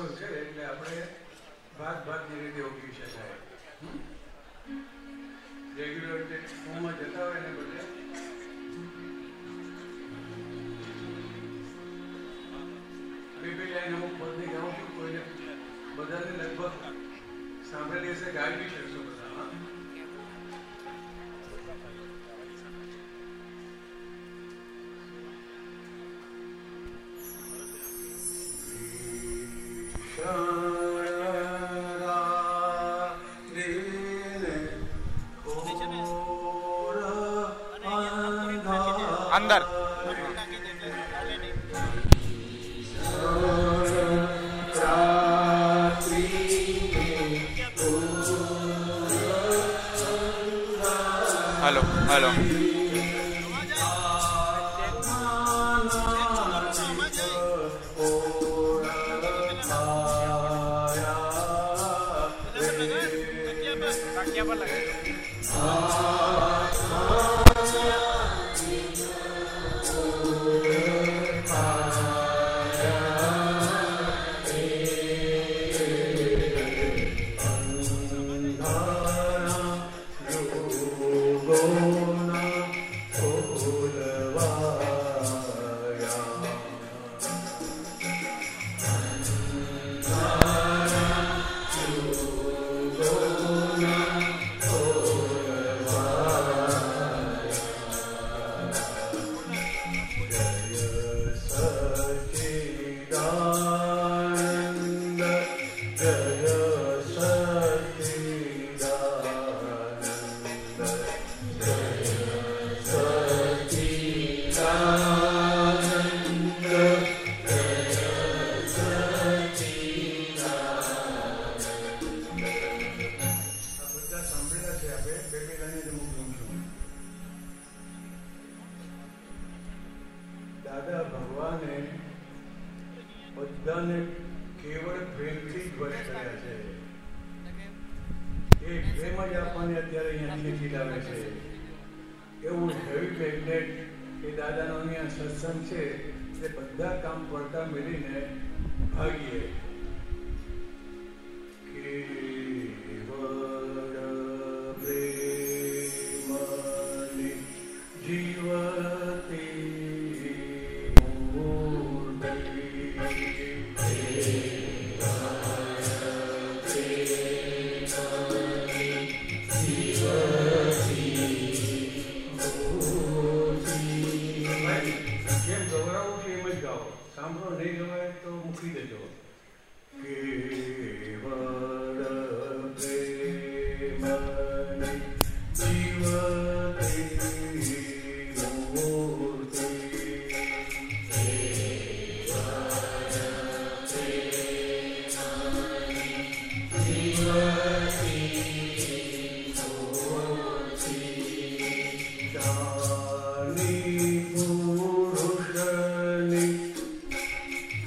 જન્મોત્સવ છે એટલે આપણે અંદર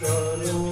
Hallelujah.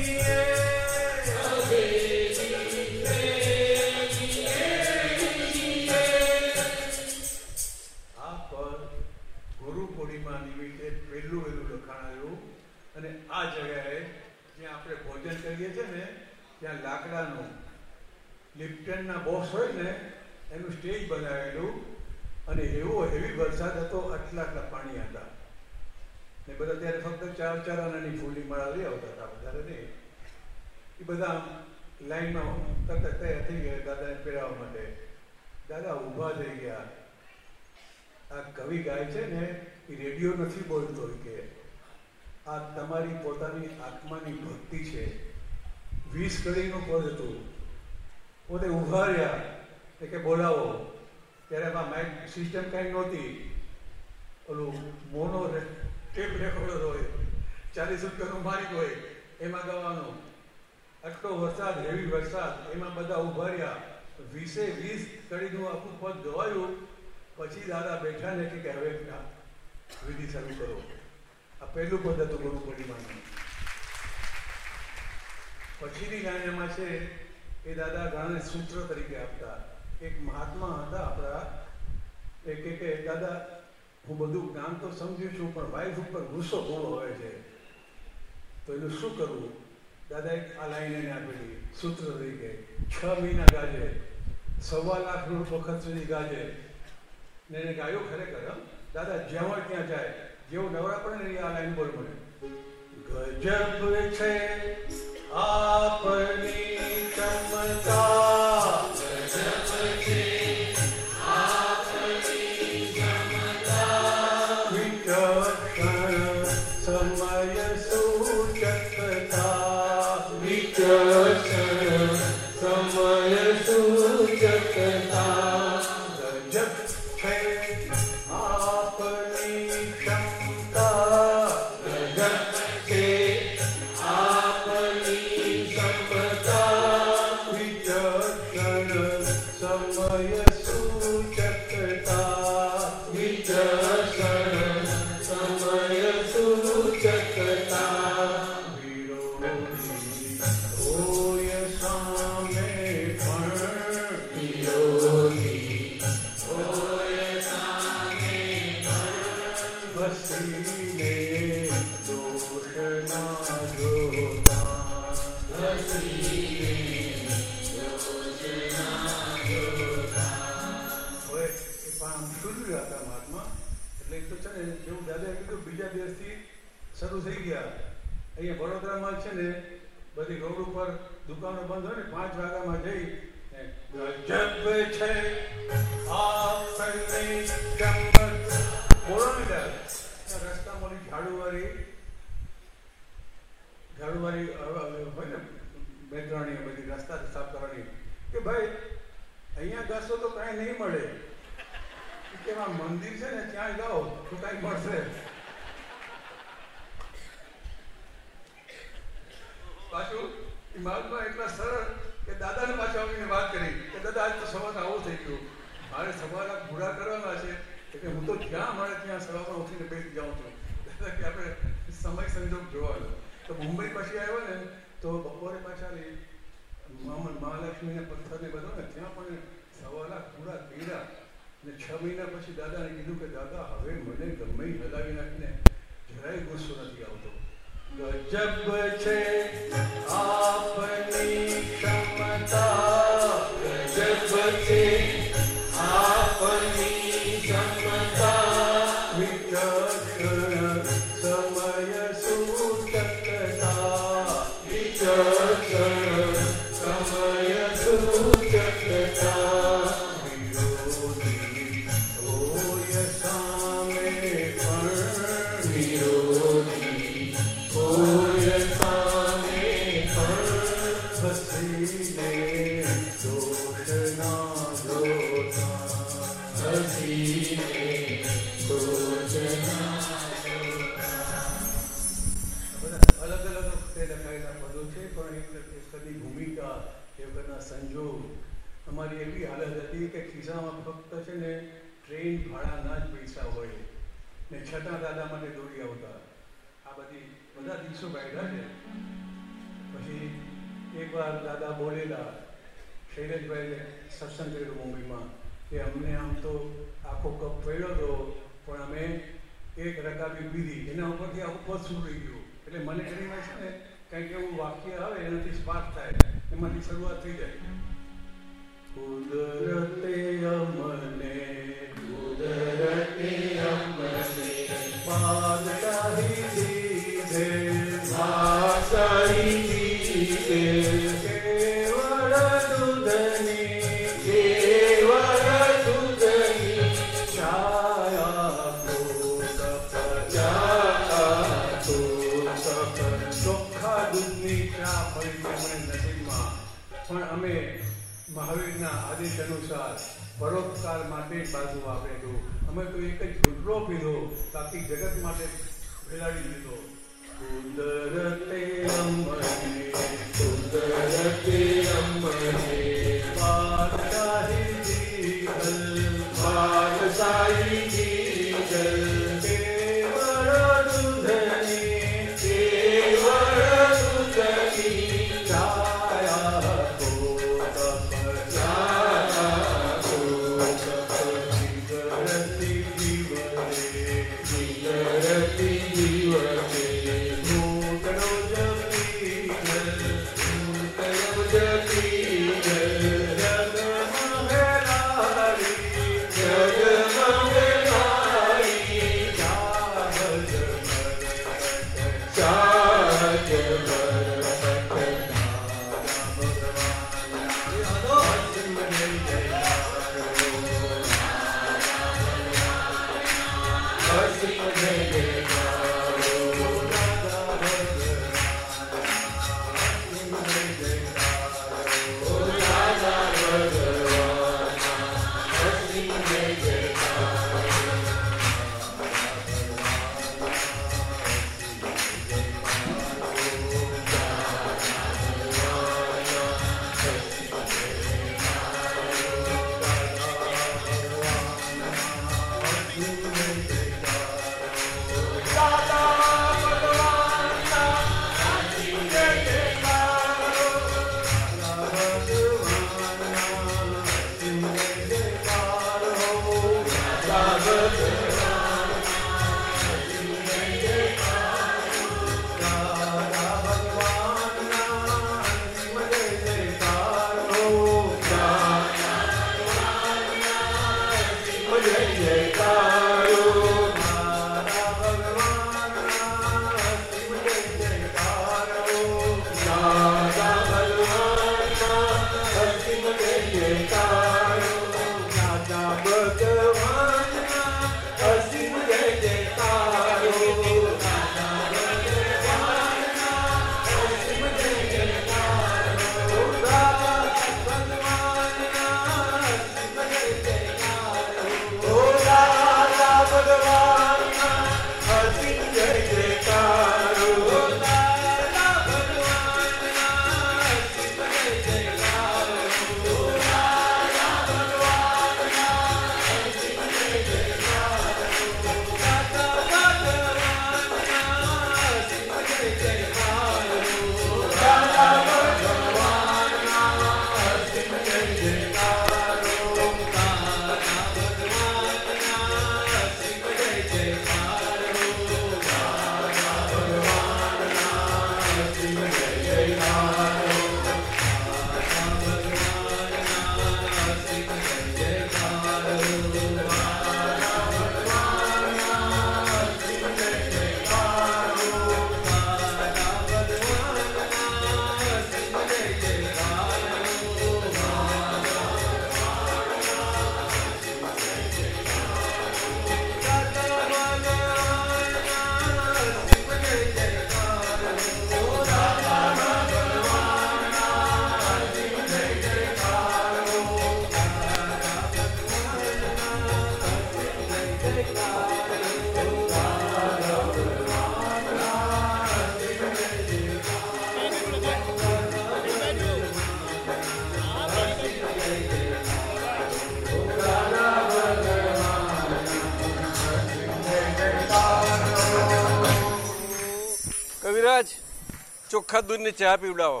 દૂધની ચા પીવડાવો.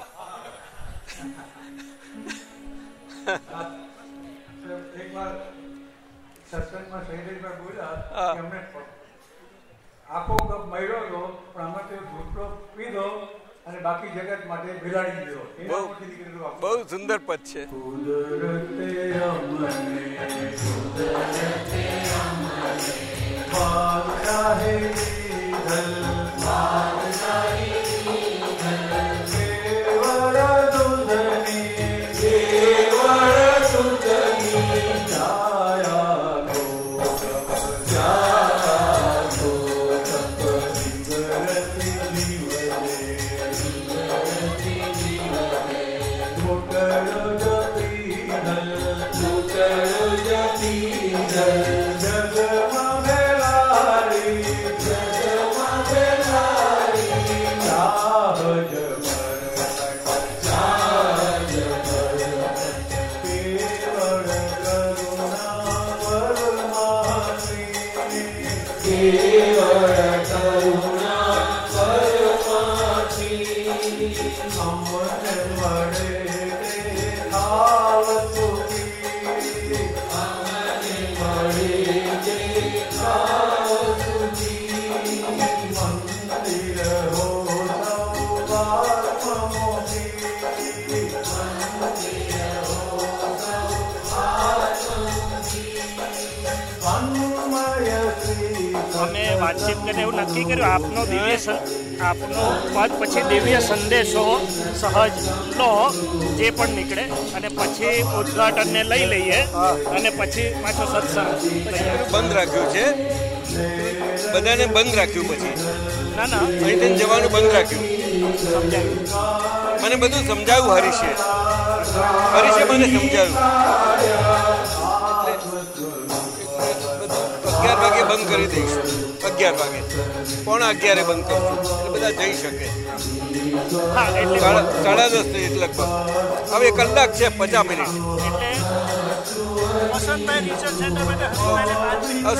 આખો કપ મળ્યો હતો પણ આમાંથી ઘૂંટડો પીધો અને બાકી જગત માટે બિલાડી દીધો બહુ- સુંદર પદ છે. કુદરતે અમને કુદરતે આપનો પદ પછી દિવ્ય સંદેશો સહજ લો જે પણ નીકળે અને પછી ઉદ્ઘાટનને લઈ લઈએ અને પછી પાછો સત્સંગ બંધ રાખ્યું છે? બધાને બંધ રાખ્યું પછી? ના ના. અહીંથી જવાનું બંધ રાખ્યું. મને બધું સમજાવ્યું હરીશે. હરીશે મને સમજાવ્યું. અગિયાર વાગે બંધ કરી દઈશું. અગિયાર વાગે. પોણા અગિયારે બંધ કરશું. બધા જઈ શકે. હા એટલે સાડા દસ એટલે લગભગ. હવે કલાક છે પચાસ મિનિટ.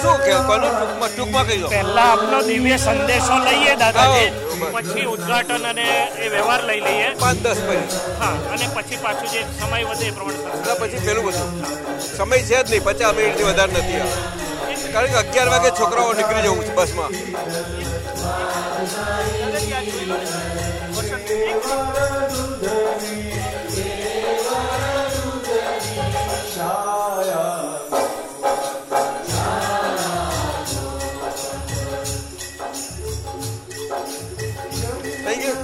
શું કે કોનું ટૂંકમાં ટૂંકમાં કહી દો. પહેલા આપનો દિવ્ય સંદેશો લઈએ દાદાજી. પછી ઉદ્ઘાટન અને એ વ્યવહાર લઈ લઈએ. પાંચ દસ મિનિટ. હા અને પછી પાછું જે સમય વધે એ પ્રમાણે પછી પેલું બધું. સમય છે જ નહીં પચાસ મિનિટથી વધારે નથી કારણ કે અગિયાર વાગે છોકરાઓ નીકળી જવું છે બસમાં. દાદાજી આ જોઈ લો ને. વસંત એક થઈ ગયું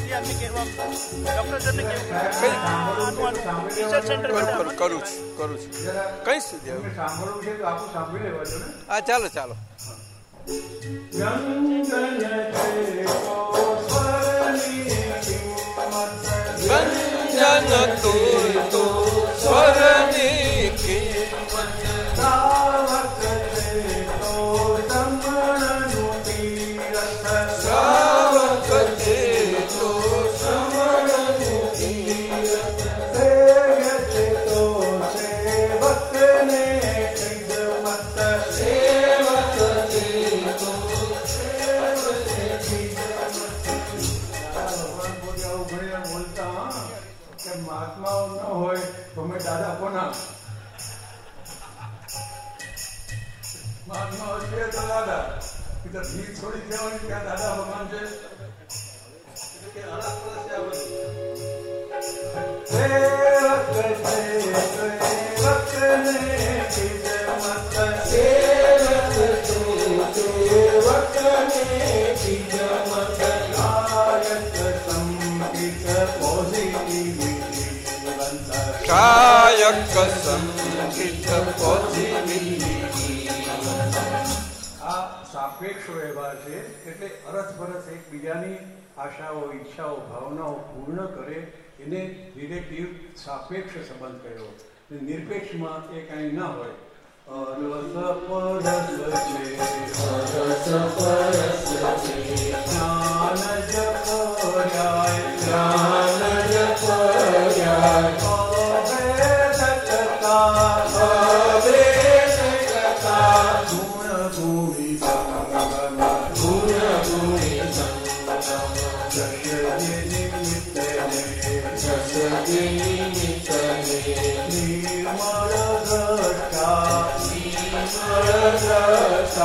જે આમને કહેવા ડૉક્ટર જનને કહેવું આનું આનું રિસર્ચ સેન્ટર કરું માટે કરું કરું છું કરું છું કઈ સુધી તમને સાંભળવું છે તો આખું સાંભળી લેવા છો ને હા ચાલો ચાલો Yangın yeter છોડી દેવાની ત્યાં દાદા ભગવાન છે એટલે કે અલગ છે આ બધું. સેવક છે, સાપેક્ષ એવા છે એટલે અરસપરસ એકબીજાની આશાઓ, ઈચ્છાઓ, ભાવનાઓ પૂર્ણ કરે, એને રિલેટિવ સાપેક્ષ સંબંધ કહ્યો નિરપેક્ષમાં એ કાંઈ ના હોય. જ્ઞાન જપર્યાય જ્ઞાન જપર્યાય અભેદકતા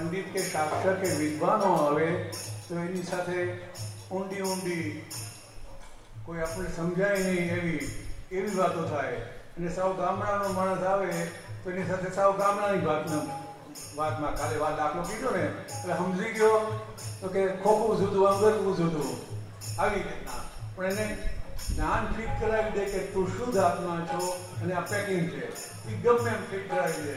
પંડિત કે શાસ્ત્ર કે વિદ્વાનો આવે, તો એની સાથે ઊંડી ઊંડી કોઈ આપણે સમજાય નહીં એવી એવી વાતો થાય. અને સાવ ગામડાનો માણસ આવે, તો એની સાથે સાવ ગામડાની વાતના વાતમાં ખાલી વાત દાખલો કીધો ને, એટલે સમજી ગયો તો કે ખોખું જુદું આમ જુદું. આવી રીતના. પણ એને જ્ઞાન ફિટ કરાવી દે કે તું શુદ્ધ આત્મા છો અને આ પેકિંગ છે. એ ગમે એમ ફિટ કરાવી દે.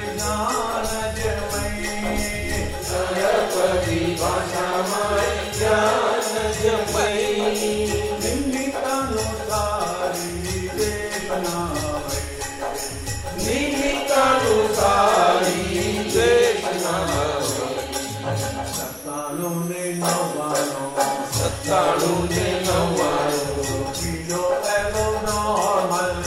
સત્તાણું ને નવ્વાણું કિલો એવો નોર્મલ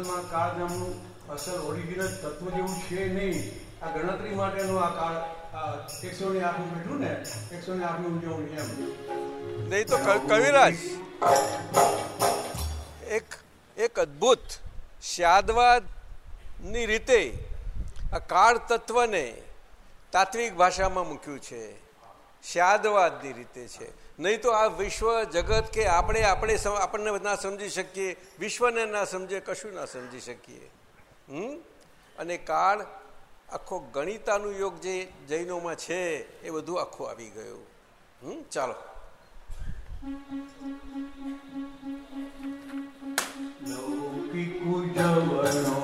અસલમાં કાળ નામનું ઓરિજિનલ તત્વ જેવું છે નહીં. આ ગણતરી માટેનો આ કાળ એકસો ને આઠનું બેઠું ને, એકસો ને આઠની ઉજવણી એમ. નહીં તો કવિરાજ, એક એક અદ્ભુત સ્યાદવાદની રીતે આ કાળ તત્વને તાત્વિક ભાષામાં મૂક્યું છે. સ્યાદવાદની રીતે છે. નહીં તો આ વિશ્વ જગત કે આપણે આપણે આપણને ના સમજી શકીએ, વિશ્વને ના સમજીએ કશું ના સમજી શકીએ. હમ? અને કાળ આખો ગણિતાનું યોગ જે જૈનોમાં છે, એ બધું આખું આવી ગયું. હમ? ચાલો. લૌકિક ઉજવણો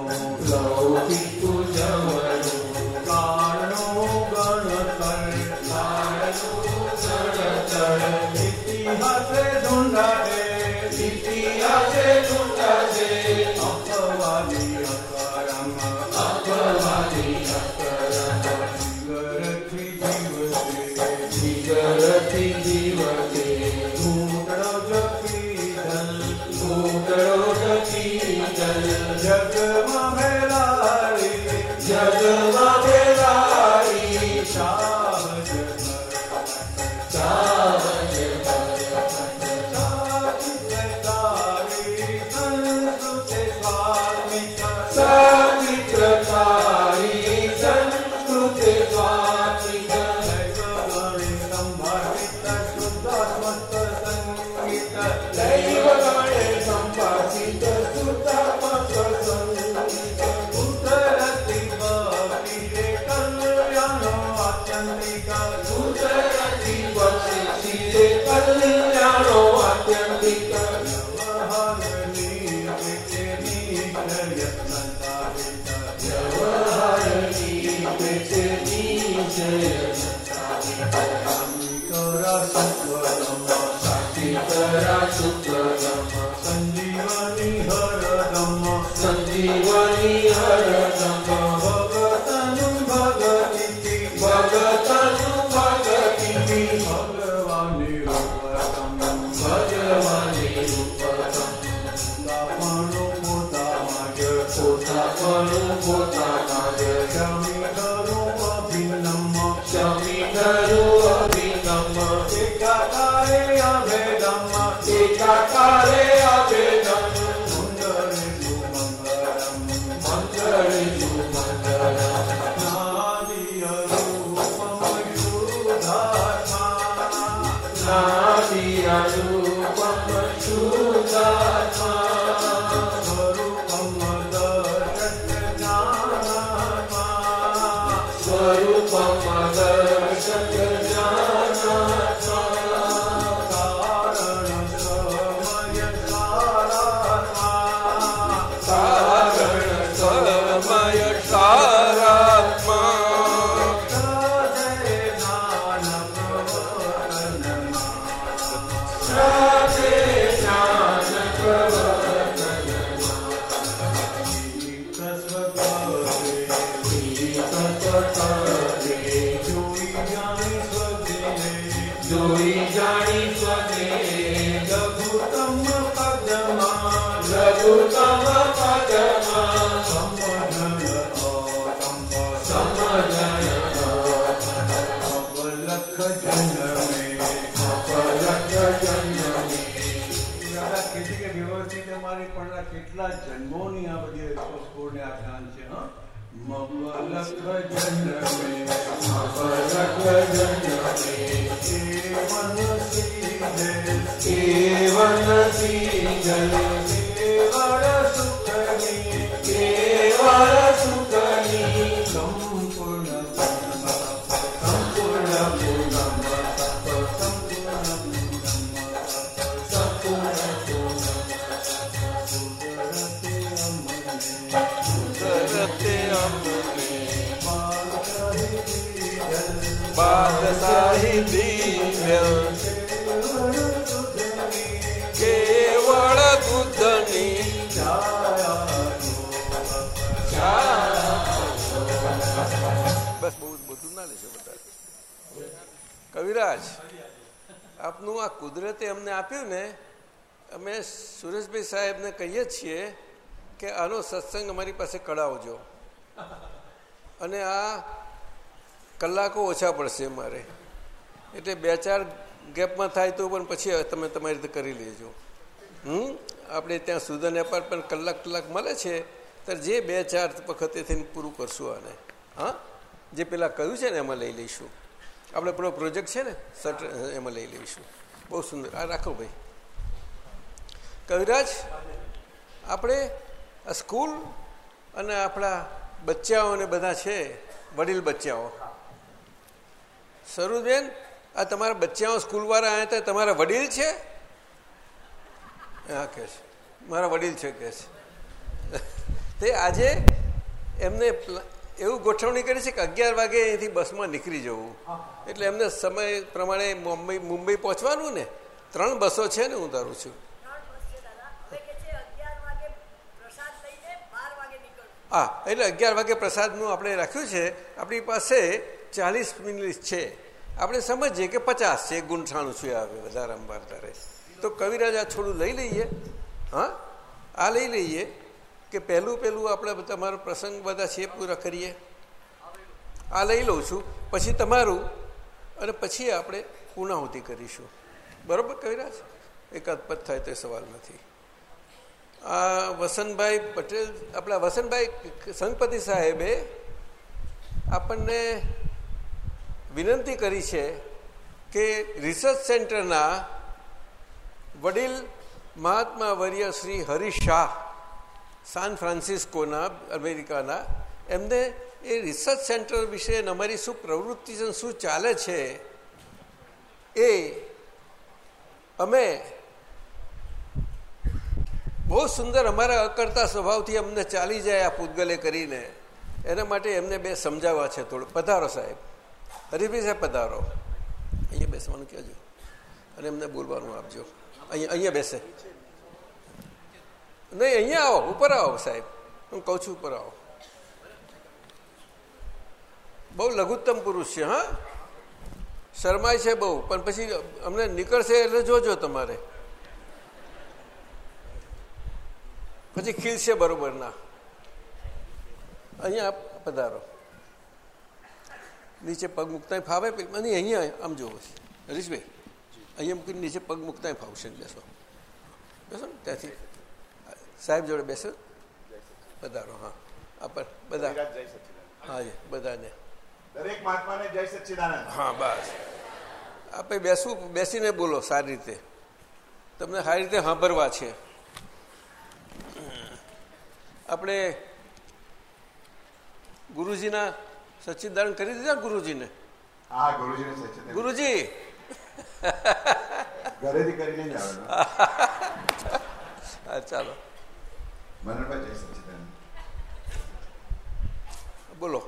છીએ કે આનો સત્સંગ અમારી પાસે કળાવજો અને આ કલાકો ઓછા પડશે મારે. એટલે બે ચાર ગેપમાં થાય તો પણ પછી તમે તમારી રીતે કરી લેજો. હમ? આપણે ત્યાં સુધન એપાર્ટમેન્ટ કલાક કલાક મળે છે. ત્યારે જે બે ચાર વખતે થઈને પૂરું કરશું આને. હા? જે પેલા કહ્યું છે ને એમાં લઈ લઈશું. આપણે પેલો પ્રોજેક્ટ છે ને, સટ, એમાં લઈ લઈશું. બહુ સુંદર. આ રાખો ભાઈ. કવિરાજ? આપણે સ્કૂલ અને આપણા બચ્ચાઓને બધા છે, વડીલ બચ્ચાઓ. સરુબેન, આ તમારા બચ્ચાઓ સ્કૂલવાળા આવ્યા હતા તમારા વડીલ છે? હા કે છે. મારા વડીલ છે કે છે. તે આજે એમને એવું ગોઠવણી કરી છે કે અગિયાર વાગે અહીંથી બસમાં નીકળી જવું. એટલે એમને સમય પ્રમાણે મુંબઈ મુંબઈ પહોંચવાનું ને? ત્રણ બસો છે ને હું ધારું છું. હા એટલે અગિયાર વાગે પ્રસાદનું આપણે રાખ્યું છે. આપણી પાસે ચાલીસ મિનિટ છે. આપણે સમજીએ કે પચાસ છે, ગુંઠાણું છે આવે વધારે અંબાર તો કવિરાજ આ થોડું લઈ લઈએ. હા? આ લઈ લઈએ કે પહેલું પહેલું આપણે તમારો પ્રસંગ બધા છે પૂરા કરીએ. આ લઈ લઉં છું. પછી તમારું અને પછી આપણે પૂર્ણાહુતિ કરીશું. બરાબર કવિરાજ? એકાદ પદ થાય તે સવાલ નથી. આ વસંતભાઈ પટેલ, આપણા વસંતભાઈ સંતપતિ સાહેબે આપણને વિનંતી કરી છે કે રિસર્ચ સેન્ટરના વડીલ મહાત્મા વર્ય શ્રી હરીશ શાહ સાન ફ્રાન્સિસ્કોના, અમેરિકાના, એમને એ રિસર્ચ સેન્ટર વિશે અમારી શું પ્રવૃત્તિ છે શું ચાલે છે એ અમે બહુ સુંદર અમારા અકર્તા સ્વભાવથી અમને ચાલી જાય આ પૂતગલે કરીને. એના માટે એમને બે સમજાવવા છે થોડું પધારો સાહેબ. હરીફી સાહેબ, પધારો. અહીંયા બેસવાનું કહેજો. અને એમને બોલવાનું આપજો. અહીંયા અહીંયા બેસે. નહીં, અહીંયા આવો, ઉપર આવો સાહેબ. હું કહું છું, ઉપર આવો. બહુ લઘુત્તમ પુરુષ છે, હા? શરમાય છે બહુ. પણ પછી અમને નીકળશે એટલે જોજો તમારે. પછી ખીલશે બરોબર ના અહીંયા પધારો. નીચે પગ મૂકતા ફાવે અને અહીંયા આમ જોવો હરીશભાઈ અહીંયા મૂકીને નીચે પગ મૂકતા ફાવશે બેસો. બેસો ને ત્યાંથી. સાહેબ જોડે બેસો. પધારો હા. આપણ બધા. હા બધાને. દરેક મહાત્માને જય સચ્ચિદાનંદ હા બસ. આપણે બેસવું બેસીને બોલો સારી રીતે. તમને સારી રીતે સાંભળવા છે. આપણે ગુરુજીના સચ્ચિદાન કરી દીધા ગુરુજીને? ગુરુજી! ચાલો. બોલો.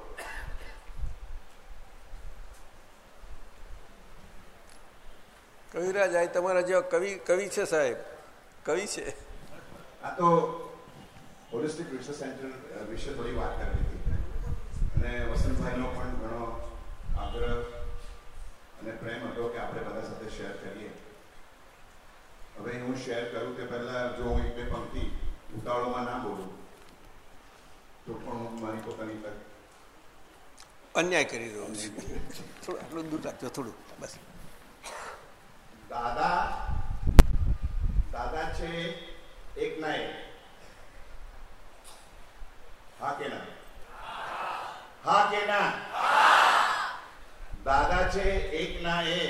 કવિરાજ આ તમારા જેવા કવિ કવિ છે સાહેબ. કવિ છે. આ તો હોલિસ્ટિક રિસર્ચ સેન્ટર વિશે થોડી વાત કરી હતી. અને વસંતભાઈનો પણ ઘણો આગ્રહ અને પ્રેમ હતો કે આપણે બધા સાથે શેર કરીએ. હવે હું શેર કરું તે પહેલાં જો હું એક બે પંક્તિ ઉતાવળમાં ના બોલું તો પણ હું મારી પોતાની તક અન્યાય કરી રહ્યો છું. થોડું આટલું દૂર રાખજો થોડું બસ. દાદા દાદા છે એક ના એક હા કે ના હા કે ના દાદા છે એક ના એ.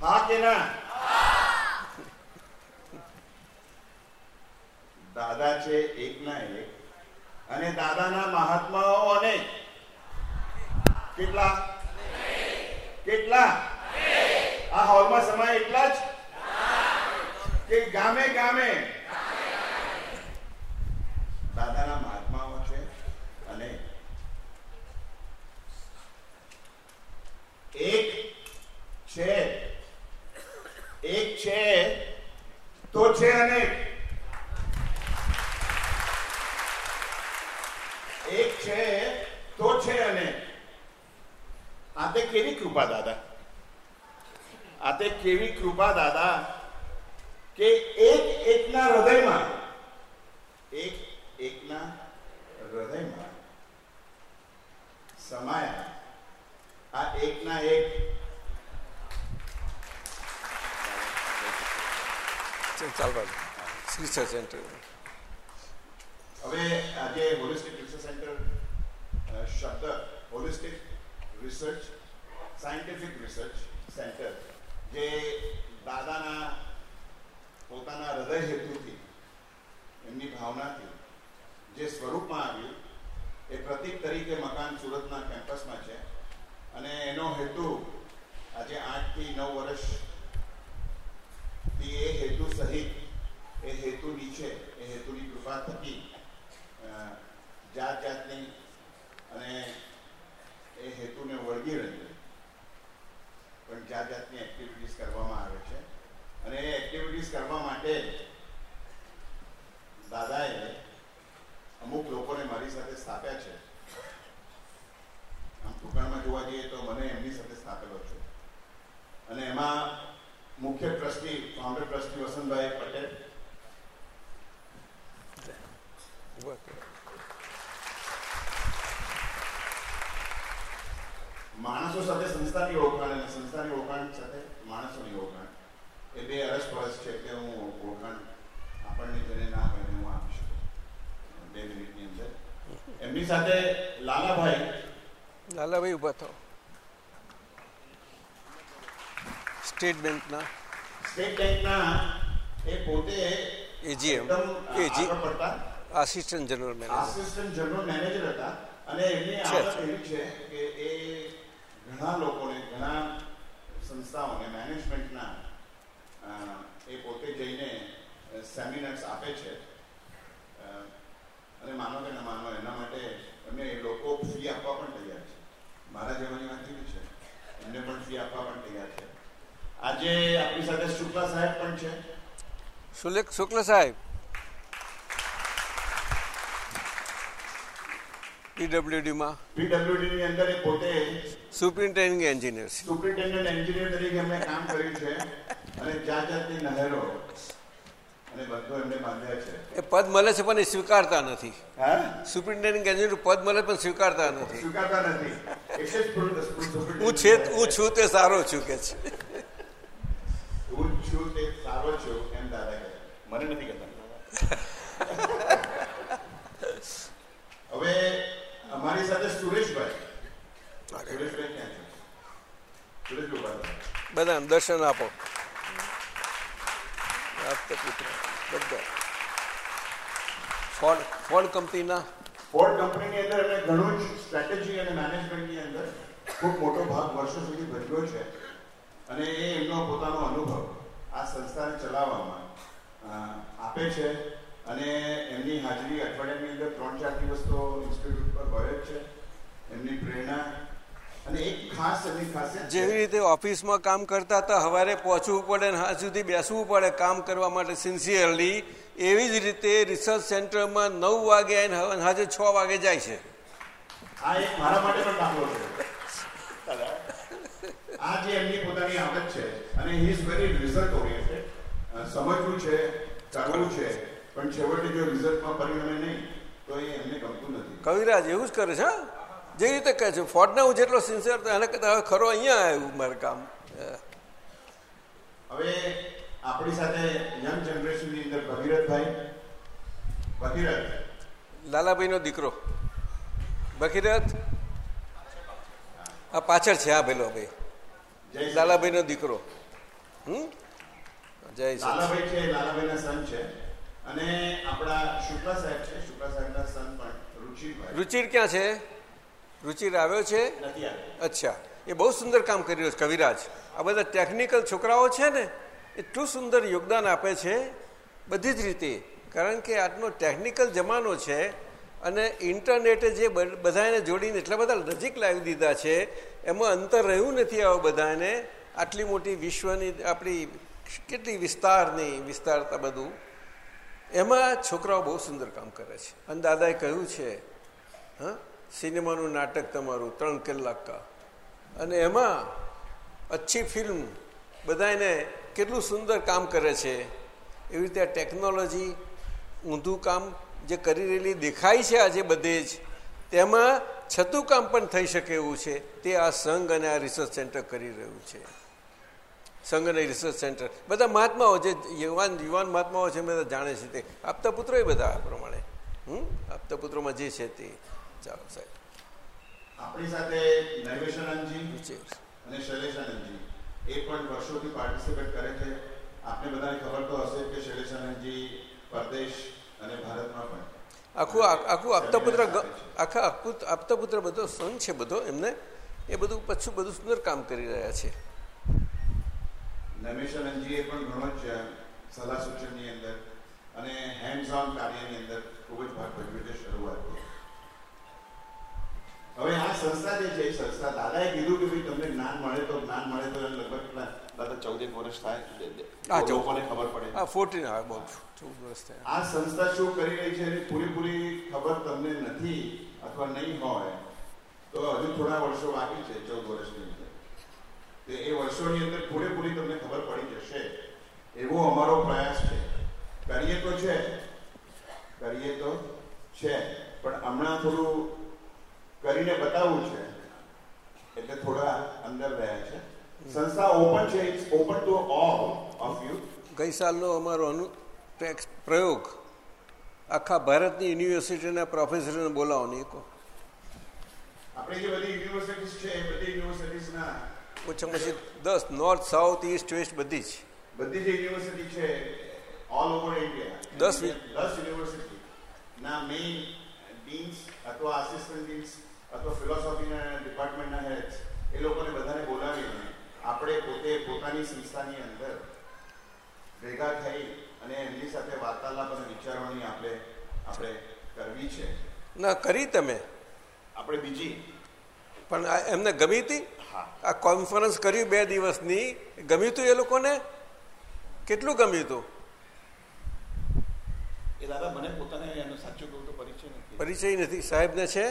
હા કે ના દાદા છે એક ના એક અને દાદાના મહાત્માઓ અનેક કેટલા? કેટલા? આ હોલમાં સમય એટલા જ? કે ગામે ગામે. દાદાના મહાત્માઓ છે અને એક છે. એક છે. તો છે અનેક એક છે, તો છે અનેક આ તે કેવી કૃપા દાદા? આ તે કેવી કૃપા દાદા કે એક એકના હૃદયમાં, એક એકના હૃદયમાં સમાયા. આ એકના એક. ચાલવા સેન્ટર હવે આજે હોલિસ્ટિક રિસર્ચ સેન્ટર શબ્દ holistic research scientific research centre જે દાદાના પોતાના હૃદય હેતુથી એમની ભાવનાથી જે સ્વરૂપમાં આવ્યું એ પ્રતીક તરીકે મકાન સુરતના કેમ્પસમાં છે. અને એનો હેતુ આજે આઠથી નવ વર્ષથી એ હેતુ સહિત, એ હેતુની છે, એ હેતુની કૃપા થકી જાત જાતની અને એ હેતુને વળગી રહી પણ જાત જાતની એક્ટિવિટીઝ કરવામાં આવે છે. અને એ એક્ટિવિટીઝ કરવા માટે દાદાએ અમુક લોકોને મારી સાથે સ્થાપ્યા છે. આમ ટૂંકાણમાં જોવા જઈએ તો મને એમની સાથે સ્થાપેલો છું. અને એમાં મુખ્ય trustee founder trustee Vasantbhai Patel. માણસો સાથે સંસ્થાની ઓળખાણ અને સંસ્થાની ઓળખાણ સાથે માણસોની ઓળખાણ. એ બે અરસ પરસ છે કે હું ઓળખાણ આપણને જેને ના હોય હું આપી શકું. બે મિનિટની અંદર. એમની સાથે લાલાભાઈ લાલાભાઈ ઊભા થાઓ. સ્ટેટ બેંકના સ્ટેટ બેંકના એ પોતે AGM AG assistant general manager assistant general manager હતા. અને એમની આવડત. એવી છે કે એ ઘણા લોકોને ઘણા સંસ્થાઓને મેનેજમેન્ટના એ પોતે જઈને સેમિનાર્સ આપે છે અ, અને માનો કે ન માનો એના માટે એમને એ લોકો ફી આપવા પણ તૈયાર છે મારા જેવાની વાત એવી છે એમને પણ ફી આપવા પણ તૈયાર છે આજે આપણી સાથે શુક્લા સાહેબ પણ છે. સુલેખ શુક્લ સાહેબ. પીડબ્લ્યુડીમાં. પીડબ્લ્યુડી ની અંદર એ પોતે સુપ્રિન્ટેન્ડિંગ એન્જિનિયર સુપ્રિન્ટેન્ડન્ટ એન્જિનિયર તરીકે એમણે કામ કર્યું છે અને જાત જાતની નહેરો અને બંધો એમને બાંધ્યા છે. એ પદ મળે છે પણ એ સ્વીકારતા નથી. સુપ્રિન્ટેન્ડિંગ એન્જિનિયર પદ મળે પણ સ્વીકારતા નથી. સ્વીકારતા એટલે હું છે હું છું તે સારો છું કે છું. તે છો એમ દાદા કહે. મને નથી કહેતા. હવે અમારી સાથે સુરેશભાઈ. સુરેશભાઈ ક્યાં છે? સુરેશભાઈ. બધાને દર્શન આપો. બધા. ફોર્ડ ફોર્ડ કંપનીના. ફોર્ડ કંપનીની અંદર અમે ઘણું જ સ્ટ્રેટેજી અને મેનેજમેન્ટની અંદર ખૂબ મોટો ભાગ વર્ષો સુધી ભજવ્યો છે. અને એ એમનો પોતાનો અનુભવ. આ સંસ્થાને ચલાવવામાં આપે છે અને એમની હાજરી અઠવાડિયાની અંદર ત્રણ ચાર દિવસ તો ઇન્સ્ટિટ્યૂટ પર હોય જ છે. એમની પ્રેરણા અને એક ખાસ એમની ખાસિયત જેવી રીતે ઓફિસમાં કામ કરતા હતા સવારે પહોંચવું પડે ને હાથ સુધી બેસવું પડે કામ કરવા માટે સિન્સિયરલી એવી જ રીતે રિસર્ચ સેન્ટરમાં નવ વાગે આવીને હાજર છ વાગે જાય છે. આ એક મારા માટે પણ દાખલો છે. આ જે એમની પોતાની આદત છે અને he is very result oriented સમજવું છે ચાલવું છે પણ છેવટે જો રિઝલ્ટમાં પરિણમે નહીં તો એ એમને ગમતું નથી. કવિરાજ એવું જ કરે છે જે રીતે કહે છે ફોર્ડને હું જેટલો સિન્સિયર તો એને કરતા ખરો અહીંયા આવ્યું મારું કામ. હવે આપણી સાથે યંગ જનરેશનની અંદર ભગીરથભાઈ ભગીરથ. લાલાભાઈનો દીકરો. ભગીરથ? આ પાછળ છે આ ભેલો ભાઈ. લાલાભાઈનો દીકરો. હમ? જય લાલાભાઈ છે લાલાભાઈના સન છે. અને આપણા શુક્લા સાહેબ છે. શુક્લા સાહેબના સન પણ રુચિરભાઈ. રુચિર ક્યાં છે? રુચિર આવ્યો છે? અચ્છા. એ બહુ સુંદર કામ કરી રહ્યો છે કવિરાજ. આ બધા ટેકનિકલ છોકરાઓ છે ને એટલું સુંદર યોગદાન આપે છે બધી જ રીતે. કારણ કે આજનો ટેકનિકલ જમાનો છે અને ઇન્ટરનેટે જે બધાને જોડીને એટલા બધા નજીક લાવી દીધા છે એમાં અંતર રહ્યું નથી આવું બધાને. આટલી મોટી વિશ્વની આપણી કેટલી વિસ્તારની વિસ્તારતા બધું, એમાં છોકરાઓ બહુ સુંદર કામ કરે છે. અને દાદાએ કહ્યું છે, હા, સિનેમાનું નાટક તમારું ત્રણ કલાક કા. અને એમાં અચ્છી ફિલ્મ બધાને કેટલું સુંદર કામ કરે છે. એવી રીતે આ ટેકનોલોજી ઊંધું કામ જે કરી રહેલી દેખાય છે આજે બધે જ, તેમાં છતું કામ પણ થઈ શકે એવું છે. તે આ સંઘ અને આ રિસર્ચ સેન્ટર કરી રહ્યું છે. સંઘ અને રિસર્ચ સેન્ટર બધા મહાત્માઓ જે યુવાન યુવાન મહાત્માઓ છે બધા જાણે છે તે. આપતા પુત્રો એ બધા આ પ્રમાણે. હમ? આપતા પુત્રોમાં જે છે તે. ચાલો સાહેબ. આપણી સાથે નૈવેશાનંદજી અને શૈલેષાનંદજી. એ પણ વર્ષોથી પાર્ટિસિપેટ કરે છે. આપને બધાને ખબર તો હશે કે શૈલેષાનંદજી પરદેશ અને ભારતમાં પણ. આખું આખું આપતાપુત્ર આખા આપુત- આપતાપુત્ર બધો સંઘ છે બધો એમને. એ બધું પાછું બધું સુંદર કામ કરી રહ્યા છે. નૈમેશાનંદજીએ પણ ઘણો જ સલાહ સૂચનની અંદર અને હેન્ડ્સ ઓન કાર્યની અંદર ખૂબ જ ભાગ ભજવ્યો છે શરૂઆતથી હવે આ સંસ્થા જે છે સંસ્થા દાદાએ કીધું કે ભાઈ તમને જ્ઞાન મળે તો જ્ઞાન મળે તો લગભગ દાદા ચૌદેક વર્ષ થાય લોકોને ખબર પડે. હા ફોર્ટીન આવે બહુ ચૌદ વર્ષ થાય. આ સંસ્થા શું કરી રહી છે એની પૂરેપૂરી ખબર તમને નથી અથવા નહીં હોય તો હજુ થોડા વર્ષો બાકી છે ચૌદ વર્ષની એ વર્ષોની અંદર પૂરેપૂરી તમને ખબર પડી જશે. એવો અમારો પ્રયાસ છે. કરીએ તો છે. કરીએ તો છે. પણ હમણાં થોડું કરીને બતાવવું છે. એટલે થોડા અંદર રહ્યા છે. સંસ્થા ઓપન છે. It's open to all of you ગઈ સાલનો અમારો અનુ ટેક્સ પ્રયોગ. આખા ભારતની યુનિવર્સિટીના પ્રોફેસરને બોલાવો એક. કહો આપણે જે બધી યુનિવર્સિટીઝ છે એ બધી યુનિવર્સિટીઝના ઓછામાં ઓછી દસ નોર્થ સાઉથ ઈસ્ટ વેસ્ટ બધી જ. બધી જે યુનિવર્સિટી છે ઓલ ઓવર ઇન્ડિયા દસ દસ યુનિવર્સિટી ના મેઇન ડીન્સ અથવા આસિસ્ટન્ટ ડીન્સ અથવા ફિલોસોફીના ડિપાર્ટમેન્ટના હેડ એ લોકોને બધાને બોલાવીને આપણે પોતે પોતાની સંસ્થાની અંદર ભેગા થઈ અને એમની સાથે વાર્તાલાપ અને વિચારવાની આપણે આપણે કરવી છે. ના કરી તમે. આપણે બીજી. પણ એમને ગમી હતી? આ કોન્ફરન્સ કર્યું બે દિવસની. ગમ્યું હતું એ લોકોને? કેટલું ગમ્યું હતું એ દાદા મને પોતાને એનો સાચું કહું તો પરિચય નથી. પરિચય નથી. સાહેબને છે?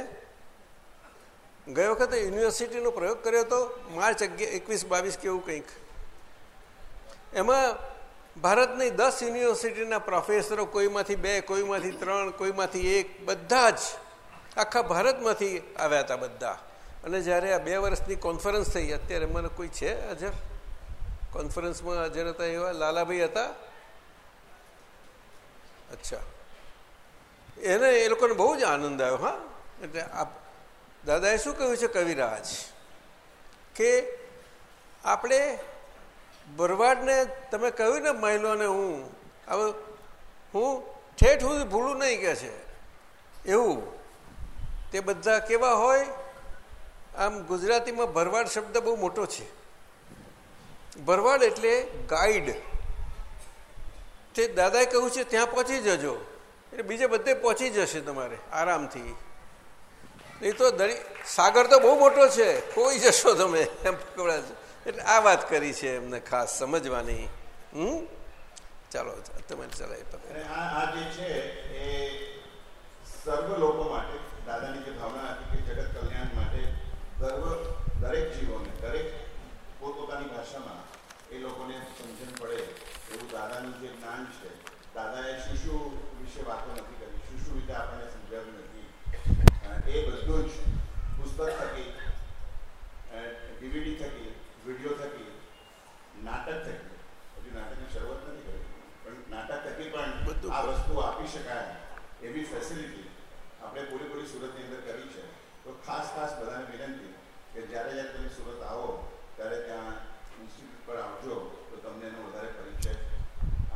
ગઈ વખતે યુનિવર્સિટીનો પ્રયોગ કર્યો હતો માર્ચ અગિયાર એકવીસ બાવીસ કે એવું કંઈક. એમાં ભારતની દસ યુનિવર્સિટીના પ્રોફેસરો કોઈમાંથી બે કોઈમાંથી ત્રણ કોઈમાંથી એક બધા જ આખા ભારતમાંથી આવ્યા હતા બધા. અને જ્યારે આ બે વર્ષની કોન્ફરન્સ થઈ, અત્યારે મને કોઈ છે હાજર? કોન્ફરન્સમાં હાજર હતા એવા? લાલાભાઈ હતા? અચ્છા. એને એ લોકોને બહુ જ આનંદ આવ્યો, હા? એટલે આ દાદાએ શું કહ્યું છે, કવિરાજ? કે આપણે ભરવાડને, તમે કહ્યું ને મહિલોને હું, હવે હું ઠેઠ સુધી ભૂલું નહીં કે છે. એવું. તે બધા કેવા હોય? આમ ગુજરાતીમાં ભરવાડ શબ્દ બહુ મોટો છે. ભરવાડ એટલે ગાઈડ તે દાદાએ કહ્યું છે, ત્યાં પહોંચી જજો. એટલે બીજે બધે પહોંચી જશે તમારે, આરામથી. નહીં તો દરી, સાગર તો બહુ મોટો છે, કોઈ જશો તમે? એમ પકડાશે એટલે આ વાત કરી છે એમને ખાસ સમજવાની. હમ? ચાલો, તમે ચલાવી આ જે છે સર્વ લોકો માટે દાદાની જે ભાવના હતી કે જગત કલ્યાણ માટે સર્વ દરેક જીવોને દરેક પોતપોતાની ભાષામાં એ લોકોને સમજણ પડે. એવું દાદાનું જે જ્ઞાન છે દાદાએ શું શું વિશે વાતો નથી કરી શું શું રીતે આપણને સમજાવ્યું નથી. એ બધું જ પુસ્તક થકી ડીવીડી થકી વીડિયો થકી નાટક થકી. હજુ નાટકની શરૂઆત નથી કરી. પણ નાટક થકી પણ આ વસ્તુ આપી શકાય એવી ફેસિલિટી આપણે પૂરેપૂરી સુરતની અંદર કરી છે. તો ખાસ ખાસ બધાને વિનંતી કે જ્યારે જ્યારે તમે સુરત આવો ત્યારે ત્યાં ઇન્સ્ટિટ્યૂટ પર આવજો તો તમને એનો વધારે પરિચય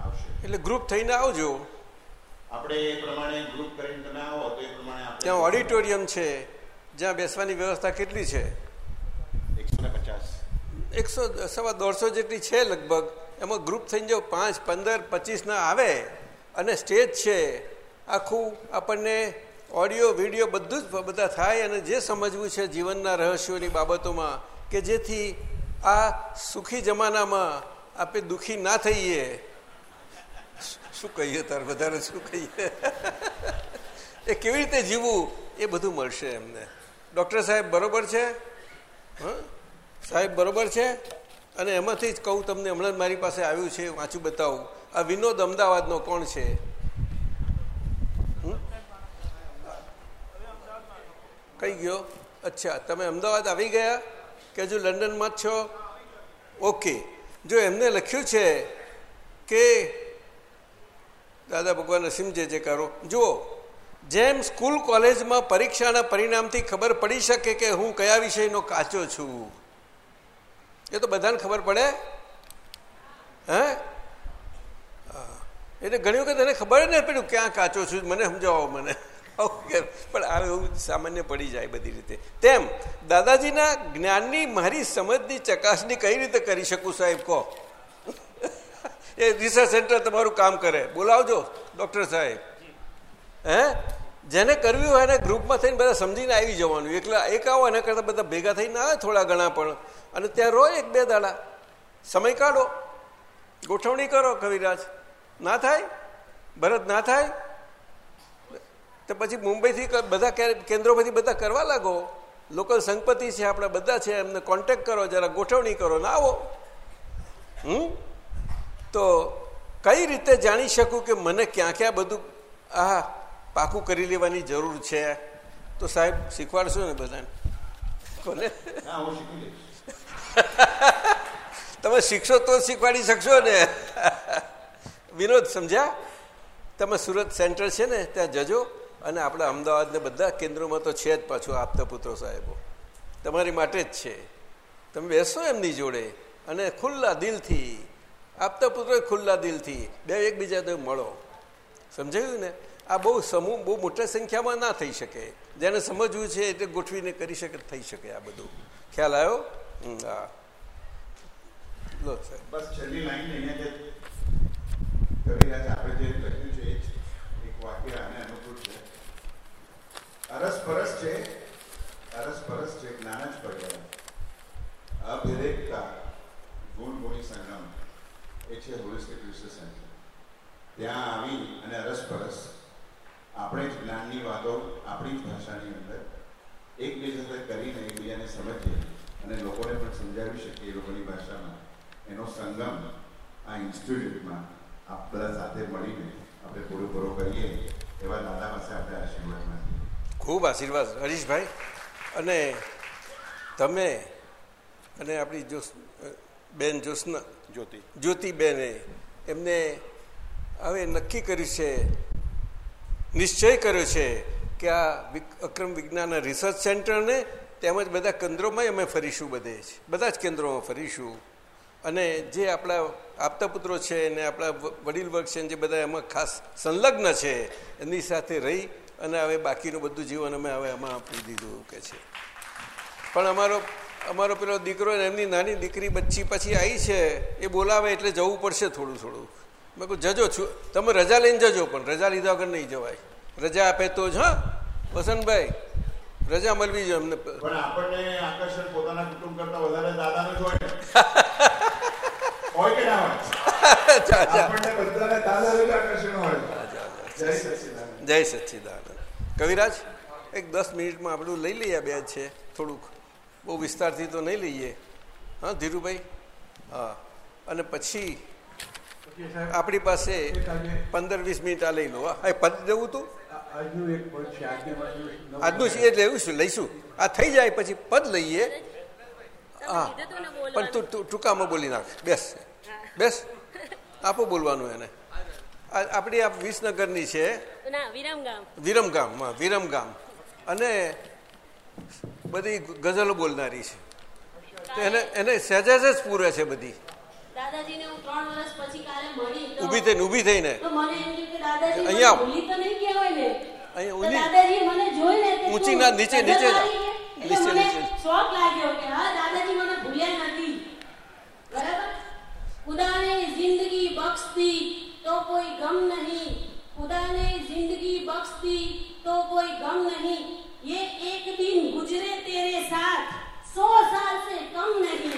આવશે. એટલે ગ્રુપ થઈને આવજો. આપણે એ પ્રમાણે ગ્રુપ કરીને તમે આવો તો એ પ્રમાણે ત્યાં ઓડિટોરિયમ છે. જ્યાં બેસવાની વ્યવસ્થા કેટલી છે? એકસો ને પચાસ. એકસો સવા દોઢસો જેટલી છે લગભગ. એમાં ગ્રુપ થઈને જો પાંચ પંદર પચીસના આવે. અને સ્ટેજ છે. આખું આપણને ઓડિયો, વીડિયો બધું જ બધા થાય અને જે સમજવું છે જીવનના રહસ્યોની બાબતોમાં કે જેથી આ સુખી જમાનામાં આપણે દુઃખી ના થઈએ. શું કહીએ તાર વધારે શું કહીએ? એ કેવી રીતે જીવવું એ બધું મળશે એમને. ડૉક્ટર સાહેબ બરોબર છે? હં? સાહેબ બરોબર છે? અને એમાંથી જ કહું તમને, હમણાં મારી પાસે આવ્યું છે, વાંચું બતાવું. આ વિનોદ અમદાવાદનો કોણ છે? કઈ ગયો? અચ્છા, તમે અમદાવાદ આવી ગયા કે હજુ લંડનમાં જ છો? ઓકે. જો એમને લખ્યું છે કે દાદા ભગવાન અસીમ જે કરો, જુઓ, જેમ સ્કૂલ કોલેજમાં પરીક્ષાના પરિણામથી ખબર પડી શકે કે હું કયા વિષયનો કાચો છું. એ તો બધાને ખબર પડે? હે? એટલે ઘણી વખત એને ખબર જ નહીં પડ્યું ક્યાં કાચો છું, મને સમજાવો મને. ઓકે. પણ આ એવું સામાન્ય પડી જાય બધી રીતે. તેમ, દાદાજીના જ્ઞાનની મારી સમજની ચકાસણી કઈ રીતે કરી શકું સાહેબ, કહો? એ રિસર્ચ સેન્ટર તમારું કામ કરે. બોલાવજો ડૉક્ટર સાહેબ. હે? જેને કરવી હોય એને ગ્રુપમાં થઈને બધા સમજીને આવી જવાનું. એકલા એક આવો, એના કરતાં બધા ભેગા થઈને આવે થોડા ઘણા પણ. અને ત્યાં રહો એક બે દાડા. સમય કાઢો. ગોઠવણી કરો, કવિરાજ. ના થાય? ભરત, ના થાય? તો પછી મુંબઈથી બધા કેન્દ્રોમાંથી બધા કરવા લાગો. લોકલ સંપત્તિ છે આપણા બધા છે એમને કોન્ટેક કરો જરા ગોઠવણી કરો ના આવો. હમ? તો કઈ રીતે જાણી શકું કે મને ક્યાં ક્યાં બધું આ પાકું કરી લેવાની જરૂર છે? તો સાહેબ શીખવાડશો ને બધાને? કોને? તમે શીખશો તો શીખવાડી શકશો ને. વિનોદ સમજ્યા? તમે સુરત સેન્ટર છે ને ત્યાં જજો. અને આપણા અમદાવાદને બધા કેન્દ્રોમાં તો છે જ પાછું આપતા પુત્રો સાહેબો. તમારી માટે જ છે. તમે બેસો એમની જોડે અને ખુલ્લા દિલથી, આપતા પુત્રો ખુલ્લા દિલથી બે એકબીજા તો મળો. સમજાયું ને? આ બહુ સમૂહ, બહુ મોટા સંખ્યામાં ના થઈ શકે. જેને સમજવું છે એટલે ગોઠવીને કરી શકે, થઈ શકે આ બધું. ખ્યાલ આવ્યો? હા. લો, સાહેબ. લખ્યું છે અનુકૂળ છે, જ્ઞાન જ પડ્યા અભિરેકતા, ગુણ ગુણી સંગમ. એ છે હોલિસ્ટિક રિસર્ચ સેન્ટર ત્યાં આવી અને અરસપરસ આપણે જ જ્ઞાનની વાતો, આપણી જ ભાષાની અંદર એકબીજા સાથે કરીને એકબીજાને સમજીએ અને લોકોને પણ સમજાવી શકીએ એ લોકોની ભાષામાં. એનો સંગમ આ ઇન્સ્ટિટ્યૂટમાં આપ બધા સાથે મળીને આપણે પૂરો પૂરો કરીએ એવા દાદા પાસે આપણે આશીર્વાદ માંગીએ ખૂબ આશીર્વાદ હરીશભાઈ. અને તમે અને આપણી જોશ બેન જોસના જ્યોતિ. જ્યોતિબેને એમને હવે નક્કી કર્યું છે નિશ્ચય કર્યો છે કે આ અક્રમ વિજ્ઞાનના રિસર્ચ સેન્ટરને તેમજ બધા કેન્દ્રોમાં અમે ફરીશું બધે જ. બધા જ કેન્દ્રોમાં ફરીશું. અને જે આપણા આપતા પુત્રો છે અને આપણા વડીલ વર્ગ છે ને જે બધા એમાં ખાસ સંલગ્ન છે એની સાથે રહી અને હવે બાકીનું બધું જીવન અમે હવે એમાં આપી દીધું કે છે. પણ અમારો અમારો પેલો દીકરો એમની નાની દીકરી બચ્ચી પછી આવી છે એ બોલાવે એટલે જવું પડશે થોડું થોડું. મેં કહું જજો છું. તમે રજા લઈને જજો પણ રજા લીધા વગર નહીં જવાય. રજા આપે તો જ હા વસંતભાઈ રજા મળવી જોઈએ અમને. પણ આપણને આકર્ષણ પોતાના કુટુંબ કરતા વધારે દાદાનું જ હોય. ને. હોય કે ના હોય? જા, જા. આપણને બધાને દાદાનું જ આકર્ષણ હોય. જય સચિદાન જય સચ્ચિદાનંદ કવિરાજ એક દસ મિનિટમાં આપણું લઈ લઈએ બે છે થોડુંક. બહુ વિસ્તારથી તો નહીં લઈએ. હા ધીરુભાઈ? હા. અને પછી આપણી પાસે પંદર વીસ મિનિટ આ લઈ લો. હા પદ જવું તું? આજનું છે છે એ લેવું લઈશું. આ થઈ જાય પછી પદ લઈએ. હા. પણ તું ટૂંકામાં બોલી નાખ. બેસ. બેસ. આપો બોલવાનું એને. આપણી આ વિસનગરની છે. વિરમગામમાં વિરમગામ. અને બધી ગઝલો બોલનારી છે. તો એને એને સહેજ જ પૂરે છે બધી. ઊભી થઈને ઊભી થઈને. અહીંયા ઊંચી ના નીચે નીચે નીચે નીચે જિંદગી બક્ષતી तो कोई गम नहीं। खुदा ने ज़िंदगी बख्श दी तो कोई गम नहीं। ये एक दिन गुजरे तेरे साथ, सौ साल से कम नहीं।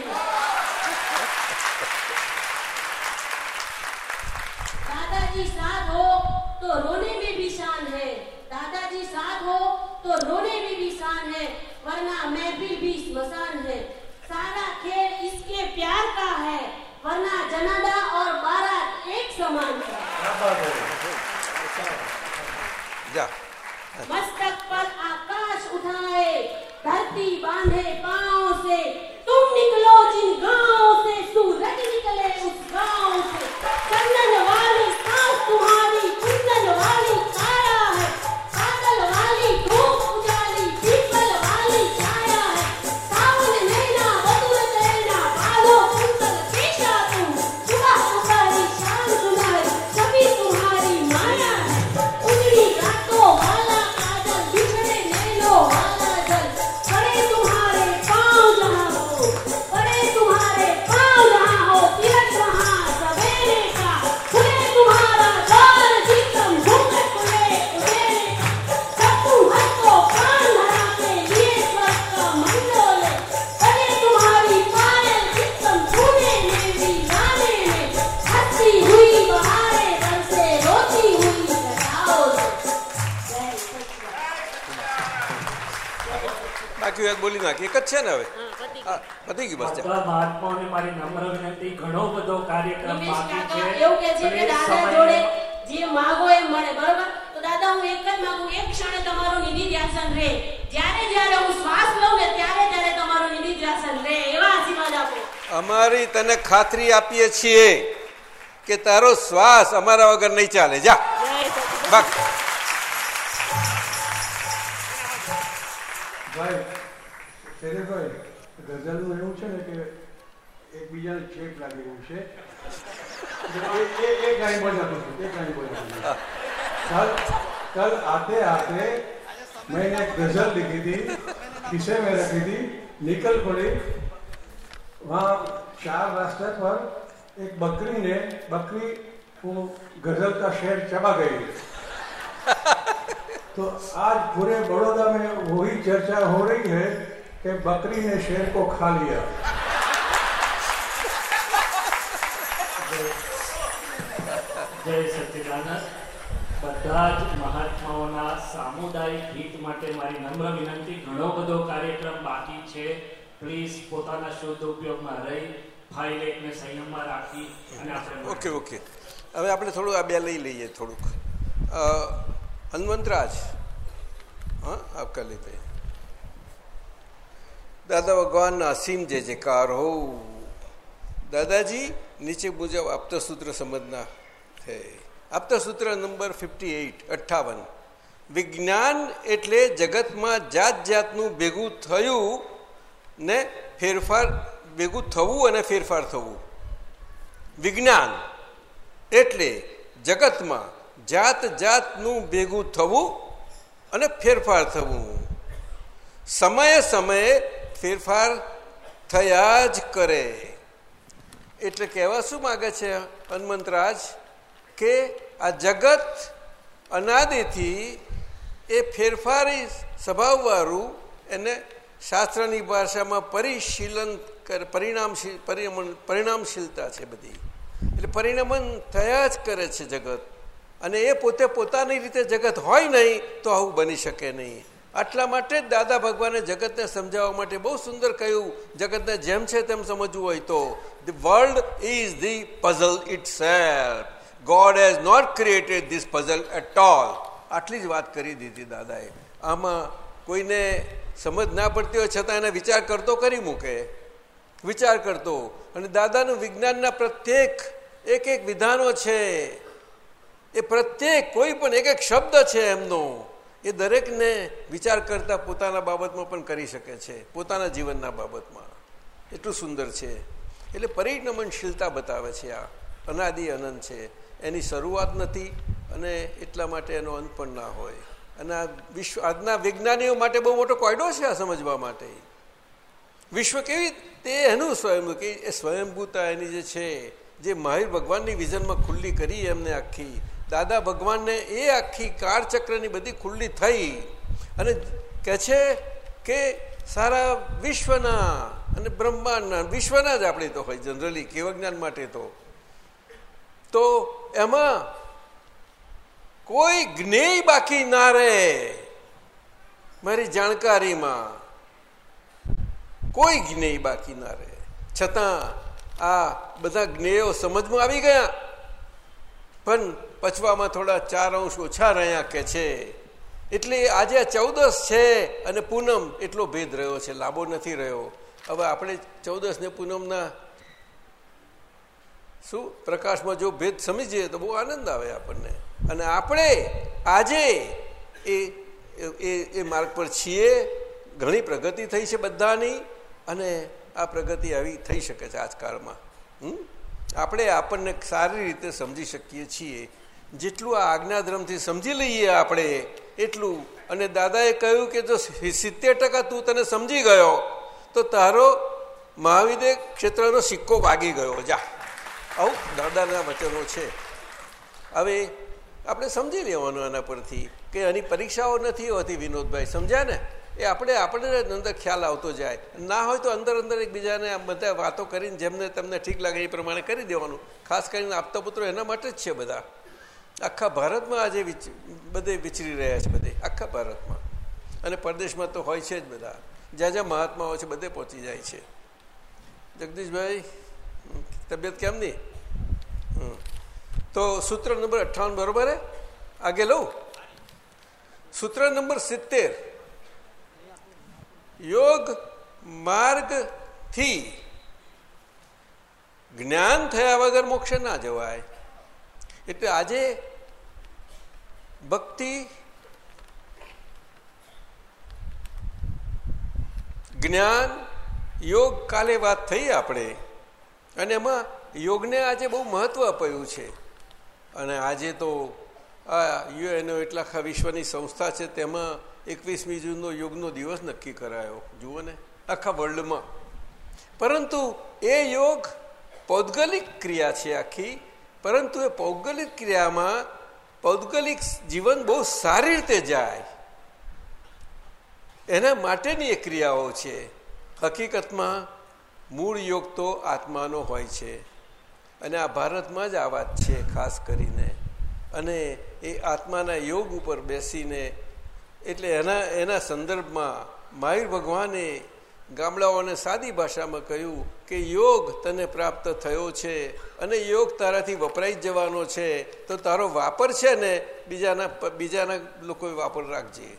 दादाजी साथ हो तो रोने में भी शान है। दादाजी साथ हो तो रोने में भी शान है, वरना महफिल भी स्मशान है। सारा खेल इसके प्यार का है। वरना जनादा और बारात एक समान है? मस्तक पर आकाश उठाए धरती बांधे पाँव से। तुम निकलो जिन गाँव से सूरज निकले उस गाँव से। चंदन वाली सांस तुम्हारी कुंदन वाली નાખી. એક જ છે ને હવે? પતી ગયું. બસ મહાત્માઓને મારી નમ્ર વિનંતી ઘણો બધો કાર્યક્રમ બાકી છે. એવું કે છે કે દાદા જોડે જે માગો એ મળે બરોબર? તો દાદા હું એક જ માંગુ એક ક્ષણે તમારું નિધિ ધ્યાસન રહે. જ્યારે જ્યારે હું શ્વાસ લઉં ને ત્યારે ત્યારે તમારું નિધિ ધ્યાસન રહે. એવા આશીર્વાદ આપો. અમારી તને ખાતરી આપીએ છીએ કે તારો શ્વાસ અમારા વગર નહીં ચાલે. જા. સચ્ચિદાનંદ ભાગ ભાઈ શૈલેષભાઈ ગઝલનું એવું છે ને કે એકબીજાને ચેક લાગે એવું છે એટલે એ- એ- એક લાઈન બોલ નાખું છું, એક લાઈન બોલ નાખું છું. कल कल आते आते मैंने एक गजल लिखी थी खिसे में रखी थी निकल पड़ी वहाँ चार रास्ते पर एक बकरी ने बकरी वो गजल का शेर चबा गई तो आज पूरे बड़ौदा में वही चर्चा हो रही है कि बकरी ने शेर को खा लिया જય સચ્ચિદાનંદ બધા જ મહાત્માઓના સામુદાયિક હિત માટે મારી નમ્ર વિનંતી ઘણો બધો કાર્યક્રમ બાકી છે પ્લીઝ પોતાના શુદ્ધ ઉપયોગમાં રહી ફાઇલ એકને સંયમમાં રાખી અને આપણે ઓકે ઓકે હવે આપણે થોડું આ બે લઈ લઈએ થોડુંક અ, હનુમંતરાજ હા આપકા લેતે દાદા ભગવાનના અસીમ જે જયકાર હો દાદાજી, નીચે મુજબ આપતા સૂત્ર સમજના છે. આપતા સૂત્ર નંબર ફિફ્ટી એઇટ, અઠ્ઠાવન. વિજ્ઞાન એટલે જગતમાં જાત જાતનું ભેગું થયું ને ફેરફાર, ભેગું થવું અને ફેરફાર થવું. વિજ્ઞાન એટલે જગતમાં જાત જાતનું ભેગું થવું અને ફેરફાર થવું. સમયે સમયે ફેરફાર થયા જ કરે. એટલે કહેવા શું માગે છે હનુમંતરાજ? કે આ જગત અનાદિથી એ ફેરફારી સ્વભાવવાળું એને શાસ્ત્રની ભાષામાં પરિશીલન પરિણામશીલ પરિણામશીલતા છે બધી. એટલે પરિણમન થયા જ કરે છે જગત. અને એ પોતે પોતાની રીતે જગત હોય નહીં તો આવું બની શકે નહીં. આટલા માટે જ દાદા ભગવાને જગતને સમજાવવા માટે બહુ સુંદર કહ્યું, જગતને જેમ છે તેમ સમજવું હોય તો. The world is the puzzle itself God has not created this puzzle at all આટલી જ વાત કરી દીધી દાદાએ. આમાં કોઈને સમજ ના પડતી હોય છતાં એને વિચાર કરતો કરી મૂકે. વિચાર કરતો. અને દાદાનું વિજ્ઞાનના પ્રત્યેક એક એક વિધાનો છે. એ પ્રત્યેક કોઈ પણ એક એક શબ્દ છે એમનો. એ દરેકને વિચાર કરતા પોતાના બાબતમાં પણ કરી શકે છે, પોતાના જીવનના બાબતમાં. એટલું સુંદર છે. એટલે પરિણમનશીલતા બતાવે છે આ. અનાદિ અનંત છે. એની શરૂઆત નથી અને એટલા માટે એનો અંત પણ ના હોય. અને આ વિશ્વ, આજના વિજ્ઞાનીઓ માટે બહુ મોટો કોયડો છે આ સમજવા માટે. વિશ્વ કેવી તે એનું સ્વયં, કે એ સ્વયંભૂતા એની જે છે, જે મહાવીર ભગવાનની વિઝનમાં ખુલ્લી કરી એમને આખી દાદા ભગવાનને એ આખી કાળચક્રની બધી ખુલ્લી થઈ અને કહે છે કે સારા વિશ્વના અને બ્રહ્માંડના, વિશ્વના જ આપણે તો હોય જનરલી કેવજ્ઞાન માટે તો. તો એમાં કોઈ જ્ઞેય બાકી ના રહે મારી જાણકારીમાં. કોઈ જ્ઞેય બાકી ના રહે. છતાં આ બધા જ્ઞેયો સમજમાં આવી ગયા. પણ પચવામાં થોડા ચાર અંશ ઓછા રહ્યા કે છે. એટલે આજે ચૌદસ છે અને પૂનમ એટલો ભેદ રહ્યો છે, લાંબો નથી રહ્યો. હવે આપણે ચૌદસ ને પૂનમના શું? પ્રકાશમાં જો ભેદ સમજીએ તો બહુ આનંદ આવે આપણને. અને આપણે આજે એ એ માર્ગ પર છીએ, ઘણી પ્રગતિ થઈ છે બધાની, અને આ પ્રગતિ આવી થઈ શકે છે આજકાલમાં. આપણે આપણને સારી રીતે સમજી શકીએ છીએ. જેટલું આ આજ્ઞાધર્મથી સમજી લઈએ આપણે, એટલું. અને દાદાએ કહ્યું કે જો સિત્તેર ટકા તું તને સમજી ગયો, તો તારો મહાવિદ્ય ક્ષેત્રનો સિક્કો વાગી ગયો. જા. આવું દાદાના વચનો છે. હવે આપણે સમજી લેવાનું આના પરથી કે આની પરીક્ષાઓ નથી હોતી વિનોદભાઈ. સમજ્યા ને? એ આપણે આપણે અંદર ખ્યાલ આવતો જાય. ના હોય તો અંદર અંદર એકબીજાને બધા વાતો કરીને જેમને તમને ઠીક લાગે એ પ્રમાણે કરી દેવાનું. ખાસ કરીને આપતા પુત્રો એના માટે જ છે બધા. આખા ભારતમાં આજે બધે વિચરી રહ્યા છે બધે, આખા ભારતમાં. અને પરદેશમાં તો હોય છે જ બધા. જ્યાં જ્યાં મહાત્માઓ છે બધે પહોંચી જાય છે. જગદીશભાઈ, તબિયત કેમ નહીં તો સૂત્ર નંબર અઠ્ઠાવન બરોબર આગે લઉં? સૂત્ર નંબર સિત્તેર. યોગ માર્ગથી જ્ઞાન થયા વગર મોક્ષ ના જવાય. એટલે આજે ભક્તિ જ્ઞાન યોગ કાલે વાત થઈ આપણે અને એમાં યોગને આજે બહુ મહત્વ અપાયું છે. અને આજે તો આ યુએનઓ એટલા આખા વિશ્વની સંસ્થા છે, તેમાં એકવીસમી જૂનનો યોગનો દિવસ નક્કી કરાયો. જુઓ ને, આખા વર્લ્ડમાં. પરંતુ એ યોગ પૌદ્ગલિક ક્રિયા છે આખી, પરંતુ એ પૌગોલિક ક્રિયામાં પૌદ્ગલિક જીવન બહુ સારી રીતે જાય. એના માટેની એ ક્રિયાઓ છે. હકીકતમાં મૂળ યોગ તો આત્માનો હોય છે. અને આ ભારતમાં જ આ વાત છે ખાસ કરીને. અને એ આત્માના યોગ ઉપર બેસીને એટલે એના એના સંદર્ભમાં માયુર ભગવાને ગામડાઓને સાદી ભાષામાં કહ્યું કે યોગ તને પ્રાપ્ત થયો છે અને યોગ તારાથી વપરાઈ જવાનો છે, તો તારો વાપર છે ને બીજાના બીજાના લોકોએ વાપર રાખજે.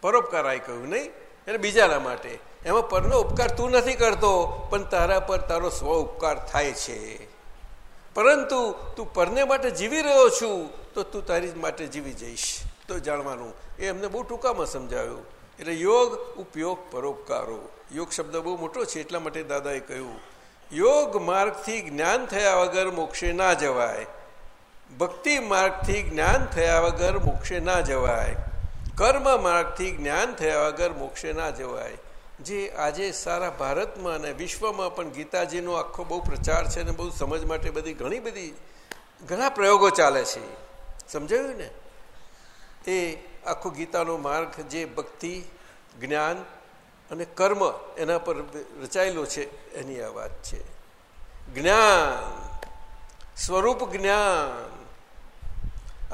પરોપકારાય કહ્યું, નહીં? એટલે બીજાના માટે. એમાં પરનો ઉપકાર તું નથી કરતો, પણ તારા પર તારો સ્વ ઉપકાર થાય છે. પરંતુ તું પરને માટે જીવી રહ્યો છું, તો તું તારી માટે જીવી જઈશ. તો જાણવાનું. એ એમને બહુ ટૂંકામાં સમજાવ્યું એટલે યોગ, ઉપયોગ, પરોપકારો. યોગ શબ્દ બહુ મોટો છે, એટલા માટે દાદાએ કહ્યું, યોગ માર્ગથી જ્ઞાન થયા વગર મોક્ષે ના જવાય. ભક્તિ માર્ગથી જ્ઞાન થયા વગર મોક્ષે ના જવાય. કર્મ માર્ગથી જ્ઞાન થયા વગર મોક્ષે ના જવાય. જે આજે સારા ભારતમાં અને વિશ્વમાં પણ ગીતાજીનો આખો બહુ પ્રચાર છે અને બહુ સમજ માટે બધી ઘણી બધી, ઘણા પ્રયોગો ચાલે છે. સમજાયું ને? એ આખો ગીતાનો માર્ગ જે ભક્તિ, જ્ઞાન અને કર્મ એના પર રચાયેલો છે, એની આ વાત છે. જ્ઞાન, સ્વરૂપ જ્ઞાન.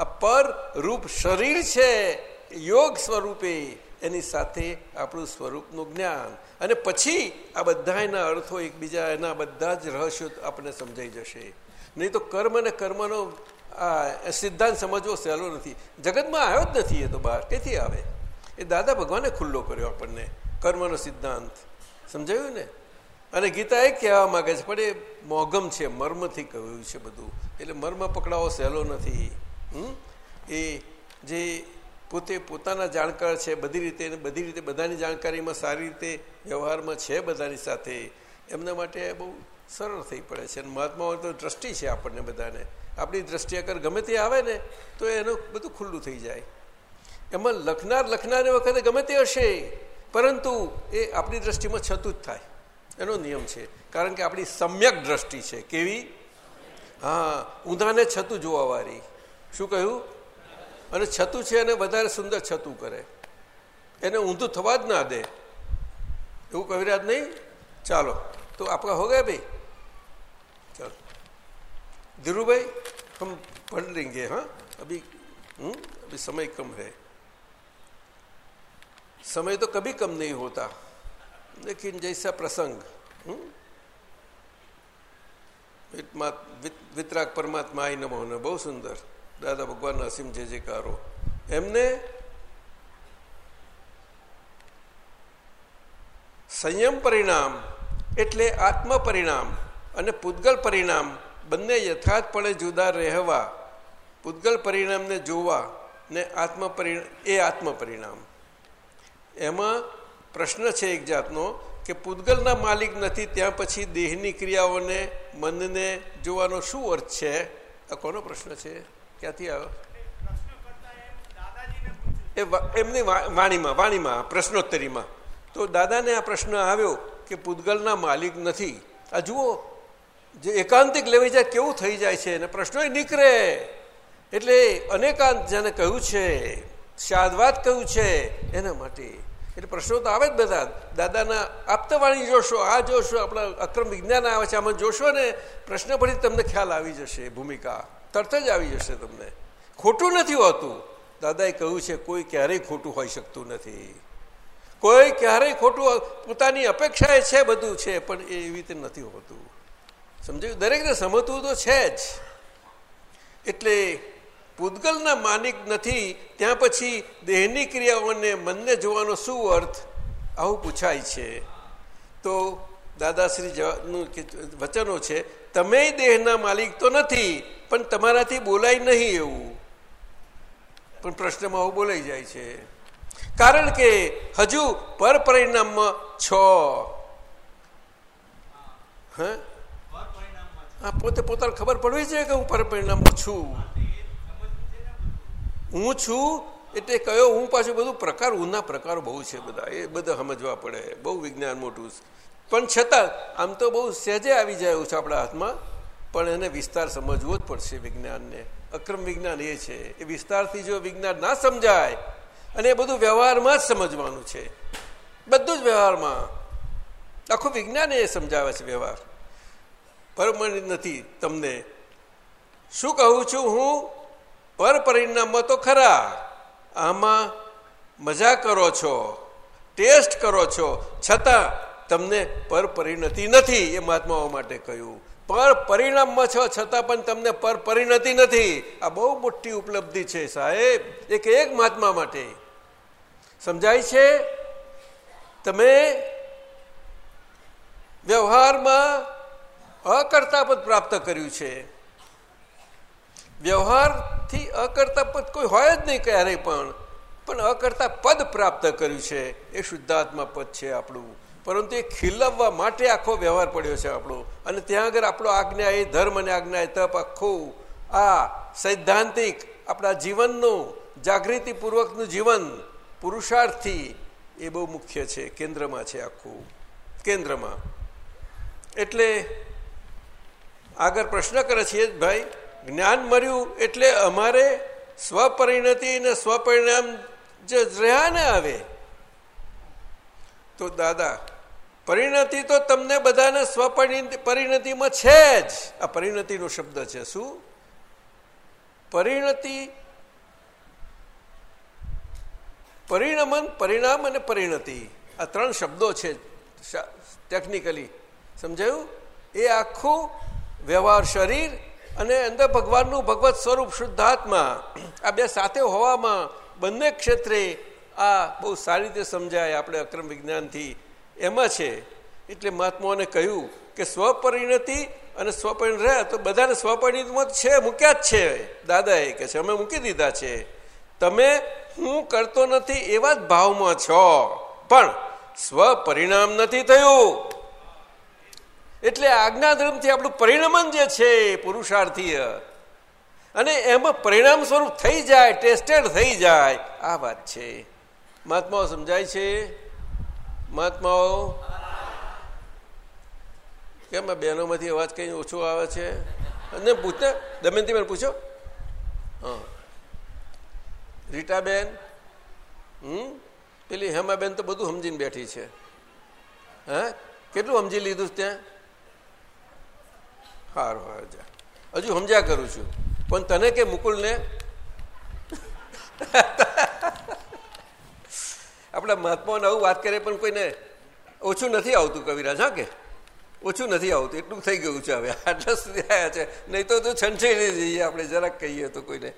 આ પર રૂપ શરીર છે, યોગ સ્વરૂપે, એની સાથે આપણું સ્વરૂપનું જ્ઞાન. અને પછી આ બધા એના અર્થો એકબીજા એના બધા જ રહસ્યો આપણને સમજાઈ જશે. નહીં તો કર્મ અને કર્મનો આ સિદ્ધાંત સમજવો સહેલો નથી. જગતમાં આવ્યો જ નથી એ તો બહાર. ક્યાંથી આવે? એ દાદા ભગવાને ખુલ્લો કર્યો આપણને. કર્મનો સિદ્ધાંત. સમજાયું ને? અને ગીતા એ કહેવા માગે છે, પણ એ મોગમ છે, મર્મથી કહ્યું છે બધું. એટલે મર્મ પકડાવો, સહેલો નથી. એ જે પોતે પોતાના જાણકાર છે, બધી રીતે બધી રીતે બધાની જાણકારીમાં સારી રીતે વ્યવહારમાં છે બધાની સાથે. એમના માટે બહુ સરળ થઈ પડે છે. અને મહાત્માઓ તો દ્રષ્ટિ છે આપણને બધાને. આપણી દ્રષ્ટિ અગર ગમે તે આવે ને, તો એનું બધું ખુલ્લું થઈ જાય. એમાં લખનાર લખનારી વખતે ગમે તે હશે. પરંતુ એ આપણી દ્રષ્ટિમાં છતું જ થાય. એનો નિયમ છે. કારણ કે આપણી સમ્યક દ્રષ્ટિ છે. કેવી? હા, ઊંધાને છતું જોવા જોવાવાળી શું કહ્યું? અને છતું છે એને વધારે સુંદર છતું કરે. એને ઊંધું થવા જ ના દે. એવું કવિરાજ નહીં? ચાલો. તો આપણા હો ગયા ભાઈ? ચાલો. ધીરુભાઈ, હમ ભણ લેંગે હા? અભી, હમ, અભી સમય કમ રહે समय तो कभी कम नहीं होता लेकिन जैसा प्रसंग हुँ? વિતરાગ પરમાત્મા આઈ નમો ને બહુ સુંદર દાદા ભગવાનના અસીમ જે જયકારો એમને સંયમ પરિણામ એટલે આત્મ પરિણામ અને પૂતગલ પરિણામ બંને યથાર્થપણે જુદા રહેવા પૂતગલ પરિણામને જોવા ને આત્મ પરિણામ એ આત્મ પરિણામ એમાં પ્રશ્ન છે એક જાતનો કે પૂતગલના માલિક નથી, ત્યાં પછી દેહની ક્રિયાઓને, મનને જોવાનો શું અર્થ છે? આ કોનો પ્રશ્ન છે? ક્યાંથી આવ્યો? એ એમની વાણીમાં વાણીમાં, પ્રશ્નોત્તરીમાં. તો દાદાને આ પ્રશ્ન આવ્યો કે પૂતગલના માલિક નથી. આ જુઓ, જે એકાંતિક લેવી જાય કેવું થઈ જાય છે અને પ્રશ્નો નીકળે. એટલે અનેકાંત જેને કહ્યું છે શાદવાદ કયું છે એના માટે. એટલે પ્રશ્નો તો આવે જ બધા. દાદાના આપતવાણી જોશો, આ જોશો, આપણા અક્રમ વિજ્ઞાન આવે છે, આમાં જોશો ને, પ્રશ્ન પરથી તમને ખ્યાલ આવી જશે, ભૂમિકા. તરત જ આવી જશે તમને. ખોટું નથી હોતું. દાદાએ કહ્યું છે, કોઈ ક્યારેય ખોટું હોઈ શકતું નથી. કોઈ ક્યારેય ખોટું પોતાની અપેક્ષા છે બધું છે, પણ એ એવી રીતે નથી હોતું. સમજાયું? દરેકને સમજવું તો છે જ. એટલે પૂતગલના માનિક નથી ત્યાં પછી દેહની ક્રિયાઓને મનને જોવાનો શું અર્થ? આવું પૂછાય છે. તો દાદાશ્રી જવાબનું વચનો છે તમે દેહના માલિક તો નથી પણ તમારાથી બોલાય નહીં એવું. પણ પ્રશ્નમાં આવું બોલાઈ જાય છે. કારણ કે હજુ પર પરિણામમાં છો. હા? પોતે પોતાને ખબર પડવી છે કે હું પર પરિણામમાં છું. હું છું એટલે કયો હું પાછું બધું પ્રકાર ઊંના પ્રકારો બહુ છે બધા. એ બધા સમજવા પડે. બહુ વિજ્ઞાન મોટું પણ છતાં, આમ તો બહુ સહેજે આવી જાય એવું છે આપણા હાથમાં. પણ એને વિસ્તાર સમજવો જ પડશે વિજ્ઞાનને. અક્રમ વિજ્ઞાન એ છે. એ વિસ્તારથી જો વિજ્ઞાન ના સમજાય, અને એ બધું વ્યવહારમાં જ સમજવાનું છે. બધું જ વ્યવહારમાં. આખું વિજ્ઞાન એ સમજાવે છે વ્યવહાર. પરમણિત નથી તમને. શું કહું છું હું? પર પરિણામમાં તો ખરા. આમાં મજા કરો છો, ટેસ્ટ કરો છો. છતાં તમને પર પરિણતિ નથી એ મહાત્માઓ માટે કહ્યું. પર પરિણામમાં છો, છતાં પણ તમને પર પરિણતિ નથી. આ બહુ મોટી ઉપલબ્ધિ છે સાહેબ, એક એક મહાત્મા માટે. સમજાય છે? તમે વ્યવહારમાં અકર્તાપદ પ્રાપ્ત કર્યું છે. વ્યવહારથી અકર્તા પદ કોઈ હોય જ નહીં ક્યારેય પણ. પણ અકર્તા પદ પ્રાપ્ત કર્યું છે. એ શુદ્ધાત્મા પદ છે આપણું. પરંતુ એ ખીલવવા માટે આખો વ્યવહાર પડ્યો છે આપણો. અને ત્યાં આગળ આપણો આજ્ઞા એ ધર્મ અને આજ્ઞા એ તપ આખું. આ સૈદ્ધાંતિક આપણા જીવનનું, જાગૃતિપૂર્વકનું જીવન પુરુષાર્થથી એ બહુ મુખ્ય છે, કેન્દ્રમાં છે આખું. કેન્દ્રમાં. એટલે આગળ પ્રશ્ન કરે છે, ભાઈ જ્ઞાન મળ્યું એટલે અમારે સ્વપરિણતિ અને સ્વપરિણામ જે રહ્યા ને આવે. તો દાદા, પરિણતિ તો તમને બધાને સ્વપરિણતિ પરિણતિમાં છે જ. આ પરિણતિનો શબ્દ છે શું? પરિણતિ પરિણમન, પરિણામ અને પરિણતિ. આ ત્રણ શબ્દો છે ટેકનિકલી સમજાયું? એ આખું વ્યવહાર શરીર અને અંદર ભગવાનનું ભગવત સ્વરૂપ શુદ્ધાત્મા આ બે સાથે હોવામાં બંને ક્ષેત્રે આ બહુ સારી રીતે સમજાય આપણે અક્રમ વિજ્ઞાનથી. એમાં છે, એટલે મહાત્માઓને કહ્યું કે સ્વપરિણતિ અને સ્વપરિણ રહ્યા તો બધાને સ્વપરિણિતમાં છે, મૂક્યા જ છે. દાદાએ કે છે, અમે મૂકી દીધા છે. તમે હું કરતો નથી એવા જ ભાવમાં છો. પણ સ્વપરિણામ નથી થયું. એટલે આજ્ઞાધર્મથી આપણું પરિણમન જે છે, પુરુષાર્થીય. અને એમાં પરિણામ સ્વરૂપ થઈ જાય ટેસ્ટેડ થઈ જાય, આ વાત છે. મહાત્માઓ સમજાય છે? મહાત્માઓ? કેમ આ બહેનોમાંથી અવાજ કંઈ ઓછો આવે છે? અને પૂછને, દમયંતી બેન પૂછો. હા. રીટાબેન? હમ? પેલી હેમાબેન તો બધું સમજીને બેઠી છે. હા? કેટલું સમજી લીધું ત્યાં? સારું હા જા. હજુ સમજ્યા કરું છું. પણ તને કે મુકુલને? આપણા મહાત્માઓને આવું વાત કરે પણ કોઈને ઓછું નથી આવતું, કવિરાજ, હા કે? ઓછું નથી આવતું. એટલું થઈ ગયું છે હવે. આટલા સુધી આવ્યા છે. નહીં તો છંછેડી જઈએ આપણે, જરાક કહીએ તો કોઈને.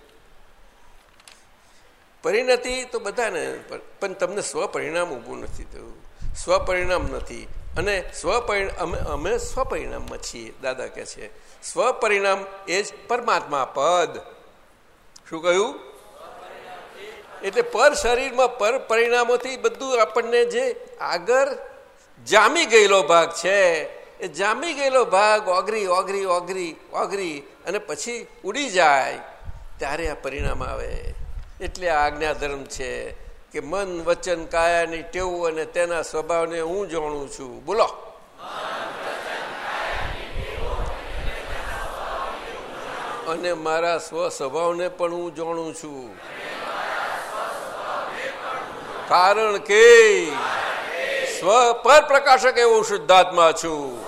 પરિણતિ તો બધાને પણ તમને સ્વપરિણામ ઊભું નથી થયું. સ્વપરિણામ નથી. અને સ્વપરિણામ અમે સ્વપરિણામમાં છીએ, દાદા કે છે. સ્વપરિણામ એ જ પરમાત્મા પદ. શું કહ્યું? એટલે પર શરીરમાં પર પરિણામોથી બધું આપણને જે આગળ જામી ગયેલો ભાગ છે, એ જામી ગયેલો ભાગ ઓગરી ઓગરી ઓગરી ઓગરી અને પછી ઉડી જાય, ત્યારે આ પરિણામ આવે. એટલે આ આજ્ઞાધર્મ છે. કે મન વચન, કાયાની ટેવું અને તેના સ્વભાવને હું જાણું છું. બોલો. અને મારા સ્વ સ્વભાવને પણ હું જાણું છું. કારણ કે સ્વ પર પ્રકાશક એવો શુદ્ધાત્મા છું.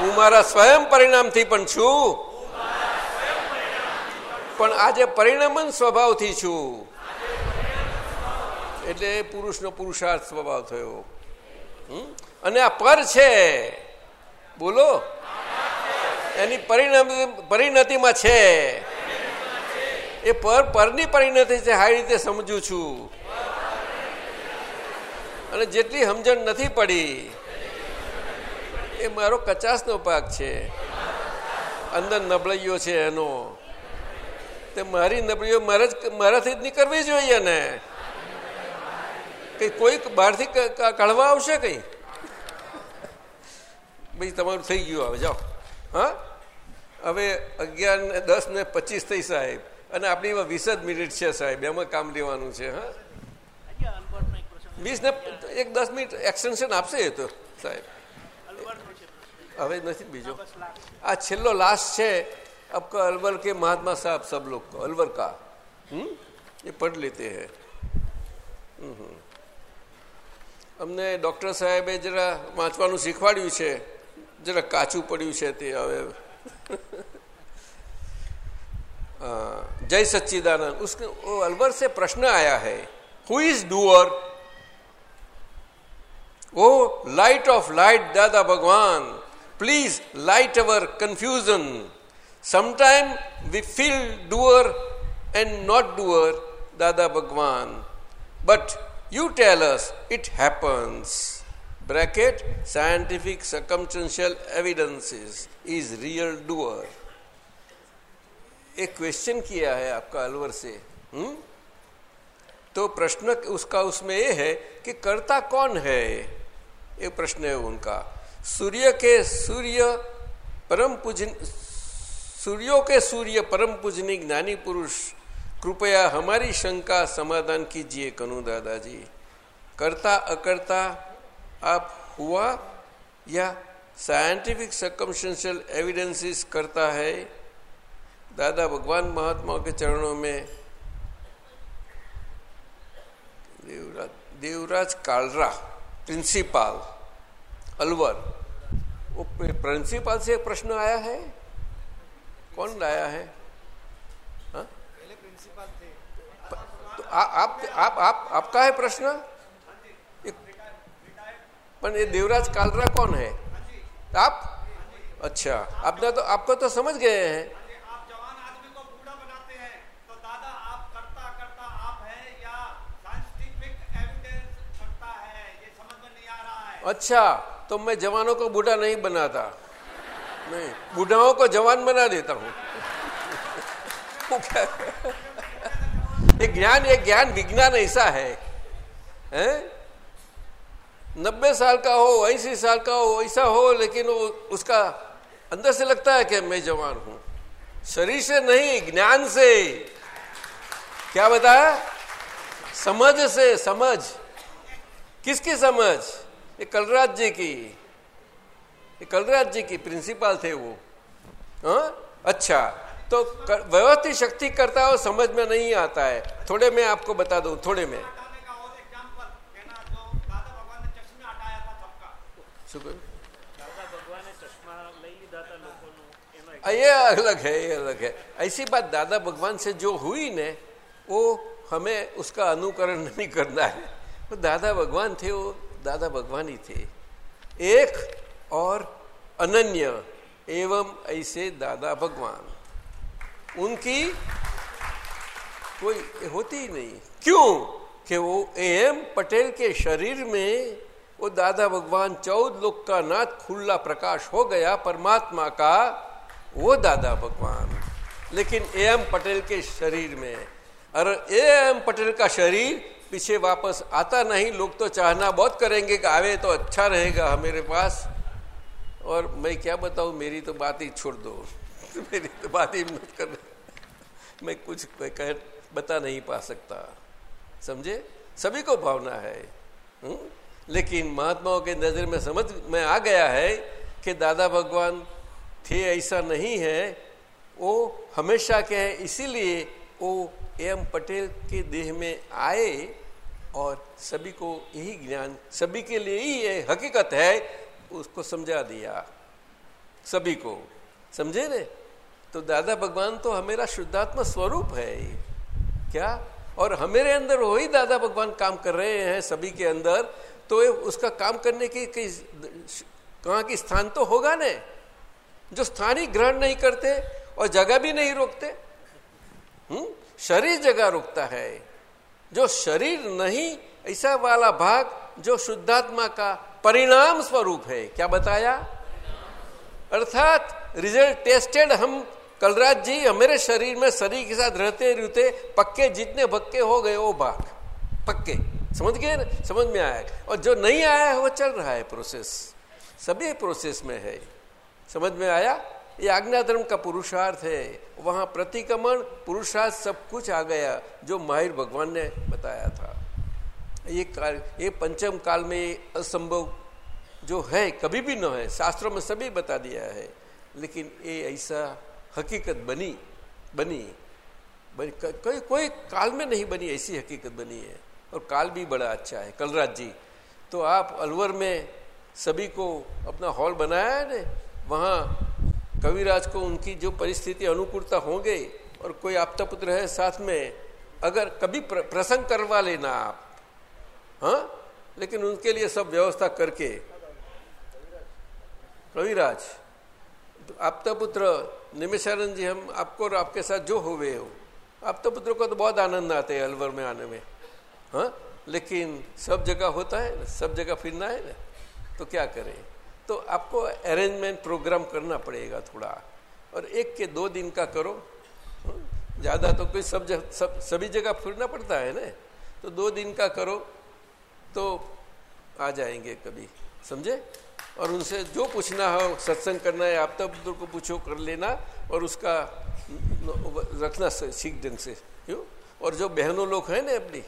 હું મારા સ્વયં પરિણામથી પણ છું. પણ આજે પરિણમન સ્વભાવથી છું. એટલે પુરુષનો પુરુષાર્થ સ્વભાવ થયો. અને આ પર છે. બોલો. એની પરિણામ પરિણતિમાં છે. એ પર, પરની પરિણતિ છે સારી રીતે સમજું છું. અને જેટલી સમજણ નથી પડી, એ મારો કચાસનો પાક છે. અંદર નબળાઈઓ છે એનો. તે મારી નબળીઓ મારા જ, મારાથી જ નીકળવી જોઈએ ને કઈ કોઈક બહારથી કાઢવા આવશે કઈ ભાઈ તમારું થઈ ગયું હવે જાઓ હા હવે અગિયાર ને દસ ને પચીસ થઈ સાહેબ અને આપણી એમાં વીસ જ મિનિટ છે સાહેબ એમાં કામ લેવાનું છે હા વીસ ને એક દસ મિનિટ એક્સટેન્શન આપશે એ તો સાહેબ હવે નથી બીજો આ છેલ્લો લાસ્ટ છે आपका अलवर के महात्मा साहब सब लोग को अलवर का हम्म ये पढ़ लेते हैं અમને ડૉક્ટર સાહેબે જરા વાંચવાનું શીખવાડ્યું છે જરા કાચું પડ્યું છે તે હવે जय सच्चिदानंद उसके वो अलवर से प्रश्न आया है who is doer Oh, light of light, Dada Bhagwan, please light our confusion. Sometime we feel doer and not doer, Dada Bhagwan. But you tell us, it happens. Bracket, scientific circumstantial evidences is real doer. एक question किया है आपका अलवर से हुँ? तो प्रश्न उसका उसमें ये है कि कर्ता कौन है ये प्रश्न है उनका सूर्य के सूर्य परम पूजन, सूर्यों के सूर्य परम पूजनी ज्ञानी पुरुष कृपया हमारी शंका समाधान कीजिए कनु दादाजी। कर्ता अकर्ता, आप हुआ या साइंटिफिक सर्कमस्टेंशियल एविडेंसेस करता है? दादा भगवान महात्मा के चरणों में देवराज देवराज कालरा प्रिंसिपाल अलवर, वो प्रिंसिपाल से प्रश्न आया है? कौन लाया हा? आप आप आप आपका है प्रश्न? પણ देवराज कालरा कौन है? आप? अच्छा અચ્છા આપને તો આપકો તો સમજ ગયે હે अच्छा तो मैं जवानों को बूढ़ा नहीं बनाता। नहीं बूढ़ाओं को जवान बना देता हूँ? ये ज्ञान ये ज्ञान विज्ञान ऐसा है, हैं? नब्बे साल का हो ऐसी साल का हो, ऐसा हो, लेकिन वो उसका अंदर से लगता है कि मैं जवान हूँ। शरीर से नहीं, ज्ञान से। क्या बताया समझ से, समझ। किसकी समझ? ये कलराज जी की। ये कलराज जी की प्रिंसिपल थे वो। हाँ? अच्छा। तो व्यवस्थित शक्ति करता है समझ में नहीं आता है। थोड़े में आपको बता दू, थोड़े में। ये अलग है, ये अलग है। ऐसी बात दादा भगवान से जो हुई ने, वो हमें उसका अनुकरण नहीं करना है। वो दादा भगवान थे, वो दादा भगवान ही थे। एक और अनन्य, एवं ऐसे दादा भगवान। उनकी कोई होती ही नहीं। क्यों? कि वो एम पटेल के शरीर में वो दादा भगवान चौदह लोक का नाथ खुला प्रकाश हो गया, परमात्मा का, वो दादा भगवान। लेकिन एम पटेल के शरीर में और एम पटेल का शरीर पीछे वापस आता नहीं। लोग तो चाहना बहुत करेंगे कि आवे तो अच्छा रहेगा मेरे पास। और मैं क्या बताऊँ, मेरी तो बात ही छोड़ दो। मेरी तो बात ही मत कर। मैं कुछ कह बता नहीं पा सकता। समझे? सभी को भावना है हुँ? लेकिन महात्माओं के नज़र में समझ में आ गया है कि दादा भगवान थे, ऐसा नहीं है। वो हमेशा के हैं, इसीलिए वो एम पटेल के देह में आए और सभी को यही ज्ञान, सभी के लिए ही ये हकीकत है, उसको समझा दिया। सभी को। समझे ने तो दादा भगवान तो हमेरा शुद्धात्मा स्वरूप है क्या? और हमारे अंदर वही दादा भगवान काम कर रहे हैं सभी के अंदर तो उसका काम करने की कहाँ की स्थान तो होगा ने? जो स्थान ही ग्रहण नहीं करते और जगह भी नहीं रोकते। हम्म? शरीर जगह रोकता है। जो शरीर नहीं, ऐसा वाला भाग जो शुद्धात्मा का परिणाम स्वरूप है। क्या बताया? अर्थात रिज़ल्ट टेस्टेड हम कलराज जी हमारे शरीर में शरीर के साथ रहते रहते पक्के, जितने पक्के हो गए, वो भाग पक्के। समझ गए समझ में आया? और जो नहीं आया है, वो चल रहा है प्रोसेस सभी प्रोसेस में है। समझ में आया? ये आज्ञा धर्म का पुरुषार्थ है। वहाँ प्रतिक्रमण, पुरुषार्थ सब कुछ आ गया, जो माहिर भगवान ने बताया था। ये काल ये पंचम काल में असंभव जो है, कभी भी न है। शास्त्रों में सभी बता दिया है। लेकिन ये ऐसा हकीकत बनी बनी। बनी कोई कोई काल में नहीं बनी ऐसी हकीकत बनी है। और काल भी बड़ा अच्छा है। कलराज जी तो आप अलवर में सभी को अपना हॉल बनाया है? ना वहाँ कविराज को उनकी जो परिस्थिति अनुकूलता होंगे और कोई आपता पुत्र है साथ में अगर कभी प्र, प्रसंग करवा लेना आप हाँ? लेकिन उनके लिए सब व्यवस्था करके। रविराज आपता पुत्र निमिषानंद जी, हम आपको और आपके साथ जो हुए हो, आप तो पुत्र को तो बहुत आनंद आते हैं अलवर में आने में। हाँ? लेकिन सब जगह होता है ना सब जगह फिरना है ना तो क्या करें? तो आपको अरेंजमेंट प्रोग्राम करना पड़ेगा थोड़ा। और एक के दो दिन का करो। हाँ? ज़्यादा तो कोई सब जगह सब, सभी जगह फिरना पड़ता है ना? तो दो दिन का करो तो आ जाएँगे कभी। समझे? और उनसे जो पूछना हो सत्संग करना है आप तब को पूछो कर लेना और उसका रखना सीख ढंग से क्यों? और जो बहनों लोग हैं ना अपनी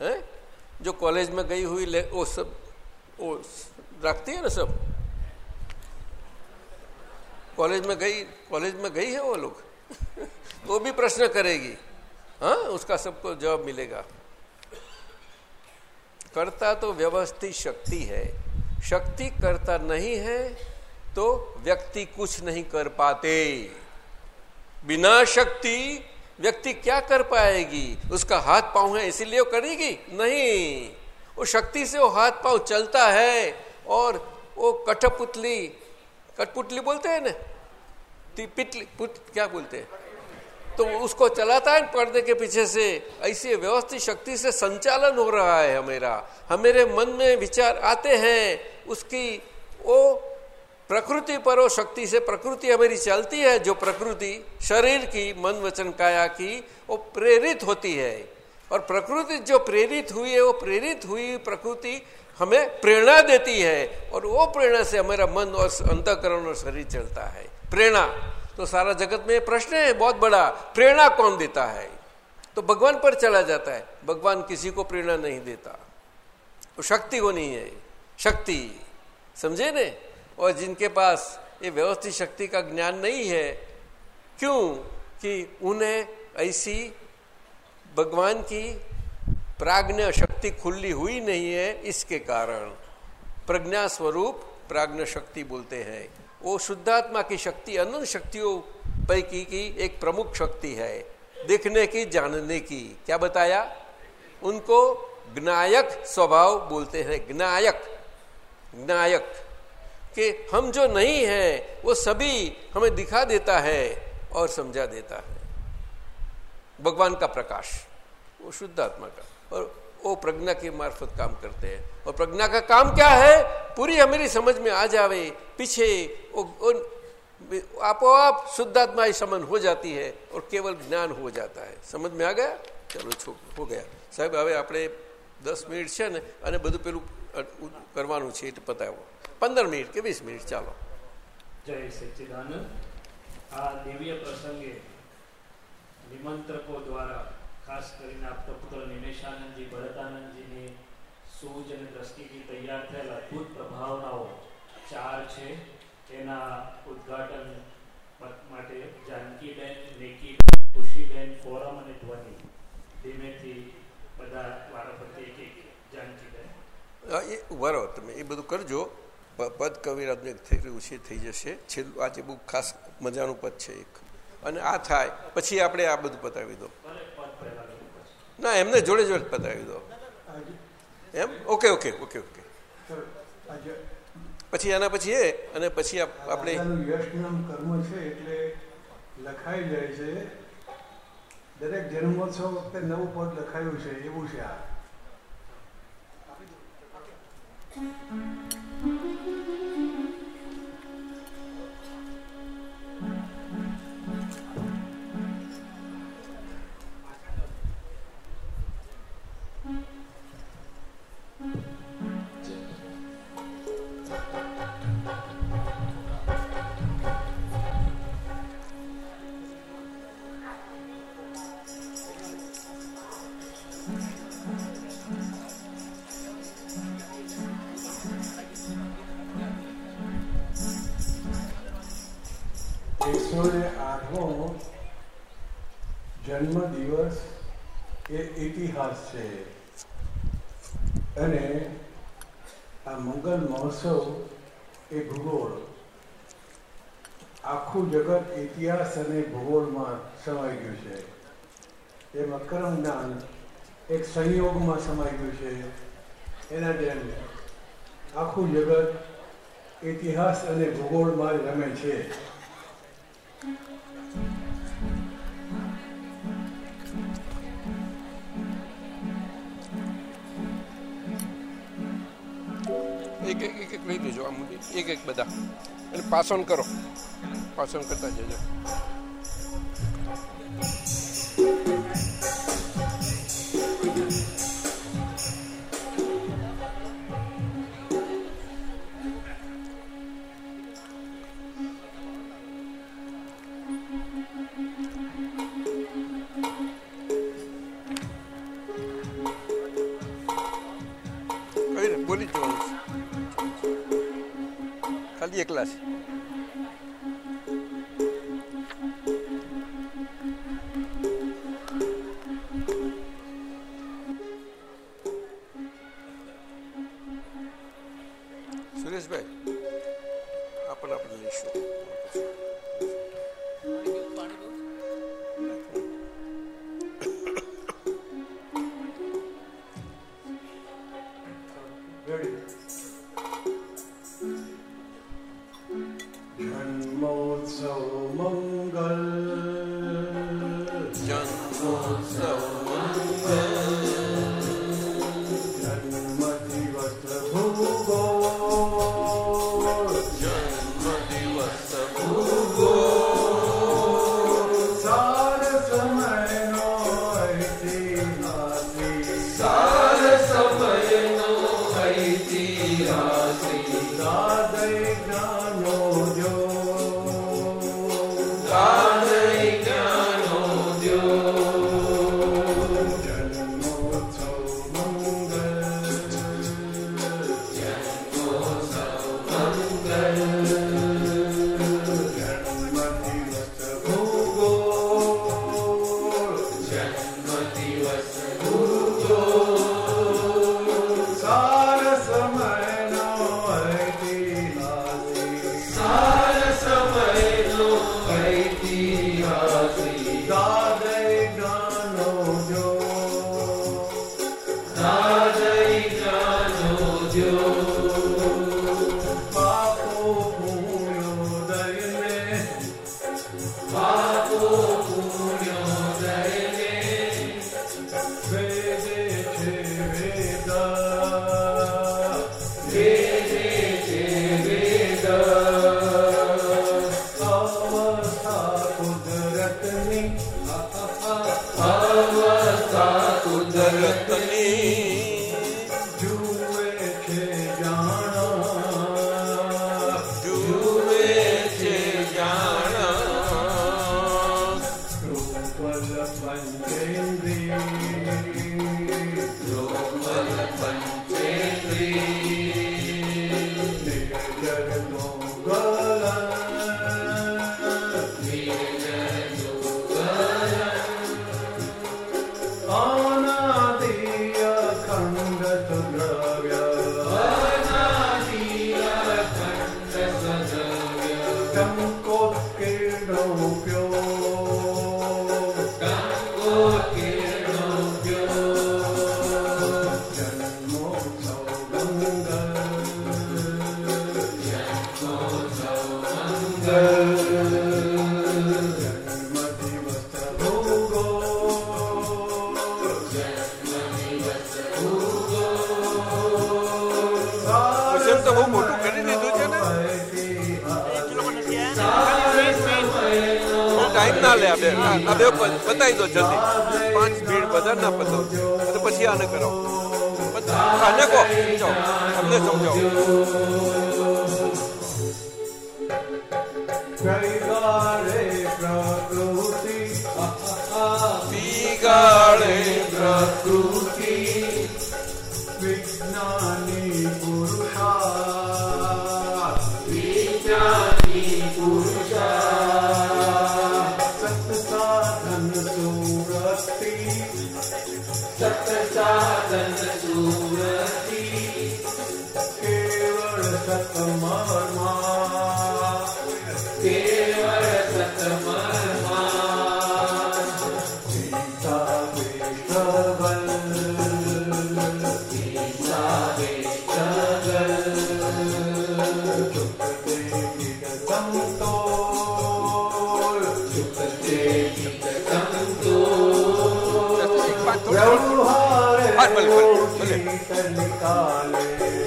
हैं? जो कॉलेज में गई हुई ले, वो सब वो रखती है ना सब? कॉलेज में गई कॉलेज में गई है वो लोग? वो भी प्रश्न करेगी। हाँ उसका सबको जवाब मिलेगा। करता तो व्यवस्थित शक्ति है। शक्ति करता नहीं है तो व्यक्ति कुछ नहीं कर पाते। बिना शक्ति व्यक्ति क्या कर पाएगी? उसका हाथ पाँव है, इसीलिए वो करेगी? नहीं। वो शक्ति से वो हाथ पाँव चलता है और वो कठपुतली कठपुतली बोलते हैं ना? पिटली पुट क्या बोलते हैं? तो उसको चलाता है पर्दे के पीछे से। ऐसी व्यवस्थित शक्ति से संचालन हो रहा है हमेरा। हमारे मन में विचार आते हैं, उसकी वो प्रकृति पर वो शक्ति से प्रकृति हमारी चलती है, जो प्रकृति शरीर की, मन वचन काया की, वो प्रेरित होती है। और प्रकृति जो प्रेरित हुई है, वो प्रेरित हुई प्रकृति हमें प्रेरणा देती है। और वो प्रेरणा से हमारा मन और अंतकरण और शरीर चलता है। प्रेरणा। तो सारा जगत में प्रश्न है, बहुत बड़ा। प्रेरणा कौन देता है? तो भगवान पर चला जाता है। भगवान किसी को प्रेरणा नहीं देता। तो शक्ति होनी है। शक्ति, समझे ने? और जिनके पास ये व्यवस्थित शक्ति का ज्ञान नहीं है, क्यों? कि उन्हें ऐसी भगवान की प्राज्ञ शक्ति खुली हुई नहीं है, इसके कारण। प्रज्ञा स्वरूप प्राज्ञ शक्ति बोलते हैं। वो शुद्धात्मा की शक्ति, अनंत शक्तियों पैकी की एक प्रमुख शक्ति है। देखने की, जानने की। क्या बताया? उनको ज्ञायक स्वभाव बोलते हैं। ज्ञायक। ज्ञायक। कि हम जो नहीं हैं, वो सभी हमें दिखा देता है और समझा देता है। भगवान का प्रकाश, वो शुद्ध आत्मा का। और वो प्रज्ञा के मार्फत काम करते हैं और प्रज्ञा का काम क्या है पूरी हमारी समझ में आ जावे पीछे आपो आप शुद्धात्मा ही समन हो जाती है और केवल ज्ञान हो जाता है समझ में आ गया ચલો છો હો ગયા સાહેબ હવે આપણે દસ મિનિટ છે ને અને બધું પેલું કરવાનું છે એટલે પતાવો પંદર મિનિટ કે વીસ મિનિટ ચાલો જય સચ્ચિદાનંદ આ દિવ્ય પ્રસંગે નિમંત્રકો દ્વારા ખાસ કરીને આપતા પુત્ર નિમેશાનંદજી ભરતાનંદજીની સૂજ અને દ્રષ્ટિથી તૈયાર થયેલ અદ્ભુત પ્રભાવનાઓ ચાર છે. એના ઉદ્ઘાટન માટે જાનકીબેન નેકીબેન ખુશીબેન ફોરમ અને ધ્વનિ. ધીમેથી બધા વારાફરતી એક એક જાનકીબેન. એ ઊભા રહો તમે એ બધું કરજો. પદ કવિરાજને થઈ રહ્યું છે થઈ જશે. છેલ્લું આજે બહુ ખાસ મજાનું પદ છે એક. અને આ થાય. પછી આપણે આ બધું પતાવી દો. ના, એમને જોડે જોડે પતાવી દો એમ? Okay okay okay okay. પછી એના પછી એ, અને પછી આપણે કર્મ છે એટલે લખાઈ જાય છે. દરેક જન્મોત્સવ વખતે નવું પદ લખાયું છે, એવું છે આ. આખું જગત ઇતિહાસ અને ભૂગોળમાં સમાઈ ગયું છે. એમ અક્રમ જ્ઞાન એક સંયોગમાં સમાઈ ગયું છે. એના જેમ આખું જગત ઇતિહાસ અને ભૂગોળમાં રમે છે. એક એક એક એક લઈ લેજો આ મૂડી. એક એક બધા. એટલે પાસન કરો. પાસન કરતા જજો. clase. ના. લે આપણે આ બે બતાવી દો જલ્દી. પાંચ ભીડ બધા ના પતાવો પછી આને કરાવો આને કહો સમજાવો અમને સમજાવો. Sacro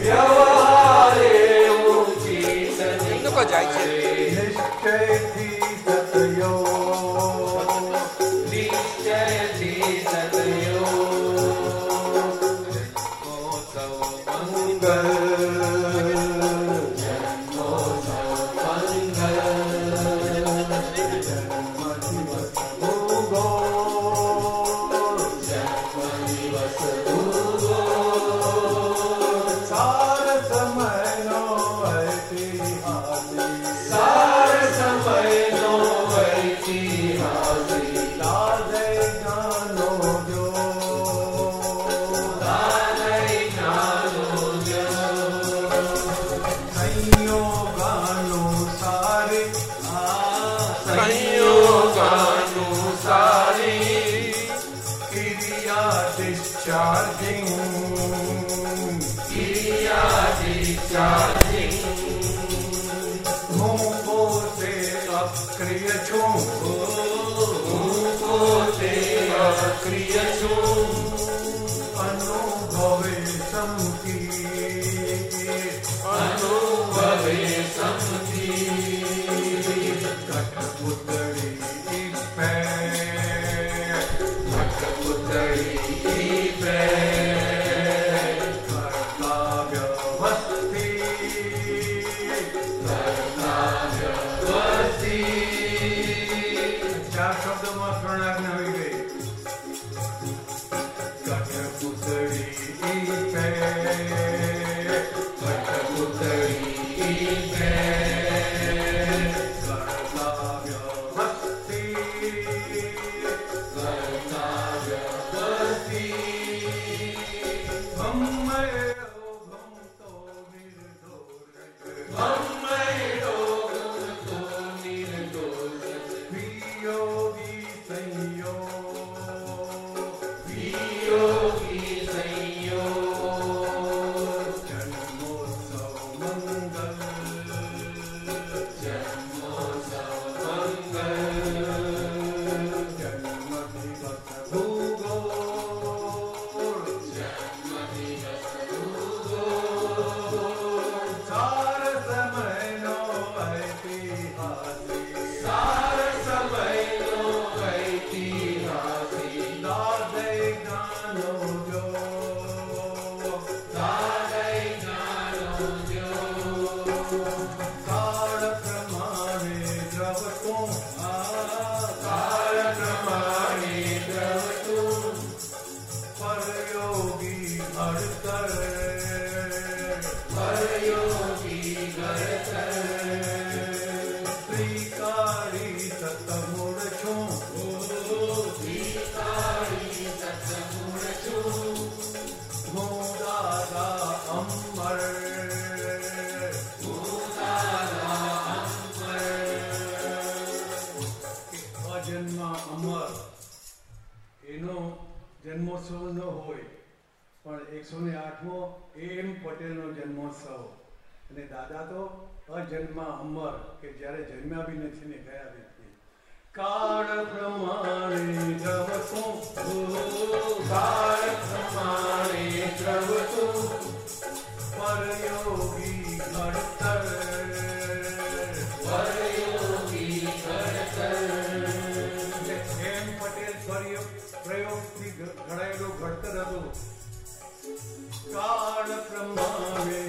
વ્યવહારે નિશ્ચય Thursday. જન્મા અમર કે જ્યારે જન્મ્યા બી નથી ને ગયા નથી કાળ પ્રમાણે જવતો કાળ પ્રમાણે જવતો પરયોગી ઘડતર પરયોગી ઘડતર એમ પટેલ પ્રયોગ પ્રયોગથી ઘડાયેલો ઘડતર હતો કાળ પ્રમાણે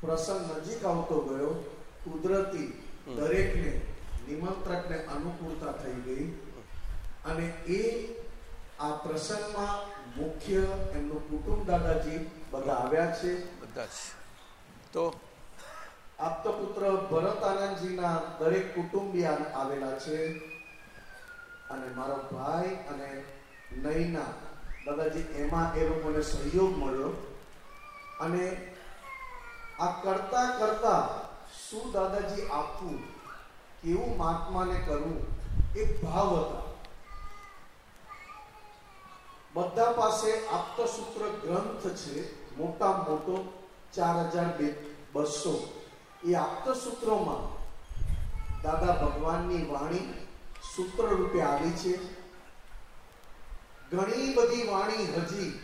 પ્રસંગ નજીક આવતો ગયો કુદરતી દરેકને નિમંત્રકને અનુકૂળતા થઈ ગઈ અને એ આ પ્રસંગમાં મુખ્ય એમનું કુટુંબ દાદાજી બધા આવ્યા છે. બધા તો? આપતો પુત્ર ભરત આનંદજીના દરેક કુટુંબી આવેલા છે અને મારો ભાઈ અને નૈના દાદાજી એમાં એ લોકોને સહયોગ મળ્યો અને આ કરતા કરતા શું દાદાજી આપવું, કેવું મહાત્માને કરવું, એ ભાવ હતા. બધા પાસે આપતસૂત્ર ગ્રંથ છે, મોટા મોટો ચાર હજાર બે બસો. એ આપતસૂત્રોમાં દાદા ભગવાનની વાણી સૂત્ર રૂપે આવી છે. ઘણી બધી વાણી હજી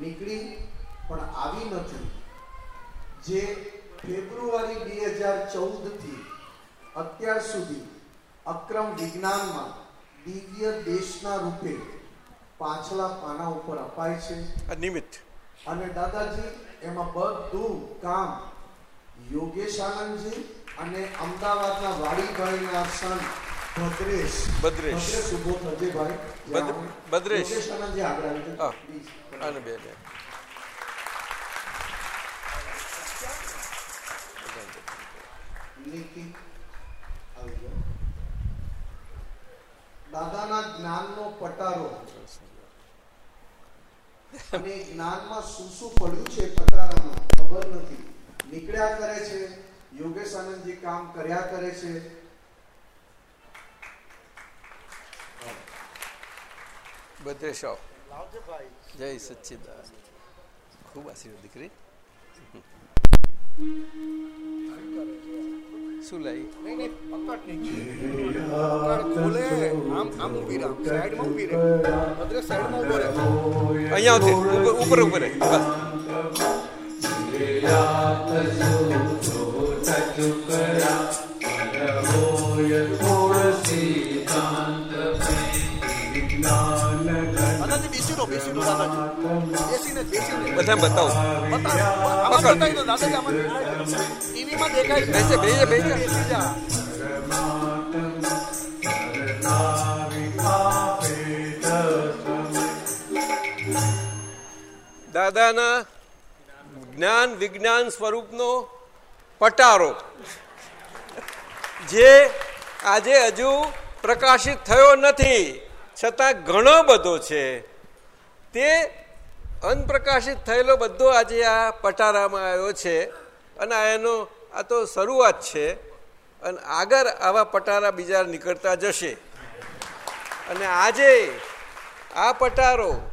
નીકળી, પણ આવી નથી. જે ફેબ્રુઆરી બે હજાર ચૌદથી અત્યાર સુધી અક્રમ વિજ્ઞાનમાં દિવ્ય દેશના રૂપે પાછલા પાના ઉપર અપાય છે નિમિત્ત અને દાદાજી એમાં બધું કામ યોગેશ આનંદજી અને અમદાવાદના વાડીભાઈના સન ભદ્રેશ ભદ્રેશ. ભદ્રેશ ઊભો થજે ભાઈ ભદ્રેશ. આનંદજી આગળ આવી અને. બે બે નીતિ આવી ગયો દાદાના જ્ઞાનનો પટારો. અને જ્ઞાનમાં શું શું પડ્યું છે પટારામાં ખબર નથી. નીકળ્યા કરે છે યોગેશ આનંદજી કામ કર્યા કરે છે. બધે શો જય સચ્ચિદાન ખૂબ આશીર્વાદ દીકરી. શું લાઈ નહીં પકડ નહીં ખોલે આમ આમ ઊભી રાખ સાઈડમાં ઊભી રહે. ભદ્રેશ સાઈડમાં ઊભો રહે. અહીંયાથી ઉપર ઉપર ઉપર. બધા બતાવો. બેસે. દાદાના જ્ઞાન વિજ્ઞાન સ્વરૂપનો પટારો. જે આજે હજુ પ્રકાશિત થયો નથી છતાં ઘણો બધો છે. તે અનપ્રકાશિત થયેલો બધો આજે આ પટારામાં આવ્યો છે. અને આ એનો આ તો શરૂઆત છે. અને આગળ આવા પટારા બીજા નીકળતા જશે. અને આજે આ પટારો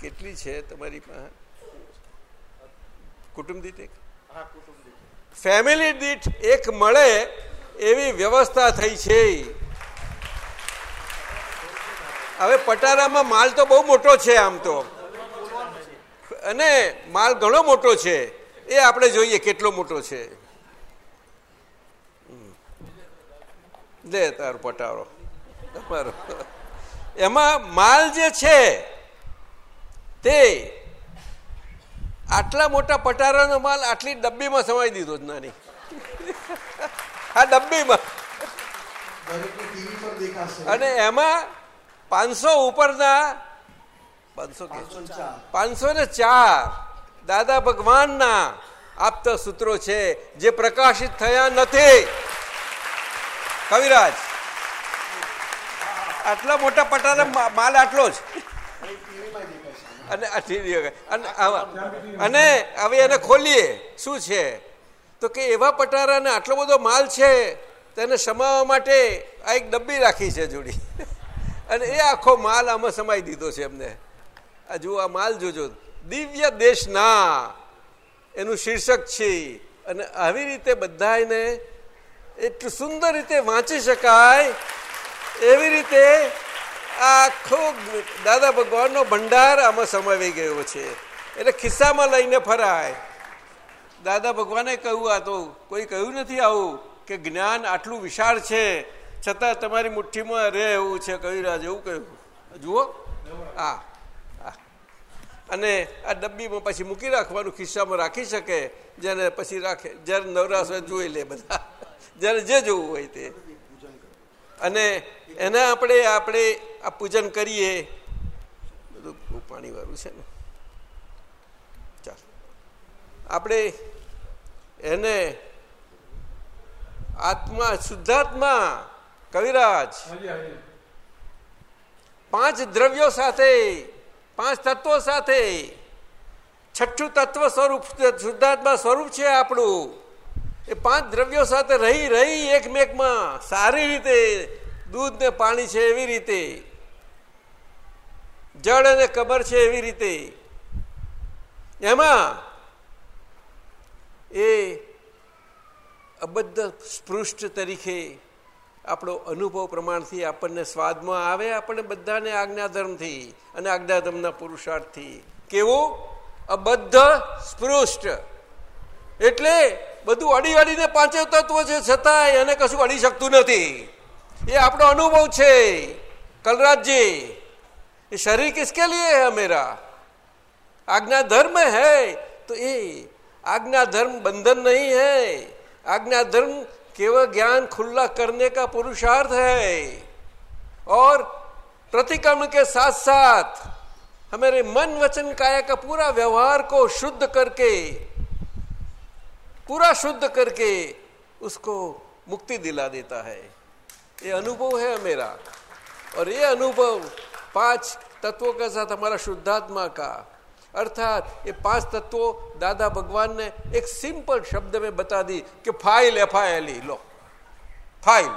કેટલી છે તમારી પાસે? કુટુંબ દીઠ એક? ફેમિલી દીઠ એક મળે એવી વ્યવસ્થા થઈ છે. હવે પટારામાં માલ તો બહુ મોટો છે આમ તો. અને માલ ઘણો મોટો છે. એ આપણે જોઈએ કેટલો મોટો છે. લે તારો પટારો. તમારો. એમાં માલ જે છે તે આટલા મોટા પટારાનો માલ આટલી ડબ્બીમાં સમાઈ દીધો જ નાની. આ ડબ્બીમાં. અને એમાં પાંચસો ઉપરના પાંચસો પાંચસો ને ચાર. દાદા ભગવાનના આપતા સૂત્રો છે જે પ્રકાશિત થયા નથી. કવિરાજ આટલા મોટા પટારા માલ આટલો જ. અને આ અને આવા- અને હવે એને ખોલીએ. શું છે? તો કે એવા પટારાને આટલો બધો માલ છે તેને સમાવવા માટે આ એક ડબ્બી રાખી છે જોડી. અને એ આખો માલ આમાં સમાઈ દીધો છે એમને. આ જુઓ, આ માલ જોજો. દિવ્ય દેશના એનું શીર્ષક છે. અને આવી રીતે બધાને એટલું સુંદર રીતે વાંચી શકાય, એવી રીતે આ આખો દાદા ભગવાનનો ભંડાર આમાં સમાવી ગયો છે. એટલે ખિસ્સામાં લઈને ફરાય. દાદા ભગવાને કહ્યું, આ તો કોઈ કહ્યું નથી આવું કે જ્ઞાન આટલું વિશાળ છે છતાં તમારી મુઠ્ઠીમાં રહે એવું છે કવિરાજ, એવું કહ્યું. જુઓ. હા. અને આ ડબ્બીમાં પછી મૂકી રાખવાનું, ખિસ્સામાં રાખી શકે, જેને પછી રાખે, જ્યારે નવરાશ જોઈ લે બધા. જ્યારે જે જોવું હોય તે. અને એને આપણે આપણે આ પૂજન કરીએ. બધું પાણીવાળું છે ને. ચાલ. આપણે એને આત્મા, શુદ્ધાત્મા કવિરાજ, પાંચ દ્રવ્યો સાથે, પાંચ તત્વો સાથે, છઠ્ઠું તત્વ સ્વરૂપ શુદ્ધાત્મા સ્વરૂપ છે આપણું. એ પાંચ દ્રવ્યો સાથે રહી રહી એકમેકમાં સારી રીતે દૂધ ને પાણી છે એવી રીતે, જળ અને કબર છે એવી રીતે. એમાં એ અબદ્ધ સ્પૃષ્ટ તરીકે આપણો અનુભવ પ્રમાણથી આપણને સ્વાદમાં આવે આપણને બધાને આજ્ઞાધર્મથી અને આજ્ઞાધર્મના પુરુષાર્થથી કેવું અબદ્ધ સ્પૃષ્ટ એટલે બધું અડી અડીને પાંચે તત્વો છે છતાંય એને કશું અડી શકતું નથી એ આપણો અનુભવ છે કલરાજજી ये शरीर किसके लिए है मेरा आज्ञा धर्म है तो ये आज्ञा धर्म बंधन नहीं है आज्ञा धर्म केवल ज्ञान खुला करने का पुरुषार्थ है। और प्रतिक्रमण के साथ साथ हमारे मन वचन काया का पूरा व्यवहार को शुद्ध करके, पूरा शुद्ध करके उसको मुक्ति दिला देता है। ये अनुभव है मेरा। और ये अनुभव पाँच तत्वों के साथ हमारा शुद्धात्मा का अर्थात ये पाँच तत्वों दादा भगवान ने एक सिंपल शब्द में बता दी कि फ़ाइल एफ़ आई एल लो। फ़ाइल।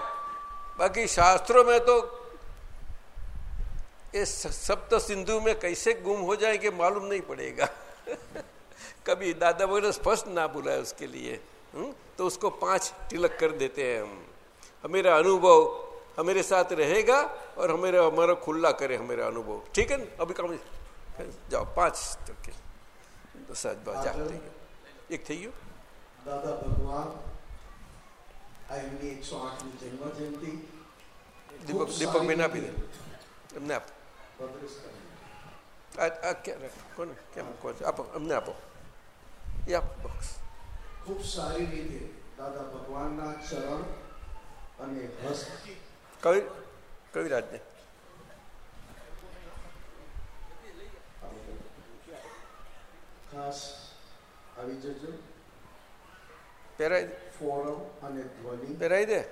बाकी शास्त्रों में तो ये सप्त सिंधु में कैसे गुम हो जाएँगे मालूम नहीं पड़ेगा। कभी दादा भगवान ने स्पष्ट ना बोला है उसके लिए हुँ? तो उसको पाँच तिलक कर देते हैं हम। मेरा अनुभव हमारे साथ रहेगा और हमें हमारा खुला करे हमारा अनुभव। ठीक है ना? अभी काम जाओ પાંચ ટકે. દસ જ થઈ ગયો એક થઈ ગયું? દાદા ભગવાન આ એમની એકસો આઠમી જન્મ જયંતિ દીપક દીપકભાઈ આપી દે. એમને આપો. આ આ ક્યારે કોને? કેમ કહો છો? આપો અમને આપો. એ આપો બોક્સ ખૂબ સારી રીતે દાદા ભગવાનના ચરણ અને હસ્ત કવિ કવિરાજને. ખાસ આવી જજો. પહેરાઈ દે. ફોરમ અને ધ્વનિ. પહેરાઈ દે.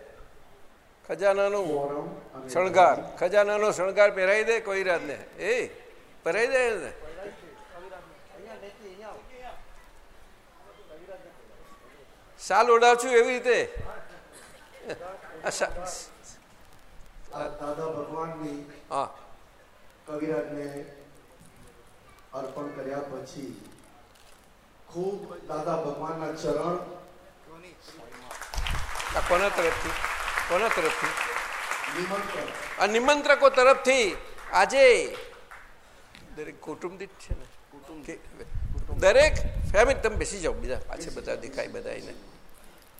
ખજાનાનો ફોરમ શણગાર. ખજાનાનો શણગાર પહેરાઈ દે કોઈ રાતને. એ પહેરાઈ દે એને. શાલ ઓડાવશું એવી રીતે. દાદા ભગવાનની હા. કવિરાજને અર્પણ કર્યા પછી ખૂબ દાદા ભગવાનના ચરણ. આ કોના તરફથી? કોના તરફથી? આ નિમંત્રકો તરફથી આજે દરેક કુટુંબિત છે ને? દરેક ફેમિલી તમે બેસી જાઓ બીજા પાછળ બધા દેખાય બધા એને.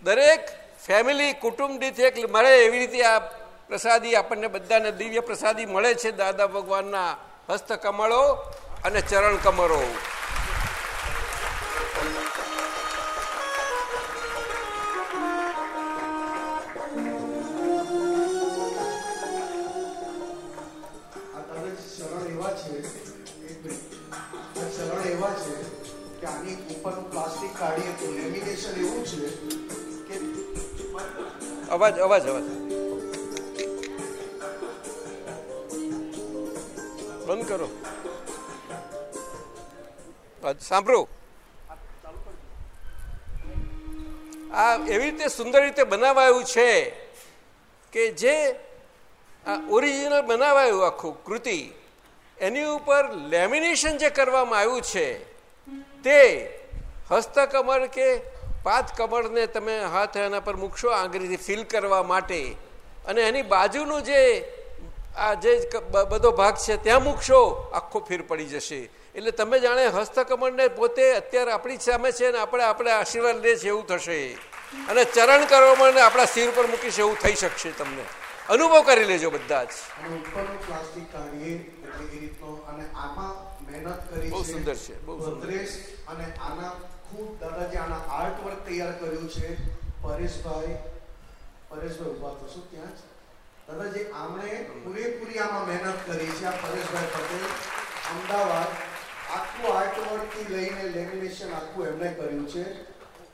દરેક ફેમિલી કુટુંબથી એક મળે એવી રીતે આ પ્રસાદી આપણને બધાને દિવ્ય પ્રસાદી મળે છે. દાદા ભગવાનના હસ્તકમળો અને ચરણ કમળો. અવાજ અવાજ અવાજ. બંધ કરો. સાંભળો. આ એવી રીતે સુંદર રીતે બનાવાયું છે કે જે, આ ઓરિજિનલ બનાવાયું આખું કૃતિ, એની ઉપર લેમિનેશન જે કરવામાં આવ્યું છે, તે હસ્તકમળ કે પાત કમળને તમે હાથ એના પર મૂકશો આંગળીથી ફીલ કરવા માટે. અને એની બાજુનું જે આ જે બધો ભાગ છે ત્યાં મૂકશો આખો ફેર પડી જશે. એટલે તમે જાણે હસ્તકમળને પોતે અત્યારે આપણી સામે છે ને આપણે આપણે આશીર્વાદ લે છે એવું થશે. અને ચરણ કરવામાં આપણા શિર પર મૂકીશ એવું થઈ શકશે તમને. અનુભવ કરી લેજો બધા જ. બહુ સુંદર છે, બહુ સુંદર. અને આના દાદાજી આના આર્ટ વર્ક તૈયાર કર્યું છે. પરેશભાઈ પરેશભાઈ ઊભા થશો ત્યાં જ? દાદાજી આમણે પૂરેપૂરી આમાં મહેનત કરી છે આ પરેશભાઈ પટેલ. અમદાવાદ આખું આર્ટ વર્કથી લઈને લેમિનેશન આખું એમણે કર્યું છે.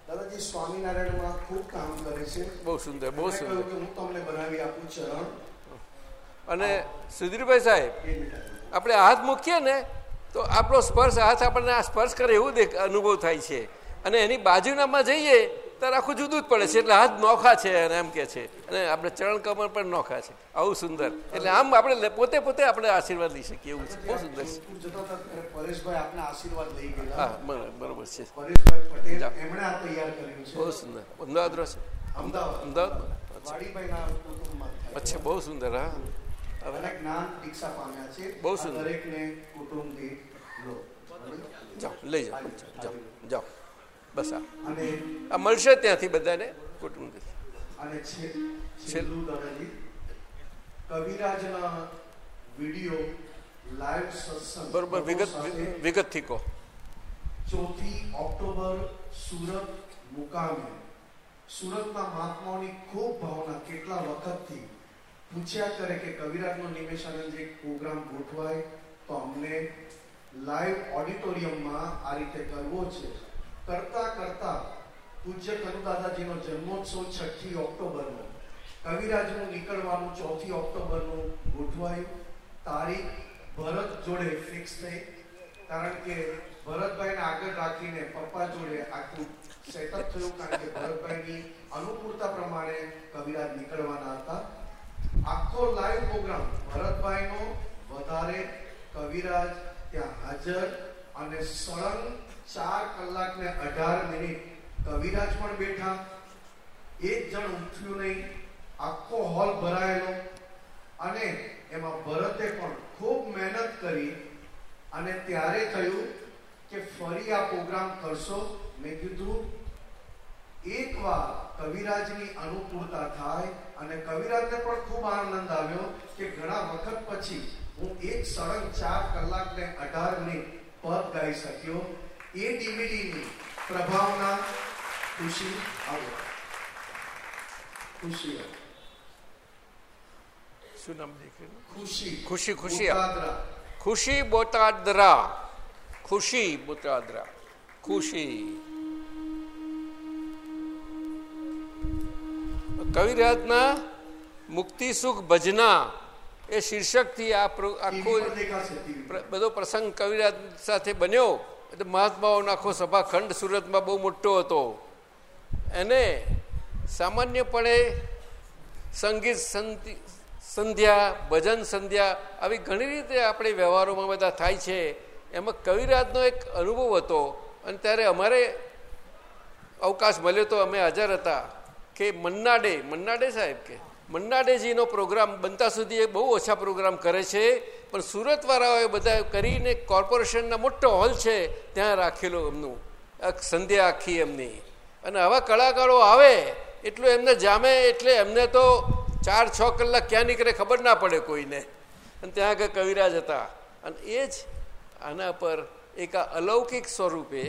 દાદાજી સ્વામિનારાયણમાં ખૂબ કામ કરે છે. બહુ સુંદર બહુ સુંદર. હું તમને બનાવી આપું ચરણ. અને સુધીરભાઈ સાહેબ આપણે હાથ મૂકીએ ને તો આપણો સ્પર્શ હાથ આપણને આ સ્પર્શ કરે એવું દેખ અનુભવ થાય છે. અને એની બાજુનામાં જઈએ ત્યારે આખું જુદું જ પડે છે. એટલે હાથ નોખા છે અને એમ કે છે. અને આપણે ચરણ કમર પણ નોખા છે. આવું સુંદર. એટલે આમ આપણે પોતે પોતે આપણે આશીર્વાદ લઈ શકીએ એવું છે. બહુ સુંદર છે. પરેશભાઈ આપના આશીર્વાદ લઈ ગયેલા. હા બરાબર છે. પરેશભાઈ પટેલ એમણે આ તૈયાર કર્યું છે. બહુ સુંદર. અમદાવાદ. રહો છે અમદાવાદ અમદાવાદ અચ્છા બહુ સુંદર હા. હવે જ્ઞાન દીક્ષા પામ્યા છે. બહુ સુંદર. દરેકને કુટુંબ દીઠ લો જાઓ લઈ જાઓ. જાઓ જાઓ. બસ આ. અને આ મળશે ત્યાંથી બધાને કુટુંબ અને છે છેલ્લું. દાદાજી કવિરાજના વીડિયો લાઈવ સત્સંગ બરોબર વિગત વિગતથી કહો. ચોથી ઓક્ટોબર સુરત મુકામે. સુરતના મહાત્માઓની ખૂબ ભાવના કેટલા વખતથી પૂછ્યા કરે કે કવિરાજનો નિમેશાનંદ જે પ્રોગ્રામ ગોઠવાય તો અમને લાઈવ ઓડિટોરિયમમાં આ રીતે કરવો છે. કરતા કરતા પૂજ્ય કનુદાદાજીનો જન્મોત્સવ છઠ્ઠી ઓક્ટોબરનો, કવિરાજનું નીકળવાનું ચોથી ઓક્ટોબરનું ગોઠવાયું તારીખ ભરત જોડે ફિક્સ થઈ. કારણ કે ભરતભાઈને આગળ રાખીને પપ્પા જોડે આખું સેટઅપ થયું કારણ કે ભરતભાઈની અનુકૂળતા પ્રમાણે કવિરાજ નીકળવાના હતા. આખો લાઈવ પ્રોગ્રામ ભરતભાઈનો વધારે કવિરાજ ત્યાં હાજર અને સળંગ ચાર કલાક ને અઢાર મિનિટ કવિરાજ પણ બેઠા. એક જણ ઉઠ્યું નહીં, આખો હોલ ભરાયેલો. અને એમાં ભરતે પણ ખૂબ મહેનત કરી અને ત્યારે થયું કે ફરી આ પ્રોગ્રામ કરશો. મેં કીધું એકવાર કવિરાજની અનુકૂળતા થાય. અને કવિરાજને પણ ખૂબ આનંદ આવ્યો કે ઘણા વખત પછી હું એક સળંગ ચાર કલાક ને અઢાર મિનિટ પદ ગાઈ શક્યો. એ ડીવીડીની પ્રભાવના ખુશી આવો ખુશી આવો. શું નામ દીકરીનું ખુશી ખુશી ખુશી બોટાદરા. ખુશી બોટાદરા ખુશી બોટાદરા ખુશી કવિરાજના મુક્તિ સુખ ભજના એ શીર્ષકથી આ પ્રો- આખો TV પર દેખાશે TV પર. પ્ર- બધો પ્રસંગ કવિરાજ સાથે બન્યો. એટલે મહાત્માઓનો આખો સભાખંડ સુરતમાં બહુ મોટો હતો. એને સામાન્યપણે સંગીત સંધ્યા, ભજન સંધ્યા આવી ઘણી રીતે આપણે વ્યવહારોમાં બધા થાય છે. એમાં કવિરાજનો એક અનુભવ હતો અને ત્યારે અમારે અવકાશ મળ્યો તો અમે હાજર હતા કે મન્નાડે મન્નાડે સાહેબ કે, મન્નાડેજીનો પ્રોગ્રામ બનતા સુધી એ બહુ ઓછા પ્રોગ્રામ કરે છે. પણ સુરતવાળાઓએ બધા કરીને કોર્પોરેશનના મોટો હોલ છે, ત્યાં રાખેલો એમનું. સંધ્યા આખી એમની. અને આવા કલાકારો આવે, એટલું એમને જામે, એટલે એમને તો ચાર છ કલાક ક્યાં નીકળે ખબર ના પડે કોઈને. અને ત્યાં આગળ કવિરાજ હતા. અને એ જ આના પર એક આ અલૌકિક સ્વરૂપે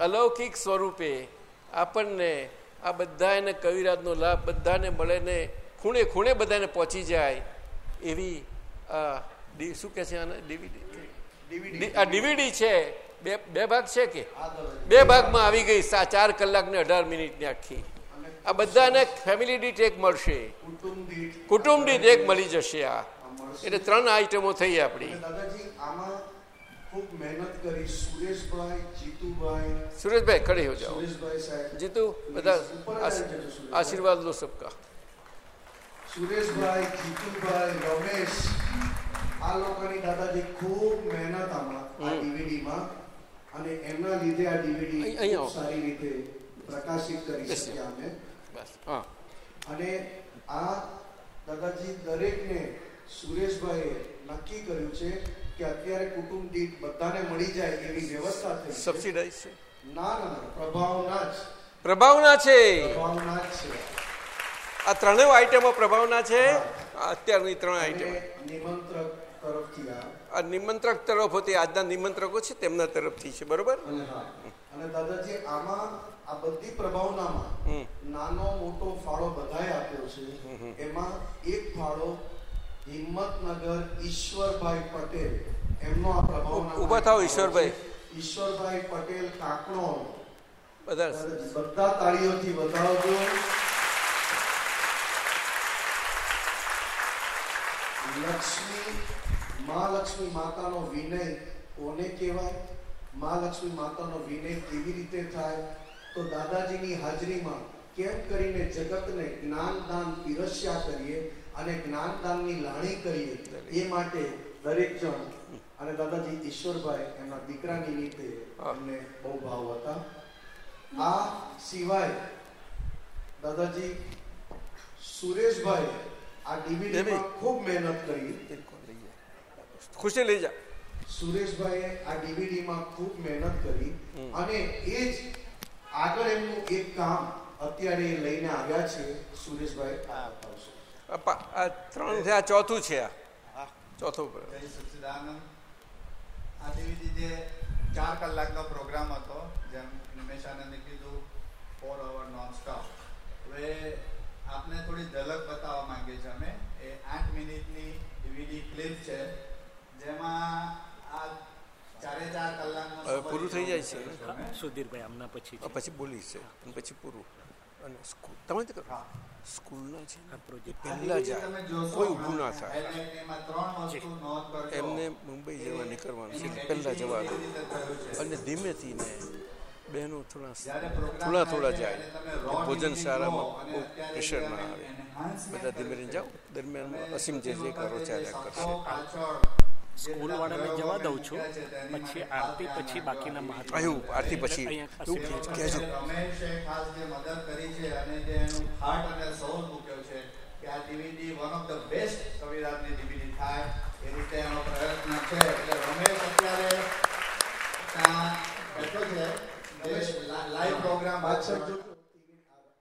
અલૌકિક સ્વરૂપે આપણને આ બધાને કવિરાજનો લાભ બધાને મળે ને ખૂણે ખૂણે બધાને પહોંચી જાય એવી આ શું કે છે ડીવીડી? આ ડીવીડી છે. બે બે ભાગ છે કે? બે ભાગમાં આવી ગઈ ચાર કલાક ને અઢાર મિનિટની આખી. આ બધાને ફેમિલી દીઠ એક મળશે. કુટુંબ દીઠ એક મળી જશે આ. એટલે ત્રણ આઈટમો થઈ આપણી. સુરેશભાઈ જીતુભાઈ. સુરેશભાઈ ખડે હો જાઓ. જીતુ બધા. આશીર્વાદ લો. સબકા. સુરેશભાઈ જીતુભાઈ રમેશ આ લોકોની દાદાજી ખૂબ મહેનત આમાં આ ડીવીડીમાં. અને એમના લીધે આ ડીવીડી સારી રીતે પ્રકાશિત કરી. શક્યા અમે. બસ હા. અને આ દાદાજી દરેકને સુરેશભાઈએ નક્કી કર્યું છે કે અત્યારે કુટુંબ દીઠ બધાને મળી જાય એવી વ્યવસ્થા થઈ છે. સબસિડાઈઝ છે. ના ના ના પ્રભાવના જ. પ્રભાવના છે. પ્રભાવના જ છે. આ ત્રણેય આઈટમો પ્રભાવના છે. અત્યારની ત્રણ આઈટમ નિમંત્રક તરફથી આ. નિમંત્રક તરફ હતી આજના નિમંત્રકો છે તેમના તરફથી છે બરોબર? અને દાદાજી આમાં આ બધી પ્રભાવનામાં નાનો મોટો ફાળો બધાએ આપ્યો છે. એમાં એક ફાળો હિંમતનગર ઈશ્વરભાઈ પટેલ. એમનો આ પ્રભાવ ઊભા થાઓ, ઈશ્વરભાઈ. ઈશ્વરભાઈ પટેલ કાકણો બધા બધા તાળીઓથી વધાવજો લક્ષ્મી મહાલક્ષ્મી માતાનો વિનય કોને કહેવાય? મહાલક્ષ્મી માતાનો વિનય કેવી રીતે થાય? તો દાદાજીની હાજરીમાં કેમ કરીને જગતને જ્ઞાનદાન પીરસ્યા કરીએ અને જ્ઞાનદાનની લાણી કરીએ એ માટે દરેક જણ અને દાદાજી ઈશ્વરભાઈ એમના દીકરાની રીતે અમને બહુ ભાવ હતા. આ સિવાય દાદાજી સુરેશભાઈ આ ડીવીડીમાં ખૂબ મહેનત કરી. ખુશી લઈ જા. સુરેશભાઈએ આ ડીવીડીમાં ખૂબ મહેનત કરી અને એ જ આગળ એમનું એક કામ અત્યારે લઈને આવ્યા છે સુરેશભાઈ. આ ત્રણ છે આ ચોથું છે આ. ચોથું જય સચ્ચિદાનંદ આ દેવીજી જે ચાર કલાકનો પ્રોગ્રામ હતો જેમ નિમેશાનંદે કીધું ફોર અવર નોન સ્ટોપ હવે આપને થોડી ઝલક બતાવવા માંગીએ છીએ અમે. એ આઠ મિનિટની ડીવીડી ક્લિપ છે. જેમાં આ ચારે ચાર કલાકનો પૂરું થઈ જાય છે. સુધીરભાઈ આમના પછી પછી બોલી છે. અને પછી પૂરું. અને સ્કૂલ તમે જ કરો. સ્કૂલના છે ને? પ્રોજેક્ટ પહેલાં જાય કોઈ ઊભું ના થાય. એમને મુંબઈ જવા નીકળવાનું છે. પહેલાં જવા દો અને ધીમેથી ને બહેનો થોડા થોડા થોડા જાય. ભોજન સારામાં બહુ પ્રેશર ના આવે. બધા ધીમે ધીમે જાઓ. દરમિયાનમાં અસીમ જે જે કરો ચાલ્યા કરશે. સ્કૂલ જવા દઉં છું. પછી આરતી પછી બાકીના મહાત્મા આવ્યું આરતી પછી. કહેજો. ખાસ જે મદદ કરી છે અને જે હાર્ટ અને સોલ મૂક્યો છે કે આ DVD one of the best કવિરાજની DVD થાય એ રીતે એનો પ્રયત્ન છે. એટલે રમેશ અત્યારે ત્યાં બેઠો છે. લાઈવ પ્રોગ્રામ પાછળ જોજો.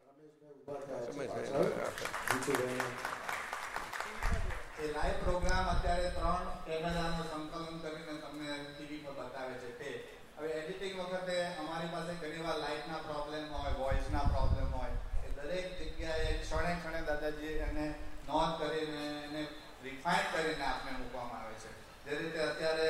રમેશભાઈ ઊભા થયા છે સમય પાછળ. જીતુભાઈ. એ લાઈવ પ્રોગ્રામ અત્યારે ત્રણ કેમેરાનું સંકલન કરીને તમને ટીવી પર બતાવે છે તે હવે એડિટિંગ વખતે અમારી પાસે ઘણીવાર લાઇટના પ્રોબ્લેમ હોય વોઇસના પ્રોબ્લેમ હોય એ દરેક જગ્યાએ ક્ષણે ક્ષણે દાદાજી એને નોંધ કરીને એને રિફાઇન કરીને આપણે મૂકવામાં આવે છે જે રીતે અત્યારે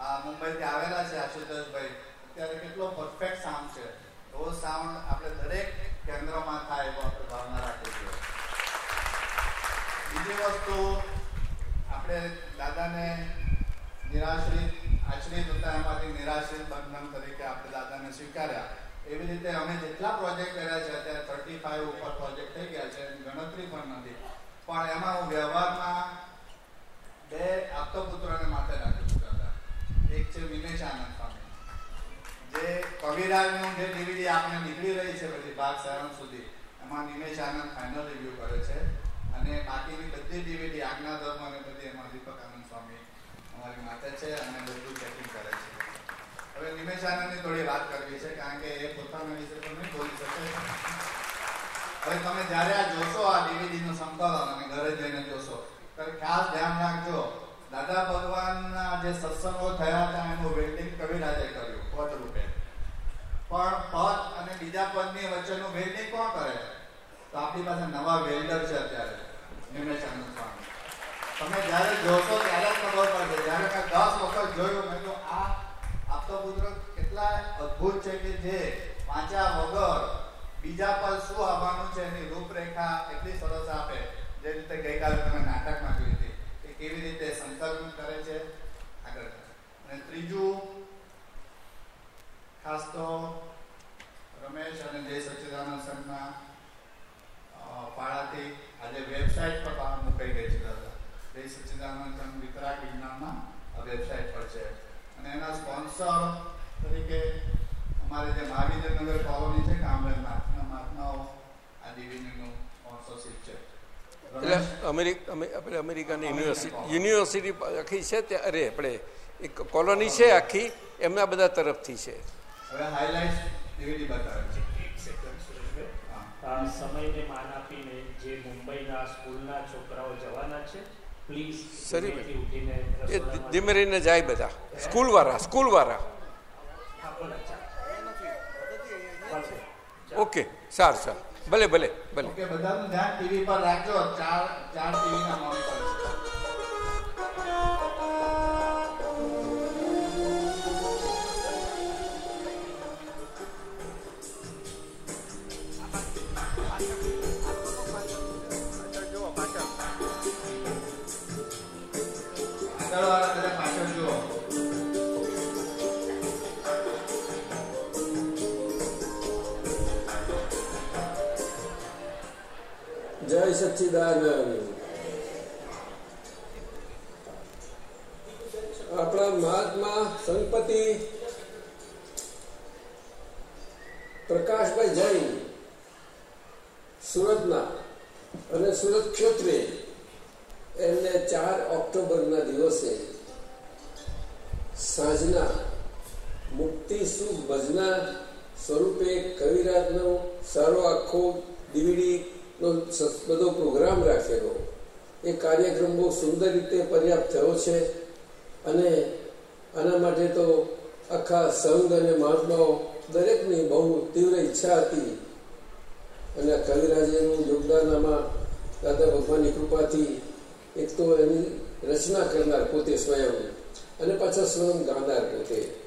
આ મુંબઈથી આવેલા છે આશુતોષભાઈ અત્યારે કેટલો પરફેક્ટ સાઉન્ડ છે. એવો સાઉન્ડ આપણે દરેક કેન્દ્રમાં થાય એવો આપણે ભાવના રાખીએ બીજી વસ્તુ, આપણે દાદાને નિરાશ્રિત આશ્રિત હતા એમાંથી નિરાશ્રિત બંધન તરીકે આપણે દાદાને સ્વીકાર્યા. એવી રીતે અમે જેટલા પ્રોજેક્ટ કર્યા છે, અત્યારે થર્ટી ફાઈવ ઉપર પ્રોજેક્ટ થઈ ગયા છે ગણતરી પણ નથી. પણ એમાં હું વ્યવહારમાં બે આપતો પુત્રને માથે રાખી ચૂક્યા હતા એક છે વિનેશ આનંદ. કવિરાજનું જે ડીવીડી આપણે નીકળી રહી છે પછી ભાગ સેવન સુધી. એમાં નિમેશ આનંદ ફાઇનલ રિવ્યુ કરે છે. અને બાકીની બધી ડીવીડી આજ્ઞા ધર્મ અને બધી એમાં દીપક આનંદ સ્વામી અમારી માથે છે અને બધું ચેકિંગ કરે છે. હવે નિમેશ આનંદની થોડી વાત કરવી છે, કારણ કે એ પોતાના વિશે તો નહીં બોલી શકે. હવે તમે જ્યારે આ જોશો, આ ડીવીડીનું સંકલન અને ઘરે જઈને જોશો ત્યારે ખાસ ધ્યાન રાખજો, દાદા ભગવાનના જે સત્સંગો થયા હતા, એનું વેલ્ડિંગ કવિરાજે કર્યું પદ રૂપે પણ પદ અને બીજા પદની વચ્ચેનું વેલ્ડિંગ કોણ કરે? તો આપણી પાસે નવા વેલ્ડર છે અત્યારે નિમેશાનંદ સ્વામી તમે જ્યારે જોશો ત્યારે જ ખબર પડશે. જ્યારે મેં દસ વખત જોયું, મેં તો આ આપતો પુત્ર કેટલા અદ્ભુત છે કે જે વાંચ્યા વગર બીજા પર શું આવવાનું છે એની રૂપરેખા એટલી સરસ આપે. જે રીતે ગઈકાલે તમે નાટકમાં જોઈ હતી, કે કેવી રીતે સંકલન કરે છે. આગળ. અને ત્રીજું ખાસ તો રમેશ અને જય સચ્ચિદાનંદ સંઘના ફાળાથી આજે વેબસાઇટ પર બહાર મુકાઈ ગઈ છે દાદા. જય સચ્ચિદાનંદ સંઘ વિતરાક વિજ્ઞાનમાં આ વેબસાઇટ પર છે. અને એના સ્પોન્સર તરીકે અમારે જે મહાવીરનગર કોલોની છે કામરેજમાં મહાત્માઓ આ દિવ્યનું સ્પોન્સરશિપ છે. એટલે અમેરિકા અમે- આપણે અમેરિકાની યુનિવર્સિટી યુનિવર્સિટી આખી છે ત્યાં અરે આપણે એક કોલોની છે આખી એમના બધા તરફથી છે. હવે હાઇલાઇટ રીતે બતાવે છે. સમયને માન આપીને જે મુંબઈના સ્કૂલના છોકરાઓ જવાના છે પ્લીઝ સરી એ ધીમે રહીને જાય બધા. સ્કૂલવાળા સ્કૂલવાળા. સ્કૂલ વાળા ઓકે સારું સારું. ભલે ભલે ભલે. બધાનું ધ્યાન ટીવી પર રાખજો. ચાર ચાર ટીવીના મોનિટર છે આ બધા પાછળ જુઓ જય સચ્ચિદાનંદ. આપણા મહાત્મા સંપતિ પ્રકાશભાઈ જૈન સુરતના અને સુરત ક્ષેત્રે એમને ચાર ઓક્ટોબરના દિવસે સાંજના મુક્તિ સુખ ભજના સ્વરૂપે કવિરાજનો સારો આખો ડીવીડીનો બધો પ્રોગ્રામ રાખેલો. એ કાર્યક્રમ બહુ સુંદર રીતે પર્યાપ્ત થયો છે અને આના માટે તો આખા સંઘ અને મહાત્માઓ દરેકની બહુ તીવ્ર ઈચ્છા હતી. અને કવિરાજેનું યોગદાન આમાં દાદા ભગવાનની કૃપાથી એક તો એની રચના કરનાર પોતે સ્વયં અને પાછા સ્વયં ગાનાર પોતે.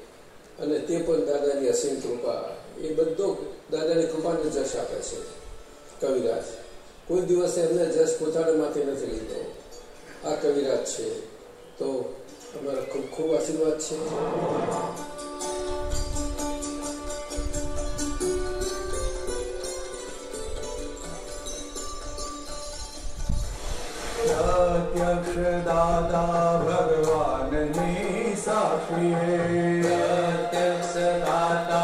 અને તે પણ દાદાની અસીમ કૃપા. એ બધો દાદાની કૃપાને જશ આપે છે. કવિરાજ, કોઈ દિવસે એમને જશ પોતાનામાંથી નથી લીધો. આ કવિરાજ છે. તો અમારા ખૂબ ખૂબ આશીર્વાદ છે. પ્રત્યક્ષ દાદા ભગવાનની સાક્ષી પ્રત્યક્ષ દાદા ભગવાનની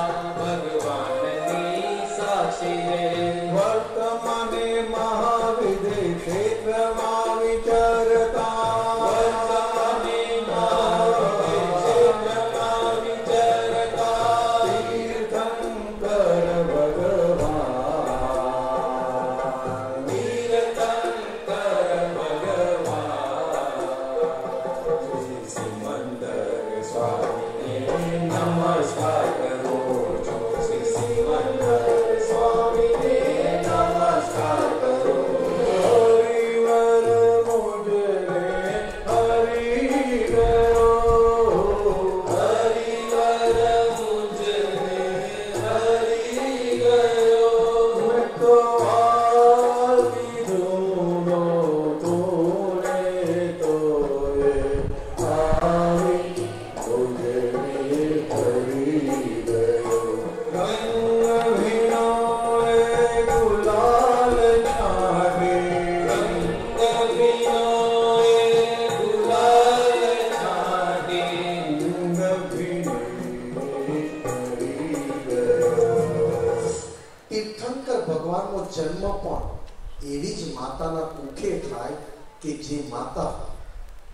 કે જે માતા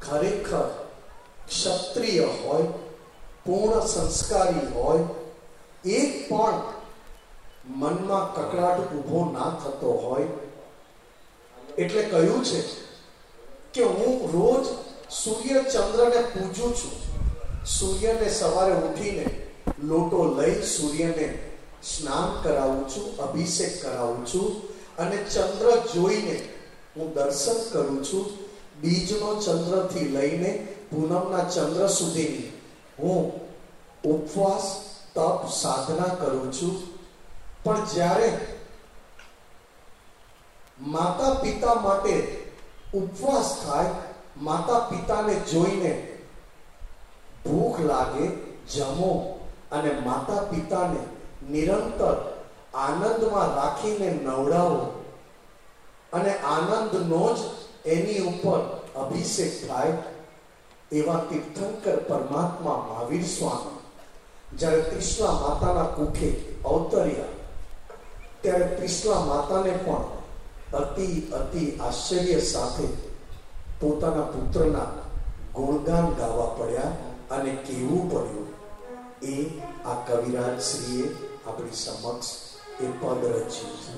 ખરેખર ક્ષત્રિય હોય, પૂર્ણ સંસ્કારી હોય, એક પણ મનમાં કકડાટ ઊભો ના થતો હોય, એટલે કહ્યું છે કે હું રોજ સૂર્ય ચંદ્રને પૂજું છું. સૂર્યને સવારે ઉઠીને લોટો લઈ સૂર્યને સ્નાન કરાવું છું, અભિષેક કરાવું છું અને ચંદ્ર જોઈને હું દર્શન કરું છું બીજનો ચંદ્રથી લઈને પૂનમના ચંદ્ર સુધીની. હું ઉપવાસ, તપ, સાધના કરું છું. પણ જ્યારે માતા પિતા માટે ઉપવાસ થાય, માતા પિતાને જોઈને ભૂખ લાગે, જમો અને માતા પિતાને નિરંતર આનંદમાં રાખીને નવડાવો. અને આનંદનો જ એની ઉપર અભિષેક થાય એવા તીર્થંકર પરમાત્મા મહાવીર સ્વામી. જ્યારે ત્રિશલા માતાના કુખે અવતર્યા, ત્યારે ત્રિશલા માતાને પણ અતિ અતિ આશ્ચર્ય સાથે પોતાના પુત્રના ગુણગાન ગાવા પડ્યા અને કેવું પડ્યું, એ આ કવિરાજ શ્રીએ આપણી સમક્ષ पद रचन्द्रार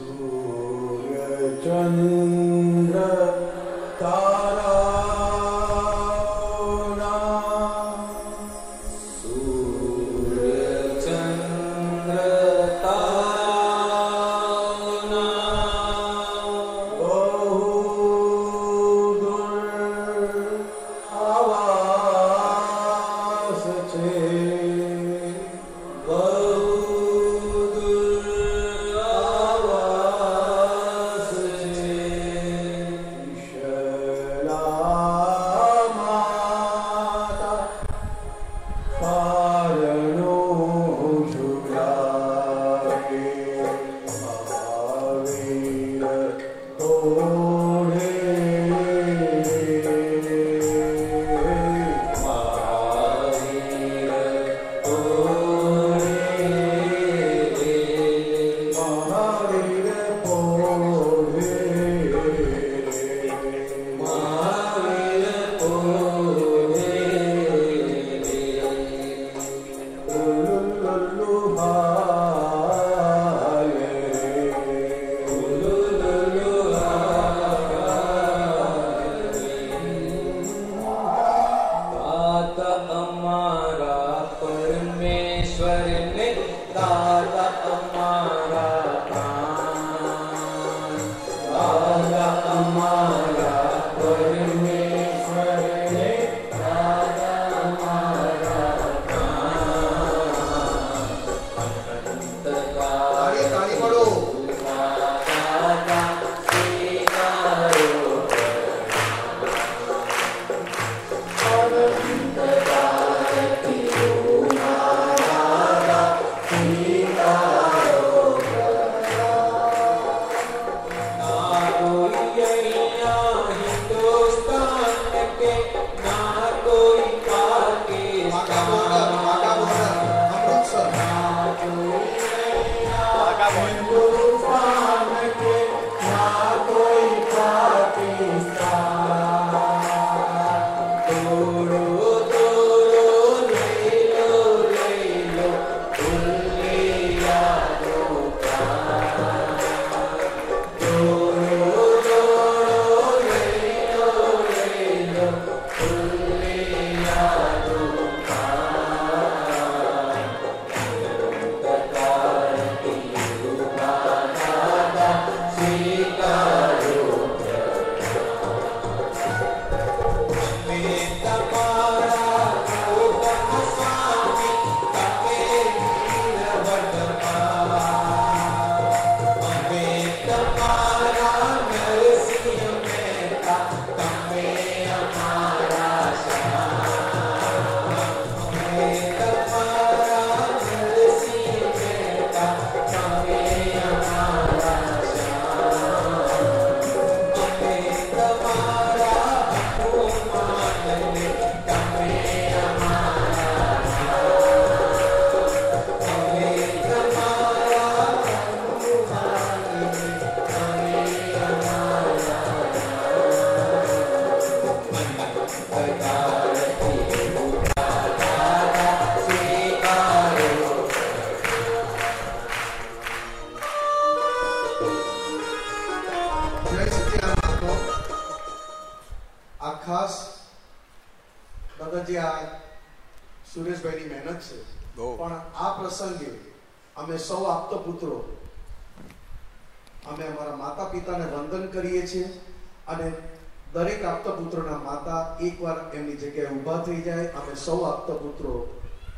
ઊભા થઈ જાય અમે સૌ આપતા પુત્રો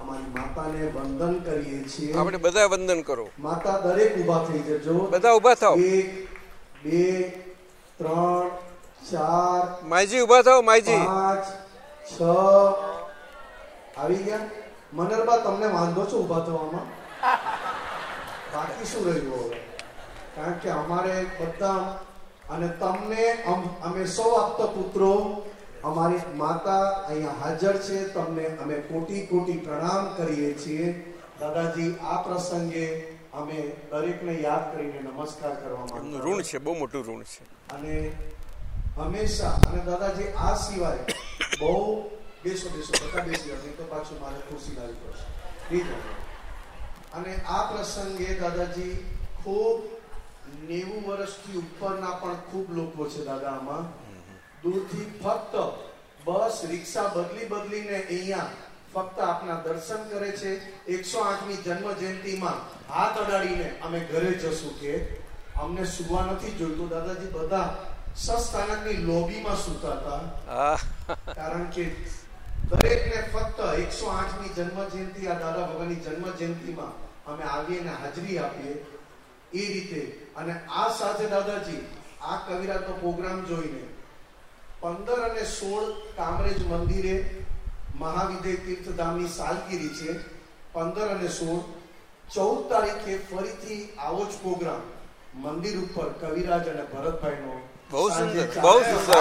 અમારી માતાને વંદન કરીએ છીએ. આપણે બધા વંદન કરો. માતા દરેક ઊભા થઈ જજો. બધા ઊભા થાઓ. એક બે ત્રણ ચાર માયજી ઊભા થાઓ માયજી પાંચ છ. આવી ગયા? મનરબા તમને વાંધો છો ઊભા થવામાં? બાકી શું રહ્યું હવે? કારણ કે અમારે બધા અને તમને અમે સૌ આપતા પુત્રો અમારી માતા અહીંયા હાજર છે. તમને અમે કોટી કોટી પ્રણામ કરીએ છીએ. દાદાજી આ પ્રસંગે અમે દરેકને યાદ કરીને નમસ્કાર કરવા એમનું ઋણ છે બહુ મોટું ઋણ છે. અને હંમેશા અને દાદાજી આ સિવાય બહુ બેસો બેસો બધા બેસી નહીં તો પાછું મારે ખુરશી લાવી પડશે. અને આ પ્રસંગે દાદાજી ખૂબ નેવું વર્ષથી ઉપરના પણ ખૂબ લોકો છે દાદા આમાં. દૂરથી ફક્ત બસ રિક્ષા બદલી બદલીને અહીંયા ફક્ત આપના દર્શન કરે છે. એકસો આઠમી જન્મ જયંતિમાં હાથ અડાડીને અમે ઘરે જશું કે અમને સુવા નથી જોઈતું. દાદાજી બધા સસ્તાનકની લોબીમાં સૂતા હતા. કારણ કે દરેકને ફક્ત એકસો આઠમી જન્મ જયંતિ આ દાદા ભગવાનની જન્મ જયંતિમાં અમે આવીને હાજરી આપીએ. એ રીતે. અને આ સાથે દાદાજી આ કવિરાતનો પ્રોગ્રામ જોઈને પંદર અને સોળ કામરેજ મંદિરે મહાવિદ્ય તીર્થધામની સાલગીરી છે. પંદર અને સોળ ચૌદ તારીખે ફરીથી આવો જ પ્રોગ્રામ મંદિર ઉપર કવિરાજ અને ભરતભાઈનો. બહુ સુંદર બહુ સુંદર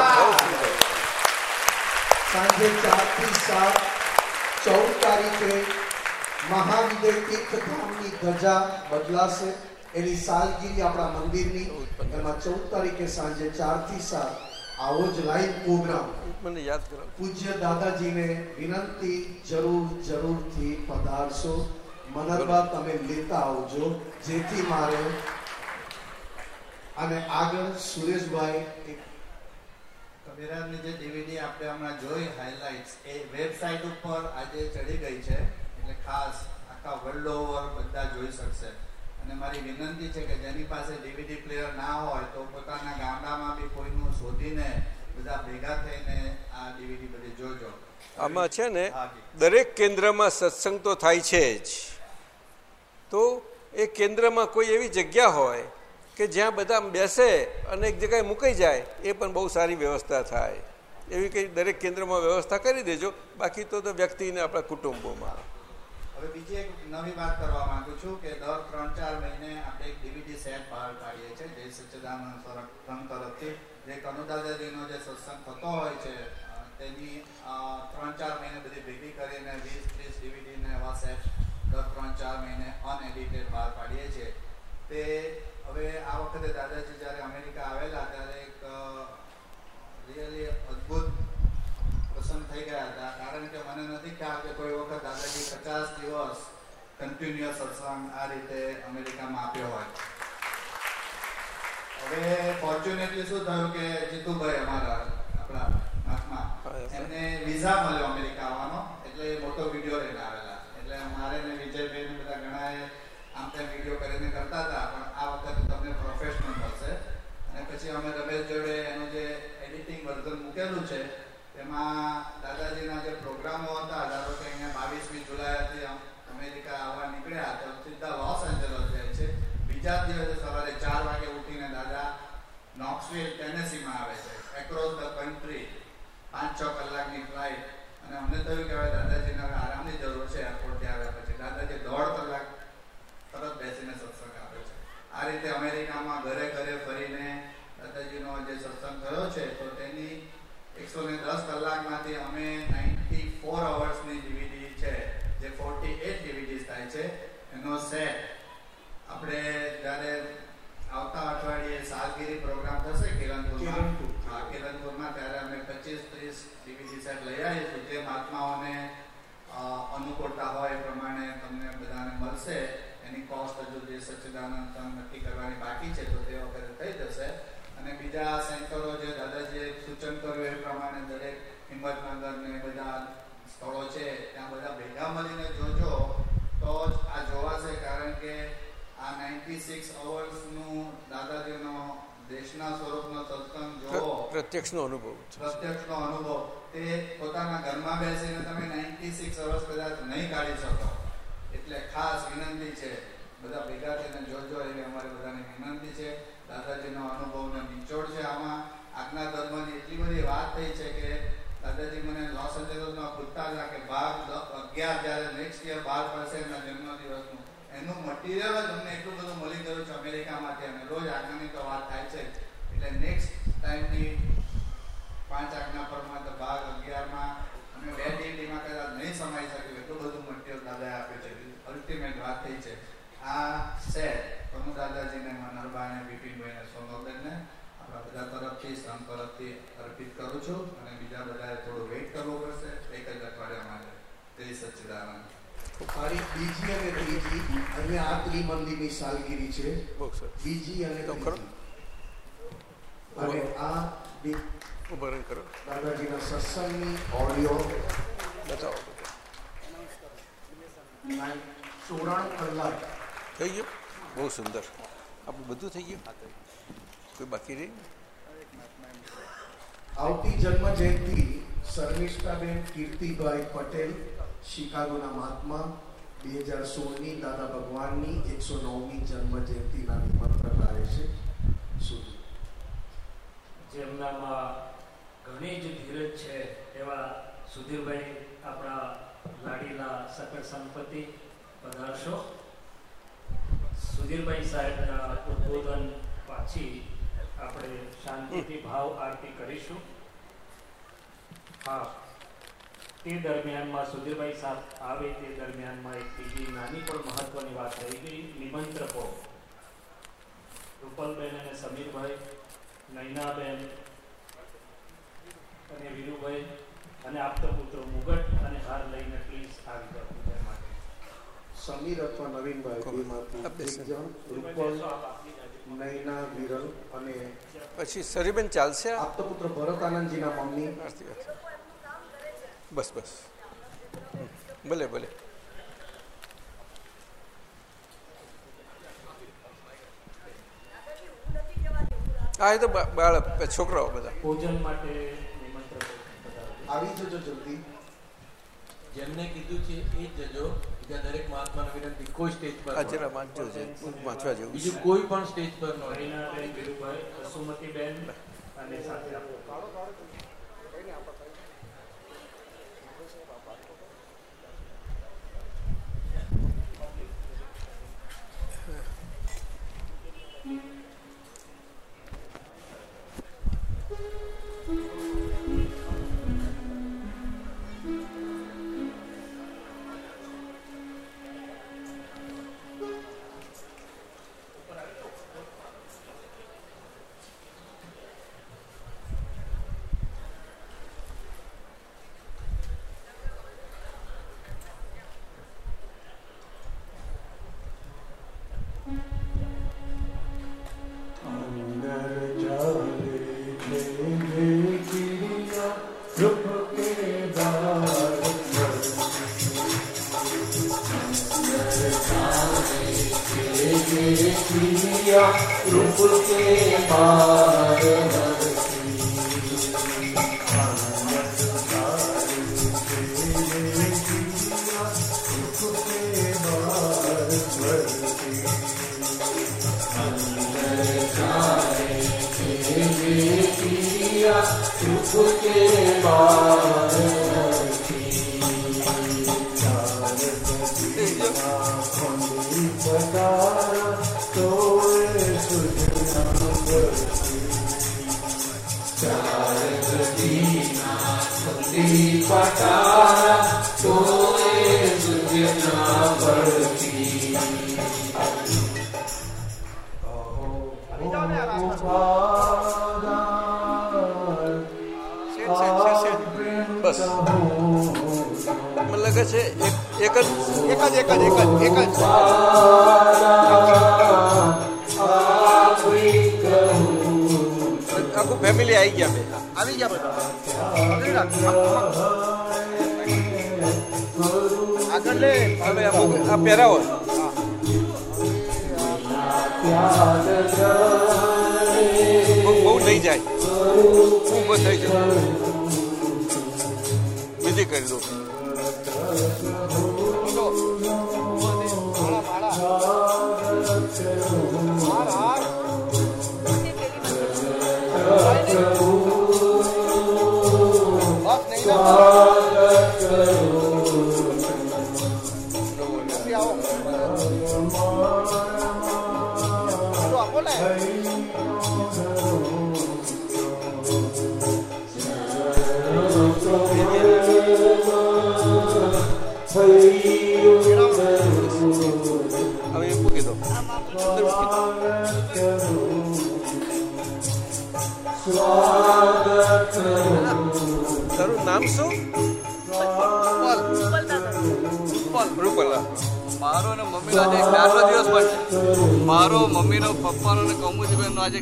સાંજે ચારથી સાત ચૌદ તારીખે મહાવિદય તીર્થધામની ધજા બદલાશે. એની સાલગીરી આપણા મંદિરની. એમાં ચૌદ તારીખે સાંજે ચારથી સાત આવો જ લાઈવ પ્રોગ્રામ મને યાદ કરો. પૂજ્ય દાદાજીને વિનંતી જરૂર જરૂરથી પધારશો. મનરબા તમે લેતા આવજો. જેથી મારે અને આગળ સુરેશભાઈ એક કબીરાની જે ડીવીડી આપણે હમણાં જોઈ હાઇલાઇટ્સ એ વેબસાઇટ ઉપર આજે ચડી ગઈ છે. એટલે ખાસ આખા વર્લ્ડ ઓવર બધા જોઈ શકશે. અને મારી વિનંતી છે કે જેની પાસે ડીવીડી પ્લેયર ના હોય તો પોતાના ગામડામાં બી કોઈનું શોધીને બધા ભેગા થઈને આ ડીવીડી બધી જોજો. આમાં છે ને દરેક કેન્દ્રમાં સત્સંગ તો થાય છે જ. તો એ કેન્દ્રમાં કોઈ એવી જગ્યા હોય કે જ્યાં બધા બેસે અને એક જગ્યાએ મૂકી જાય એ પણ બહુ સારી વ્યવસ્થા થાય. એવી કંઈ દરેક કેન્દ્રમાં વ્યવસ્થા કરી દેજો. બાકી તો તો વ્યક્તિને આપણા કુટુંબોમાં. હવે બીજી એક નવી વાત કરવા માંગુ છું કે દર ત્રણ ચાર મહિને આપણે એક ડીવીડી સેટ બહાર પાડીએ છીએ, જય સચ્ચિદાનંદ સંઘ તરફથી. જે કનુદાદાજીનો જે સત્સંગ થતો હોય છે તેની ત્રણ ચાર મહિને બધી ભેગી કરીને વીસ ત્રીસ ડીવીડીને એવા સેટ દર ત્રણ ચાર મહિને અનએડિટેડ બહાર પાડીએ છીએ. તે હવે આ વખતે દાદાજી જ્યારે અમેરિકા આવેલા ત્યારે એક રિયલી અદ્ભુત પ્રસન્ન થઈ ગયા હતા. કારણ કે મને નથી ખ્યાલ કે કોઈ વખત દાદાજી પચાસ દિવસ કન્ટિન્યુઅસ સત્સંગ આ રીતે અમેરિકામાં આપ્યો હોય. હવે ફોર્ચ્યુનેટલી શું થયું કે જીતુભાઈ અમારા આપણા મહાત્મા એમને વિઝા મળ્યો અમેરિકા આવવાનો. એટલે એ મોટો વીડિયો લઈને આવેલા. એટલે મારે ને વિજયભાઈ બધા ઘણાએ આમ ત્યાં વીડિયો કરીને કરતા હતા. પણ આ વખતે તમને પ્રોફેશનલ મળશે. અને પછી અમે રમેશ જોડે એનું જે એડિટિંગ વર્ઝન મૂકેલું છે તેમાં દાદાજીના જે પ્રોગ્રામો હતા, ધારો કે અહીંયા બાવીસમી જુલાઈથી અમ- અમેરિકા આવવા નીકળ્યા, તો સીધા લોસ એન્જલસ જાય છે. બીજા દિવસે સવારે ચાર વાગે ઉઠીને દાદા નોક્સવિલ, ટેનેસીમાં આવે છે, એક્રોસ ધ કન્ટ્રી, પાંચ છ કલાકની ફ્લાઇટ. અને અમને થયું કે હવે દાદાજીને હવે આરામની જરૂર છે, એરપોર્ટથી આવ્યા પછી. દાદાજી દોઢ કલાક તરત બેસીને સત્સંગ આપે છે. આ રીતે અમેરિકામાં ઘરે ઘરે ફરીને દાદાજીનો જે સત્સંગ થયો છે, તો તેની એકસો ને દસ કલાકમાંથી અમે નાઇન્ટી ફોર અવર્સની ડીવીડી છે જે ફોર્ટી એટ ડીવીડીઝ થાય છે એનો સેટ આપણે જ્યારે આવતા અઠવાડિયે સાલગીરી પ્રોગ્રામ થશે કિરણપુરમાં હા કિરણપુરમાં ત્યારે અમે પચીસ ત્રીસ ડીવીડી સેટ લઈ આવીશું જે મહાત્માઓને અનુકૂળતા હોય એ પ્રમાણે તમને બધાને મળશે. એની કોસ્ટ હજુ જે સચ્ચિદાનંદ નક્કી કરવાની બાકી છે તો તે વખતે થઈ જશે. અને બીજા સેન્ટરો જે દાદાજીએ સૂચન કર્યું એ પ્રમાણે દરેક હિંમતનગર ને બધા સ્થળો છે ત્યાં બધા ભેગા મળીને જોજો. તો જ આ જોવાશે કારણ કે આ નાઇન્ટી સિક્સ અવર્સનું દાદાજીનો દેશના સ્વરૂપનો સત્સંગ જોવો. પ્રત્યક્ષનો અનુભવ પ્રત્યક્ષનો અનુભવ. તે પોતાના ઘરમાં બેસીને તમે નાઇન્ટી સિક્સ અવર્સ કદાચ નહીં કાઢી શકો. એટલે ખાસ વિનંતી છે બધા ભેગા થઈને જોજો એવી અમારી બધાની વિનંતી છે. દાદાજીનો અનુભવનો નિચોડ છે. આમાં આજના ધર્મની એટલી બધી વાત થઈ છે કે દાદાજી મને લોસ એન્જલસમાં પૂછતા હતા કે બાર અગિયાર જ્યારે નેક્સ્ટ યર બાર પડશે એમના જન્મદિવસનું. એનું મટીરિયલ જ અમને એટલું બધું મળી ગયું છે અમેરિકામાંથી. અને રોજ આજ્ઞાની તો વાત થાય છે એટલે નેક્સ્ટ ટાઈમની પાંચ આજ્ઞા પરમાં તો ભાગ અગિયારમાં અમે બે ડીટીમાં કદાચ નહીં સમાઈ શક્યું. એટલું બધું મટીરિયલ દાદાએ આપ્યું છે. અલ્ટિમેટ વાત થઈ છે. આ સેટ પ્રમુખ દાદાજીને મનરબા અને બિપિનભાઈને સોનલબેનને આપણા બધા તરફથી સંઘ તરફથી અર્પિત કરું છું અને બીજા બધાએ થોડો વેઇટ કરવો પડશે એક જ અઠવાડિયા માટે. તે સચ્ચિદાનંદ તારીખ બીજી અને ત્રીજી અહીંયા આ ત્રિમંદિરની સાલગીરી છે. બીજી અને તો ખરો. ત્રીજી. અને આ બી- ઊભા રહીને કરો. દાદાજીના સત્સંગની ઓડિયો. બતાવો. સોળાણ કલાક. થઈ ગયું? બહુ સુંદર. આપણું બધું થઈ ગયું? કોઈ બાકી રહી આવતી જન્મ જયંતિ શર્મિષ્ઠાબેન કીર્તિભાઈ પટેલ, શિકાગોના મહાત્મા, બે હજાર સોળની દાદા ભગવાનની એકસો નવમી જન્મ જયંતિના નિમંત્રણ આવે છે. સુધી જેમનામાં ઘણી જ ધીરજ છે એવા સુધીરભાઈ આપણા લાડીલા સકળ સંપત્તિ પધારશો. સુધીરભાઈ સાહેબના ઉદબોધન પાછી આપણે શાંતિથી ભાવ આરતી કરીશું. હા. તે દરમિયાનમાં સુધીરભાઈ સાહેબ આવે તે દરમિયાનમાં એક બીજી નાની પણ મહત્વની વાત થઈ ગઈ નિમંત્રકો રૂપલબેન અને સમીરભાઈ નૈનાબેન અને વીરુભાઈ અને આપતા પુત્રો મુગટ અને હાર લઈને પ્લીઝ આવી જાઓ પૂજા માટે. સમીર અથવા નવીનભાઈ રૂપલ વિરલ અને પછી સરીબેન ચાલશે આપતો પુત્ર ભરત આનંદજીના મમ્મી. બસ બસ. ભલે ભલે. હા એ તો બાળક છોકરાઓ બધા. ભોજન માટે આવી જજો જલ્દી. જેમને કીધું છે એ જજો. બીજા દરેક મહાત્માને વિનંતી કોઈ સ્ટેજ પર અચરા વાંચો છે વાંચવા જેવું બીજું કોઈ પણ સ્ટેજ પર નો સુમતીબેન અને સાથે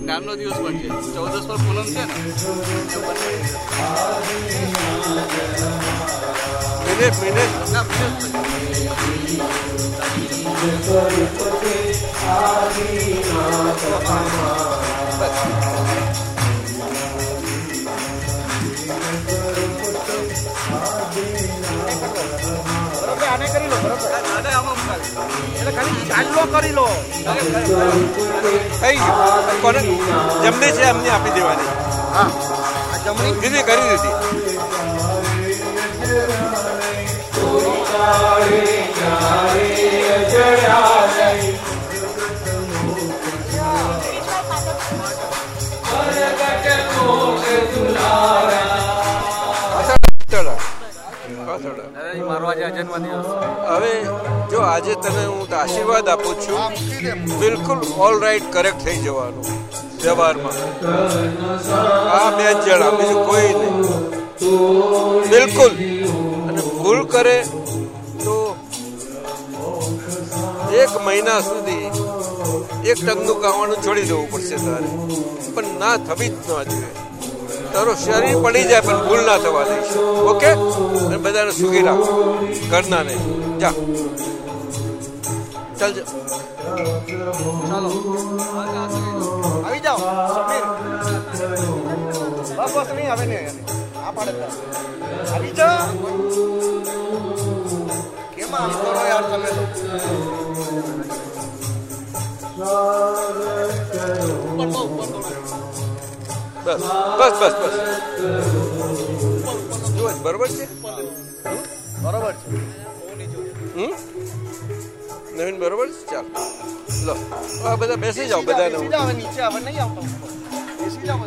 જ્ઞાનનો દિવસ પણ છે. ચૌદસ પર પૂનમ છે ને? મિનિટ મિનિટ ના, વિશેષ કરી લો, બરોબર. એટલે ખાલી ચાંદલો કરી લો. થઈ ગયું. કોને? જમણી છે એમને આપી દેવાની. હા. જમણી દીધી કરી દીધી. હવે જો આજે તને હું આશીર્વાદ આપું છું. બિલકુલ ઓલ રાઈટ કરેક્ટ થઈ જવાનું. વ્યવહારમાં. આ બે જ બીજું કોઈ નહીં. બિલકુલ. અને ભૂલ કરે તો એક મહિના સુધી એક ટંગનું ગાવાનું છોડી દેવું પડશે તારે. પણ ના, થવી જ ન જોઈએ. તારું શરીર પડી જાય પણ ભૂલ ના થવા દઈશ ઓકે? અને બધાને સુખી રાખ. ઘરના નહીં. જા. ચાલ ચાલો. આવી જાઓ. સમીર. બસ બસ નહીં આવે નહીં આ પાડે આવી જા. કેમ આમ કરો યાર તમે તો? ઉપર ઉપર બસ બસ બસ બસ. જુઓ બરોબર છે? બરોબર છે. હમ? નવીન બરોબર છે? ચાલ. લો. આ બધા બેસી જાઓ બધા નીચે આવે નહીં આવતા બેસી જાઓ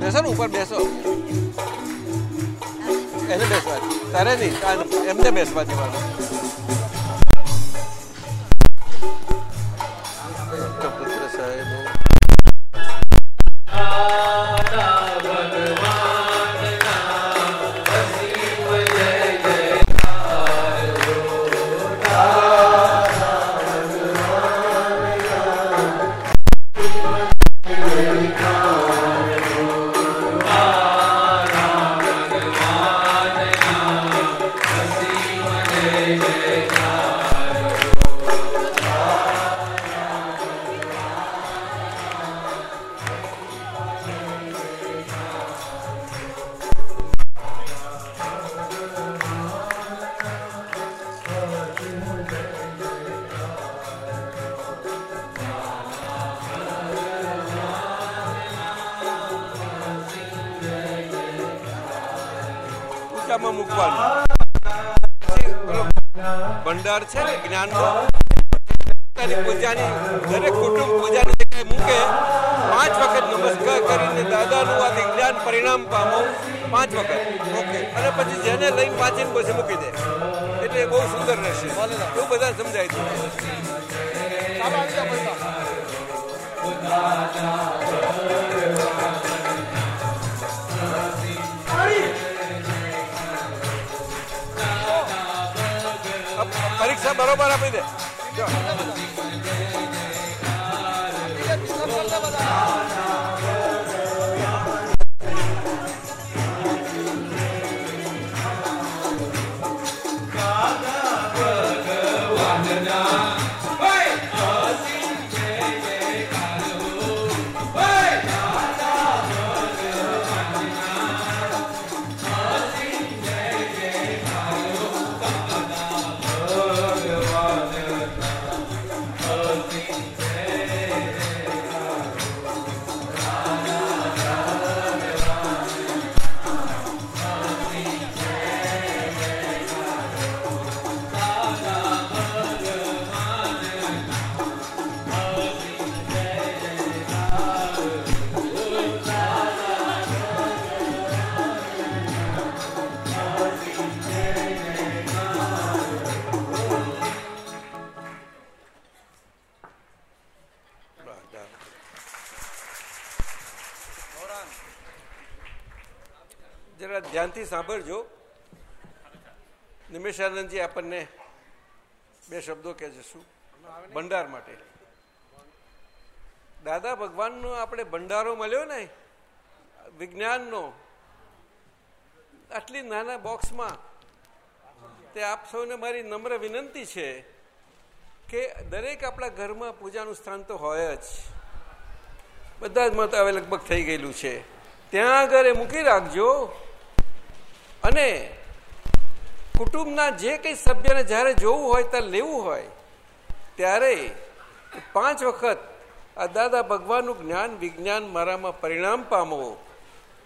બેસો ને ઉપર બેસો. એને બેસવા તારે નહીં. એમને બેસવા દેવાનું. નિમેશાનંદજી આપણને બે શબ્દો કહેશે શું? ભંડાર માટે. દાદા, ભગવાનનો આપણે ભંડારો મળ્યો ને, વિજ્ઞાનનો, આટલી નાના બોક્સમાં, તે આપ સૌને મારી નમ્ર વિનંતી છે કે દરેક આપણા ઘરમાં પૂજાનું સ્થાન તો હોય જ. બધા જ મત હવે લગભગ થઈ ગયેલું છે. ત્યાં આગળ એ મૂકી રાખજો અને કુટુંબના જે કંઈ સભ્યને જ્યારે જોવું હોય ત્યારે લેવું હોય, ત્યારે પાંચ વખત આ દાદા ભગવાનનું જ્ઞાન, વિજ્ઞાન મારામાં પરિણામ પામો,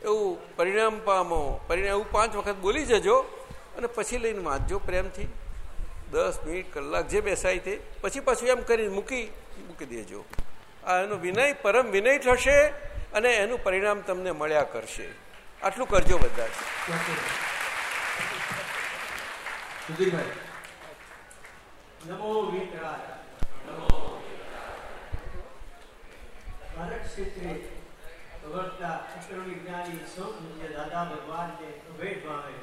એવું પરિણામ પામો, પરિણામ એવું પાંચ વખત બોલી જજો અને પછી લઈને વાંચજો પ્રેમથી. દસ મિનિટ, કલાક જે બેસાય તે, પછી પાછું એમ કરી મૂકી મૂકી દેજો. આ એનો વિનય, પરમ વિનય થશે અને એનું પરિણામ તમને મળ્યા કરશે. આટલું કરજો બધા. સુધીરભાઈ નમો વિતરાય ભારત ક્ષેત્રે પ્રવર્તતા અક્ષર વિજ્ઞાની સૌ પૂજ્ય દાદા ભગવાનને ઉભેટ ભાવે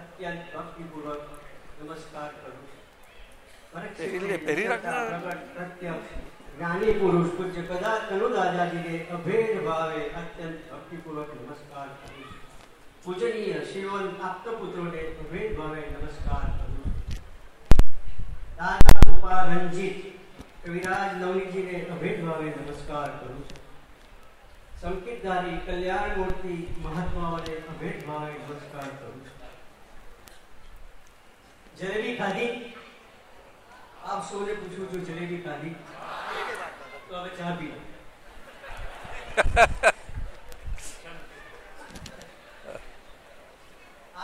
અત્યંત ભક્તિપૂર્વક નમસ્કાર કરું ભારત ક્ષેત્રે પહેરી રાખના. પ્રગટ પ્રત્યક્ષ જ્ઞાની પુરુષ પૂજ્ય કદા કનુ દાદાજીને અભેદ ભાવે અત્યંત ભક્તિપૂર્વક નમસ્કાર કરું છું. પૂજનીય શિવન આપત પુત્રોને અભેદ ભાવે નમસ્કાર કરું છું. દાદા કૃપા રંજીત કવિરાજ નવનીજીને અભેદ ભાવે નમસ્કાર કરું છું સંકેતધારી કલ્યાણ મૂર્તિ મહાત્માઓને અભેદ ભાવે નમસ્કાર કરું છું જલેબી ખાધી આપ સૌને પૂછું છું જલેબી ખાધી તો હવે ચા પી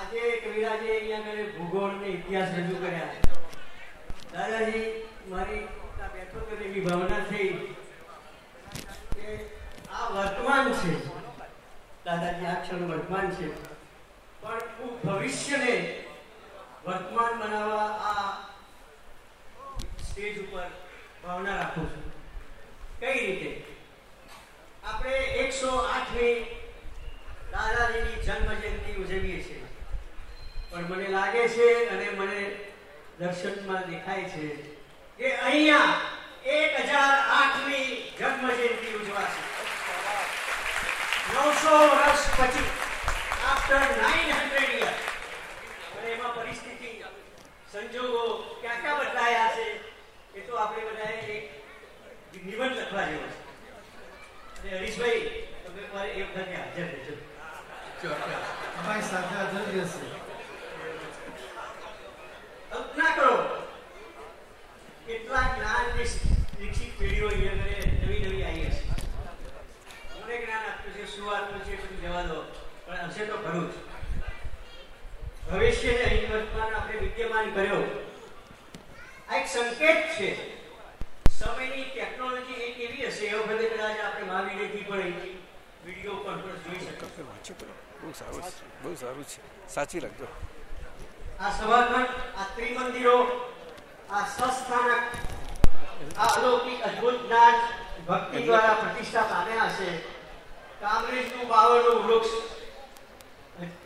આજે કવિરાજે અહીંયા આગળ ભૂગોળ ને ઇતિહાસ રજૂ કર્યા. દાદાજી, મારી બેઠો તો એવી ભાવના થઈ કે આ વર્તમાન છે. દાદાજી, આ ક્ષણ વર્તમાન છે. પણ હું ભવિષ્યને વર્તમાન બનાવવા આ સ્ટેજ ઉપર ભાવના રાખું છું. કઈ રીતે? આપણે એકસો આઠમી દાદાજીની જન્મ જયંતિ ઉજવીએ છીએ. પણ મને લાગે છે અને મને દર્શનમાં દેખાય છે કે અહીંયા એક હજાર આઠમી જન્મ જયંતિ ઉજવાશે. નવસો વર્ષ પછી આફ્ટર નાઇન હંડ્રેડ યર અને એમાં પરિસ્થિતિ સંજોગો ક્યાં ક્યાં બદલાયા છે એ તો આપણે બધાએ એક નિબંધ લખવા જેવો છે. અને હરીશભાઈ, તમે એ વખતે હાજર રહેજો. અમારી સાથે હાજર રહેશે. કલ્પના કરો. કેટલા જ્ઞાન દીક્ષિત પેઢીઓ અહીંયા નવી નવી આવી હશે. અમને જ્ઞાન આપ્યું છે, શું આપ્યું છે બધું જવા દો. પણ હશે તો ખરું જ. ભવિષ્યને અહીં વર્તમાન આપણે વિદ્યમાન કર્યો. આ એક સંકેત છે. સમયની ટેકનોલોજી એક એવી હશે, એવો બધે કદાચ આપણે મહાવીરથી પણ વીડિયો કોન્ફરન્સ જોઈ શકીએ. બહુ સારું છે. બહુ સારું છે. સાચી લાગજો આ સભાખંડ, આ ત્રિમંદિરો, આ સંસ્થાનક, આ અલૌકિક ભક્તિ દ્વારા પ્રતિષ્ઠા પામ્યા હશે. કામરેજનું બાવળનું વૃક્ષ,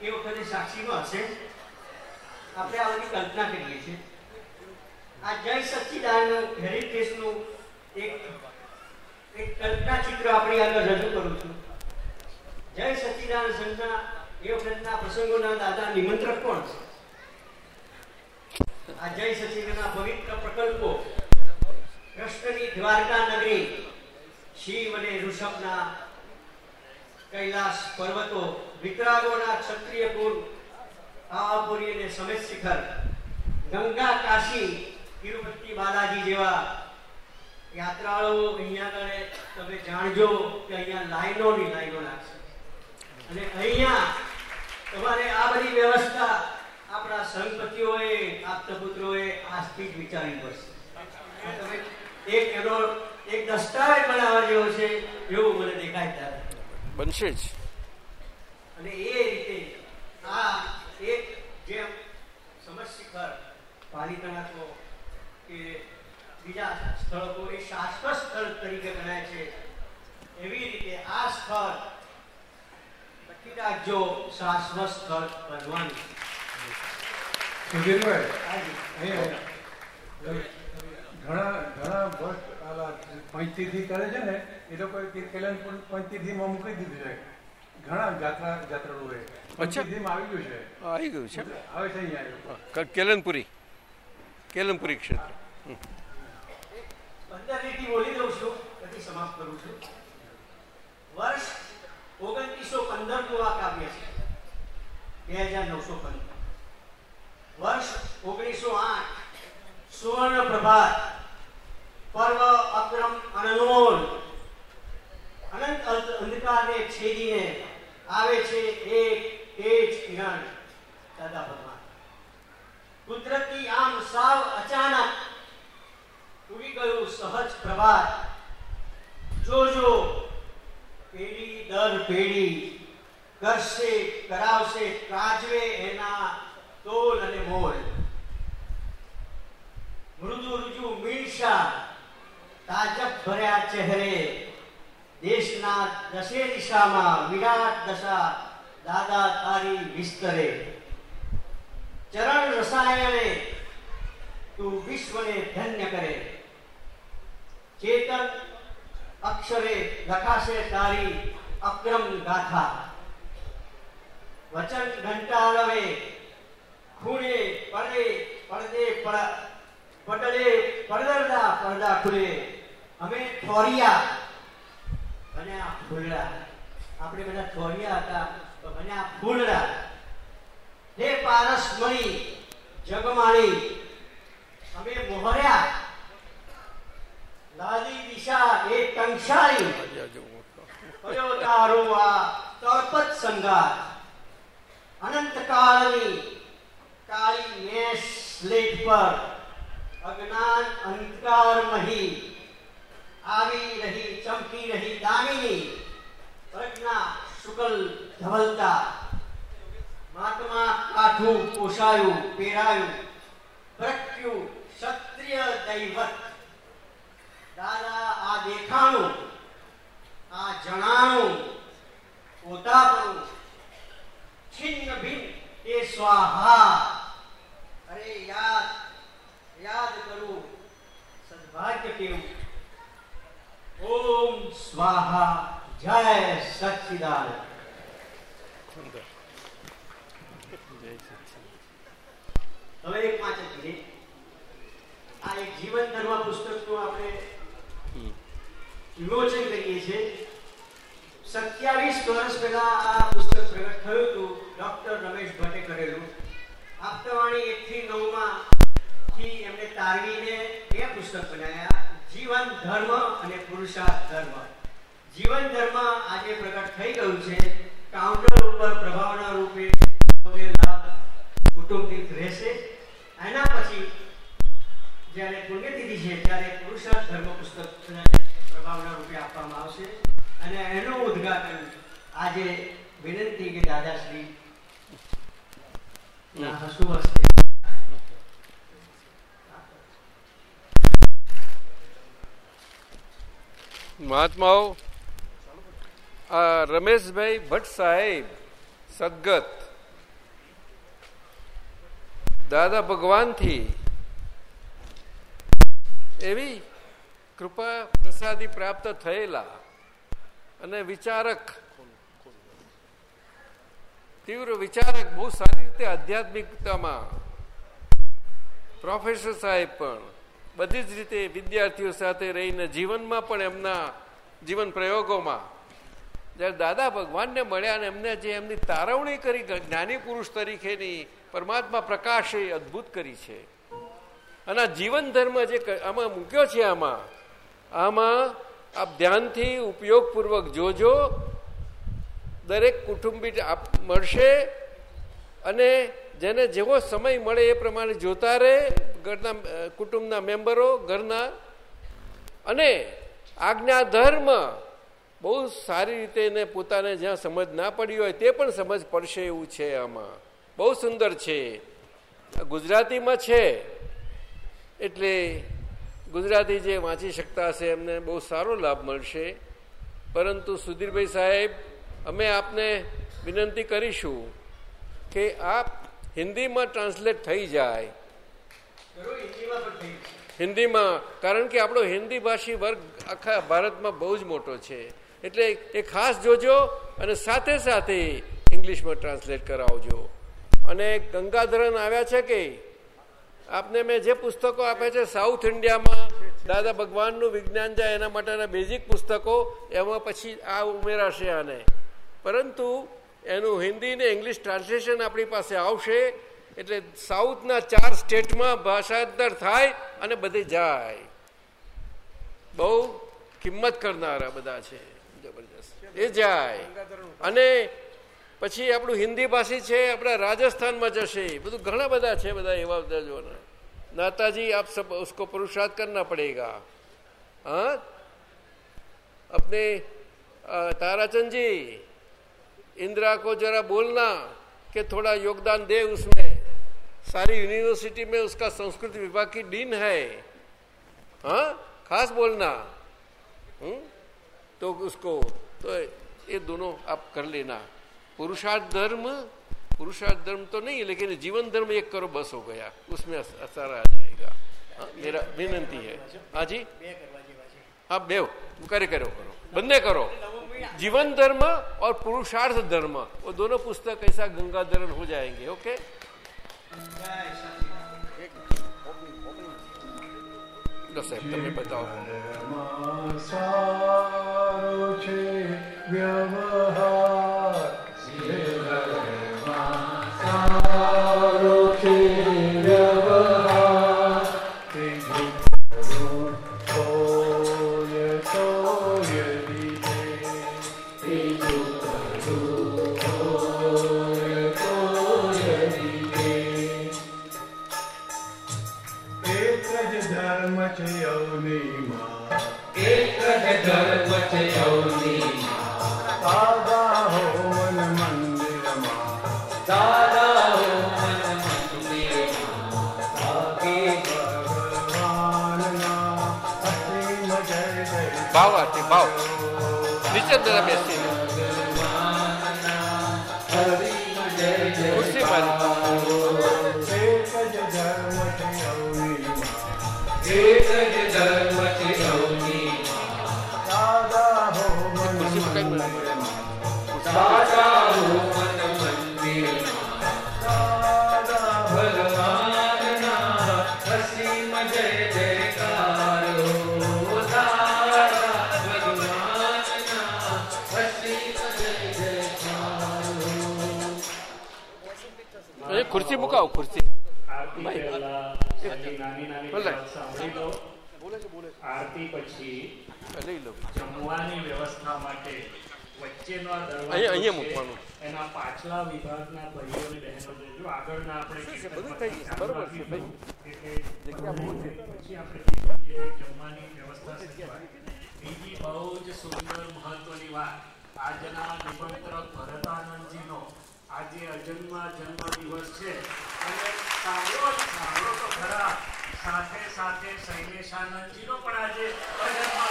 એ વખતે સાક્ષીમાં હશે. આપણે આ બધી કલ્પના કરીએ છીએ. આ જય સચ્ચિદાનંદ હેરિટેજનું એક એક કલ્પના ચિત્ર આપણી આગળ રજૂ કરું છું. જય સચ્ચિદાનંદ સંતના એ વખતના પ્રસંગોના દાદા નિમંત્રક કોણ છે? આ દ્વારકા નગરી, શિવ અને ગંગા કાશી, તિરુપતિ બાલાજી જેવા યાત્રાળુઓ અહીંયા આગળ તમે જાણજો કે અહીંયા લાઈનોની લાઈનો લાગશે અને અહીંયા તમારે આ બધી વ્યવસ્થા આપણા સંપત્તિઓએ આપતપુત્રોએ આ સ્થિત વિચારવી પડશે તમે એક એનો એક દસ્તાવેજ બનાવવા જેવો છે એવું મને દેખાય ત્યારે. બનશે જ. અને એ રીતે આ એક જેમ સમશિખર પાલિતાણા કહો કે બીજા સ્થળો એ શાશ્વત સ્થળ તરીકે ગણાય છે એવી રીતે આ સ્થળ લખી રાજ્યો રાખજો શાશ્વત સ્થળ બનવાનું સુધીરભાઈ ઘણા ઘણા વર્ષ આલા પંચતીથી કરે છે ને એ લોકો કેલનપુર પંચતીથીમાં મૂકી દીધું છે. ઘણા જાત્રા જાત્રાળુઓએ પંચતીથીમાં આવી ગયું છે. આવી ગયું છે. આવે છે અહીંયા કેલનપુરી. કેલનપુરી ક્ષેત્ર. હમ. પંદર લીટી બોલી દઉં છું પછી સમાપ્ત કરું છું. વર્ષ ઓગણત્રીસો પંદરનું આ કાવ્ય છે. બે હજાર નવસો પંદર. વર્ષ ઓગણીસો આઠ, સુવર્ણ પ્રભાત, પર્વ અક્રમ અનમોલ અનંત અંધકારને છેદીને આવે છે એક તેજ કિરણ. દાદા ભગવાન. કુદરતી આમ સાવ અચાનક ઉગી ગયું સહજ પ્રભાત. જોજો પેઢી દર પેઢી કરશે, કરાવશે, કાજવે એના તોલ અને મોલ મૃદુ રુજુ મીણશા તાજબ ભર્યા ચહેરે. દેશના દશે દિશામાં વિરાટ દશા, દાદા તારી વિસ્તરે. ચરણ રસાયણે તું વિશ્વને ધન્ય કરે. ચેતન અક્ષરે લખાશે તારી અક્રમ ગાથા. વચન ઘંટાળવે ખૂણે પડે, પડદે પડ, પટલે પડદરદા, પડદા ખુલે અમે થોરિયા બન્યા ફૂલડા. આપણે બધા થોરિયા હતા, તો બન્યા ફૂલડા. હે પારસ મણી જગમાણી અમે મોહર્યા. લાલી દિશા એ કંસારી કયો તારો આ તળપત સંગાર અનંત કાળની કાળી મેષ સ્લેટ પર. અજ્ઞાન અંધકાર મહી આવી રહી, ચમકી રહી દામિની. પ્રજ્ઞા શુકલ ધવલતા. માટમાં કાઠું પોષાયું પેરાયું પ્રત્યુ ક્ષત્રિય દૈવત. દાદા આ દેખાણું, આ જણાણું પોતાપણું છિન્ન ભિન્ન એ સ્વાહા. અરે યાદ યાદ કરું. સદભાગ્ય કેવું? ઓમ સ્વાહા, જય સચિદાન હવે એક પાંચ જ આ એક જીવન ધર્મ પુસ્તકનું આપણે વિમોચન કરીએ છીએ. સત્યાવીસ વર્ષ પહેલા આ પુસ્તક પ્રગટ થયું હતું. ડોક્ટર રમેશ ભટ્ટે કરેલું. આપતાવાણી એક થી નવમાં થી એમને તારવીને બે પુસ્તક બનાવ્યા જીવન ધર્મ અને પુરુષાર્થ ધર્મ જીવન ધર્મ આજે પ્રગટ થઈ ગયું છે. કાઉન્ટર ઉપર પ્રભાવના રૂપે સૌને લાભ કુટુંબ રહેશે. એના પછી જ્યારે પુણ્યતિથિ છે, ત્યારે પુરુષાર્થ ધર્મ પુસ્તક પ્રભાવના રૂપે આપવામાં આવશે. અને એનું ઉદ્ઘાટન આજે વિનંતી કે દાદાશ્રી મહાત્માઓ આ રમેશભાઈ ભટ્ટ સાહેબ, સદગત. દાદા ભગવાનથી. એવી કૃપા પ્રસાદી પ્રાપ્ત થયેલા અને વિચારક તીવ્ર વિચારક બહુ સારી રીતે આધ્યાત્મિકતામાં પ્રોફેસર સાહેબ પણ બધી જ રીતે વિદ્યાર્થીઓ સાથે રહીને જીવનમાં પણ એમના જીવન પ્રયોગોમાં જ્યારે દાદા ભગવાનને મળ્યા અને એમને જે એમની તારવણી કરી જ્ઞાની પુરુષ તરીકેની પરમાત્મા પ્રકાશે અદ્ભુત કરી છે. અને જીવન ધર્મ જે આમાં મૂક્યો છે આમાં આમાં આપ ધ્યાનથી ઉપયોગપૂર્વક જોજો દરેક કુટુંબી મળશે અને જેને જેવો સમય મળે એ પ્રમાણે જોતા રહે ઘરના કુટુંબના મેમ્બરો, ઘરના. અને આજ્ઞા ધર્મ બહુ સારી રીતે એને પોતાને જ્યાં સમજ ના પડી હોય તે પણ સમજ પડશે એવું છે આમાં. બહુ સુંદર છે. ગુજરાતીમાં છે. એટલે ગુજરાતી જે વાંચી શકતા હશે એમને બહુ સારો લાભ મળશે. પરંતુ સુધીરભાઈ સાહેબ અમે આપને વિનંતી કરીશું કે આપ હિન્દીમાં ટ્રાન્સલેટ થઈ જાય. હિન્દીમાં, કારણ કે આપણો હિન્દી ભાષી વર્ગ આખા ભારતમાં બહુ જ મોટો છે. એટલે એ ખાસ જોજો અને સાથે સાથે ઇંગ્લિશમાં ટ્રાન્સલેટ કરાવજો. અને ગંગાધરન આવ્યા છે કે? આપને મેં જે પુસ્તકો આપ્યા છે સાઉથ ઇન્ડિયામાં દાદા ભગવાનનું વિજ્ઞાન જાય એના માટેના બેઝિક પુસ્તકો, એમાં પછી આ ઉમેરાશે આને. પરંતુ એનું હિન્દી ને ઇંગ્લિશ ટ્રાન્સલેશન આપણી પાસે આવશે એટલે સાઉથના ચાર સ્ટેટમાં ભાષાંતર થાય અને બધે જાય બહુ કિંમત કરનારા બધા છે જબરજસ્ત એ જાય અને પછી આપણું હિન્દી ભાષી છે આપણા રાજસ્થાનમાં જશે બધું ઘણા બધા છે બધા એવા બધા જોવાના नाताजी आप सब उसको पुरुषार्थ करना पड़ेगा हाँ अपने ताराचंद जी इंदिरा को जरा बोलना कि थोड़ा योगदान दे उसमें। सारी यूनिवर्सिटी में उसका संस्कृत विभाग की डीन है। हाँ? खास बोलना। हुँ? तो उसको तो ये दोनों आप कर लेना। पुरुषार्थ धर्म पुरुषार्थ धर्म तो नहीं है लेकिन जीवन धर्म एक करो बस हो गया। उसमें असर आ जाएगा। हाँ, मेरा विनंती है। हाँ जी? हाँ बेव करे करो करो। बंदे करो। जीवन धर्म और पुरुषार्थ धर्म वो दोनों पुस्तक ऐसा गंगाधरण हो जाएंगे ओके સાહેબ તમે બતાવો સારો છે વ્યવહાર સારો છે નીચે મુકાવો ખુરશી આરતી પહેલા હજી નાની નાની બોલે. વાત સાંભળી લો આરતી પછી લઈ લો જમવાની વ્યવસ્થા માટે વચ્ચેનો અહીંયા- અહીંયા મૂકવાનું. એના પાછલા વિભાગના ભાઈઓ અને બહેનો જો આગળના આપણે બધું થઈ જશે. બરોબર છે, ભાઈ. બહુ પછી આપણે જમવાની વ્યવસ્થા બીજી બહુ જ સુંદર મહત્વની વાત. આજના નિમંત્રક ભરતાનંદજીનો આજે અજન્મા જન્મ દિવસ છે અને સાંભળો જ, સાંભળો તો ખરા સાથે સાથે શૈલેષાનંદજીનો પણ આજે અજન્મા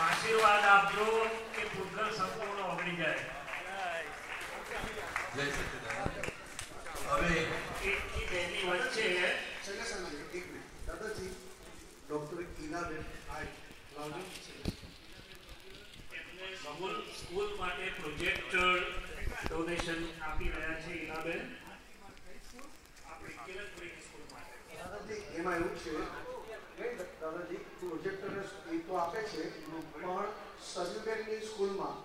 આશીર્વાદ આપજો કે પૂતગલ સંપૂર્ણ ઓગળી જાય હવે એકથી બેની વચ્ચે દાદાજી ડોક્ટર ઈનાબેન લાવજો એમને સ્કૂલ સ્કૂલ માટે પ્રોજેક્ટર ડોનેશન આપી રહ્યા છે ઈલાબેન આપણી કિરણપુરીની સ્કૂલ માટે દાદાજી એમાં એવું છે દાદાજી પ્રોજેક્ટર એ તો આપે છે, પણ સજુબેનની સ્કૂલમાં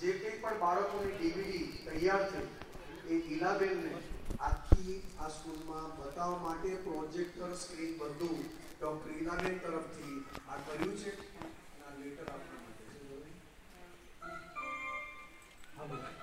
જે કંઈ પણ બાળકોની ડીવીડી તૈયાર થઈ, એ ઈલાબેનને આખી આ સ્કૂલમાં બતાવવા માટે પ્રોજેક્ટર સ્ક્રીન બધું ડોક્ટર ઈલાબેન તરફથી આ કર્યું છે આ લેટર આપવા માટે હા બોલો.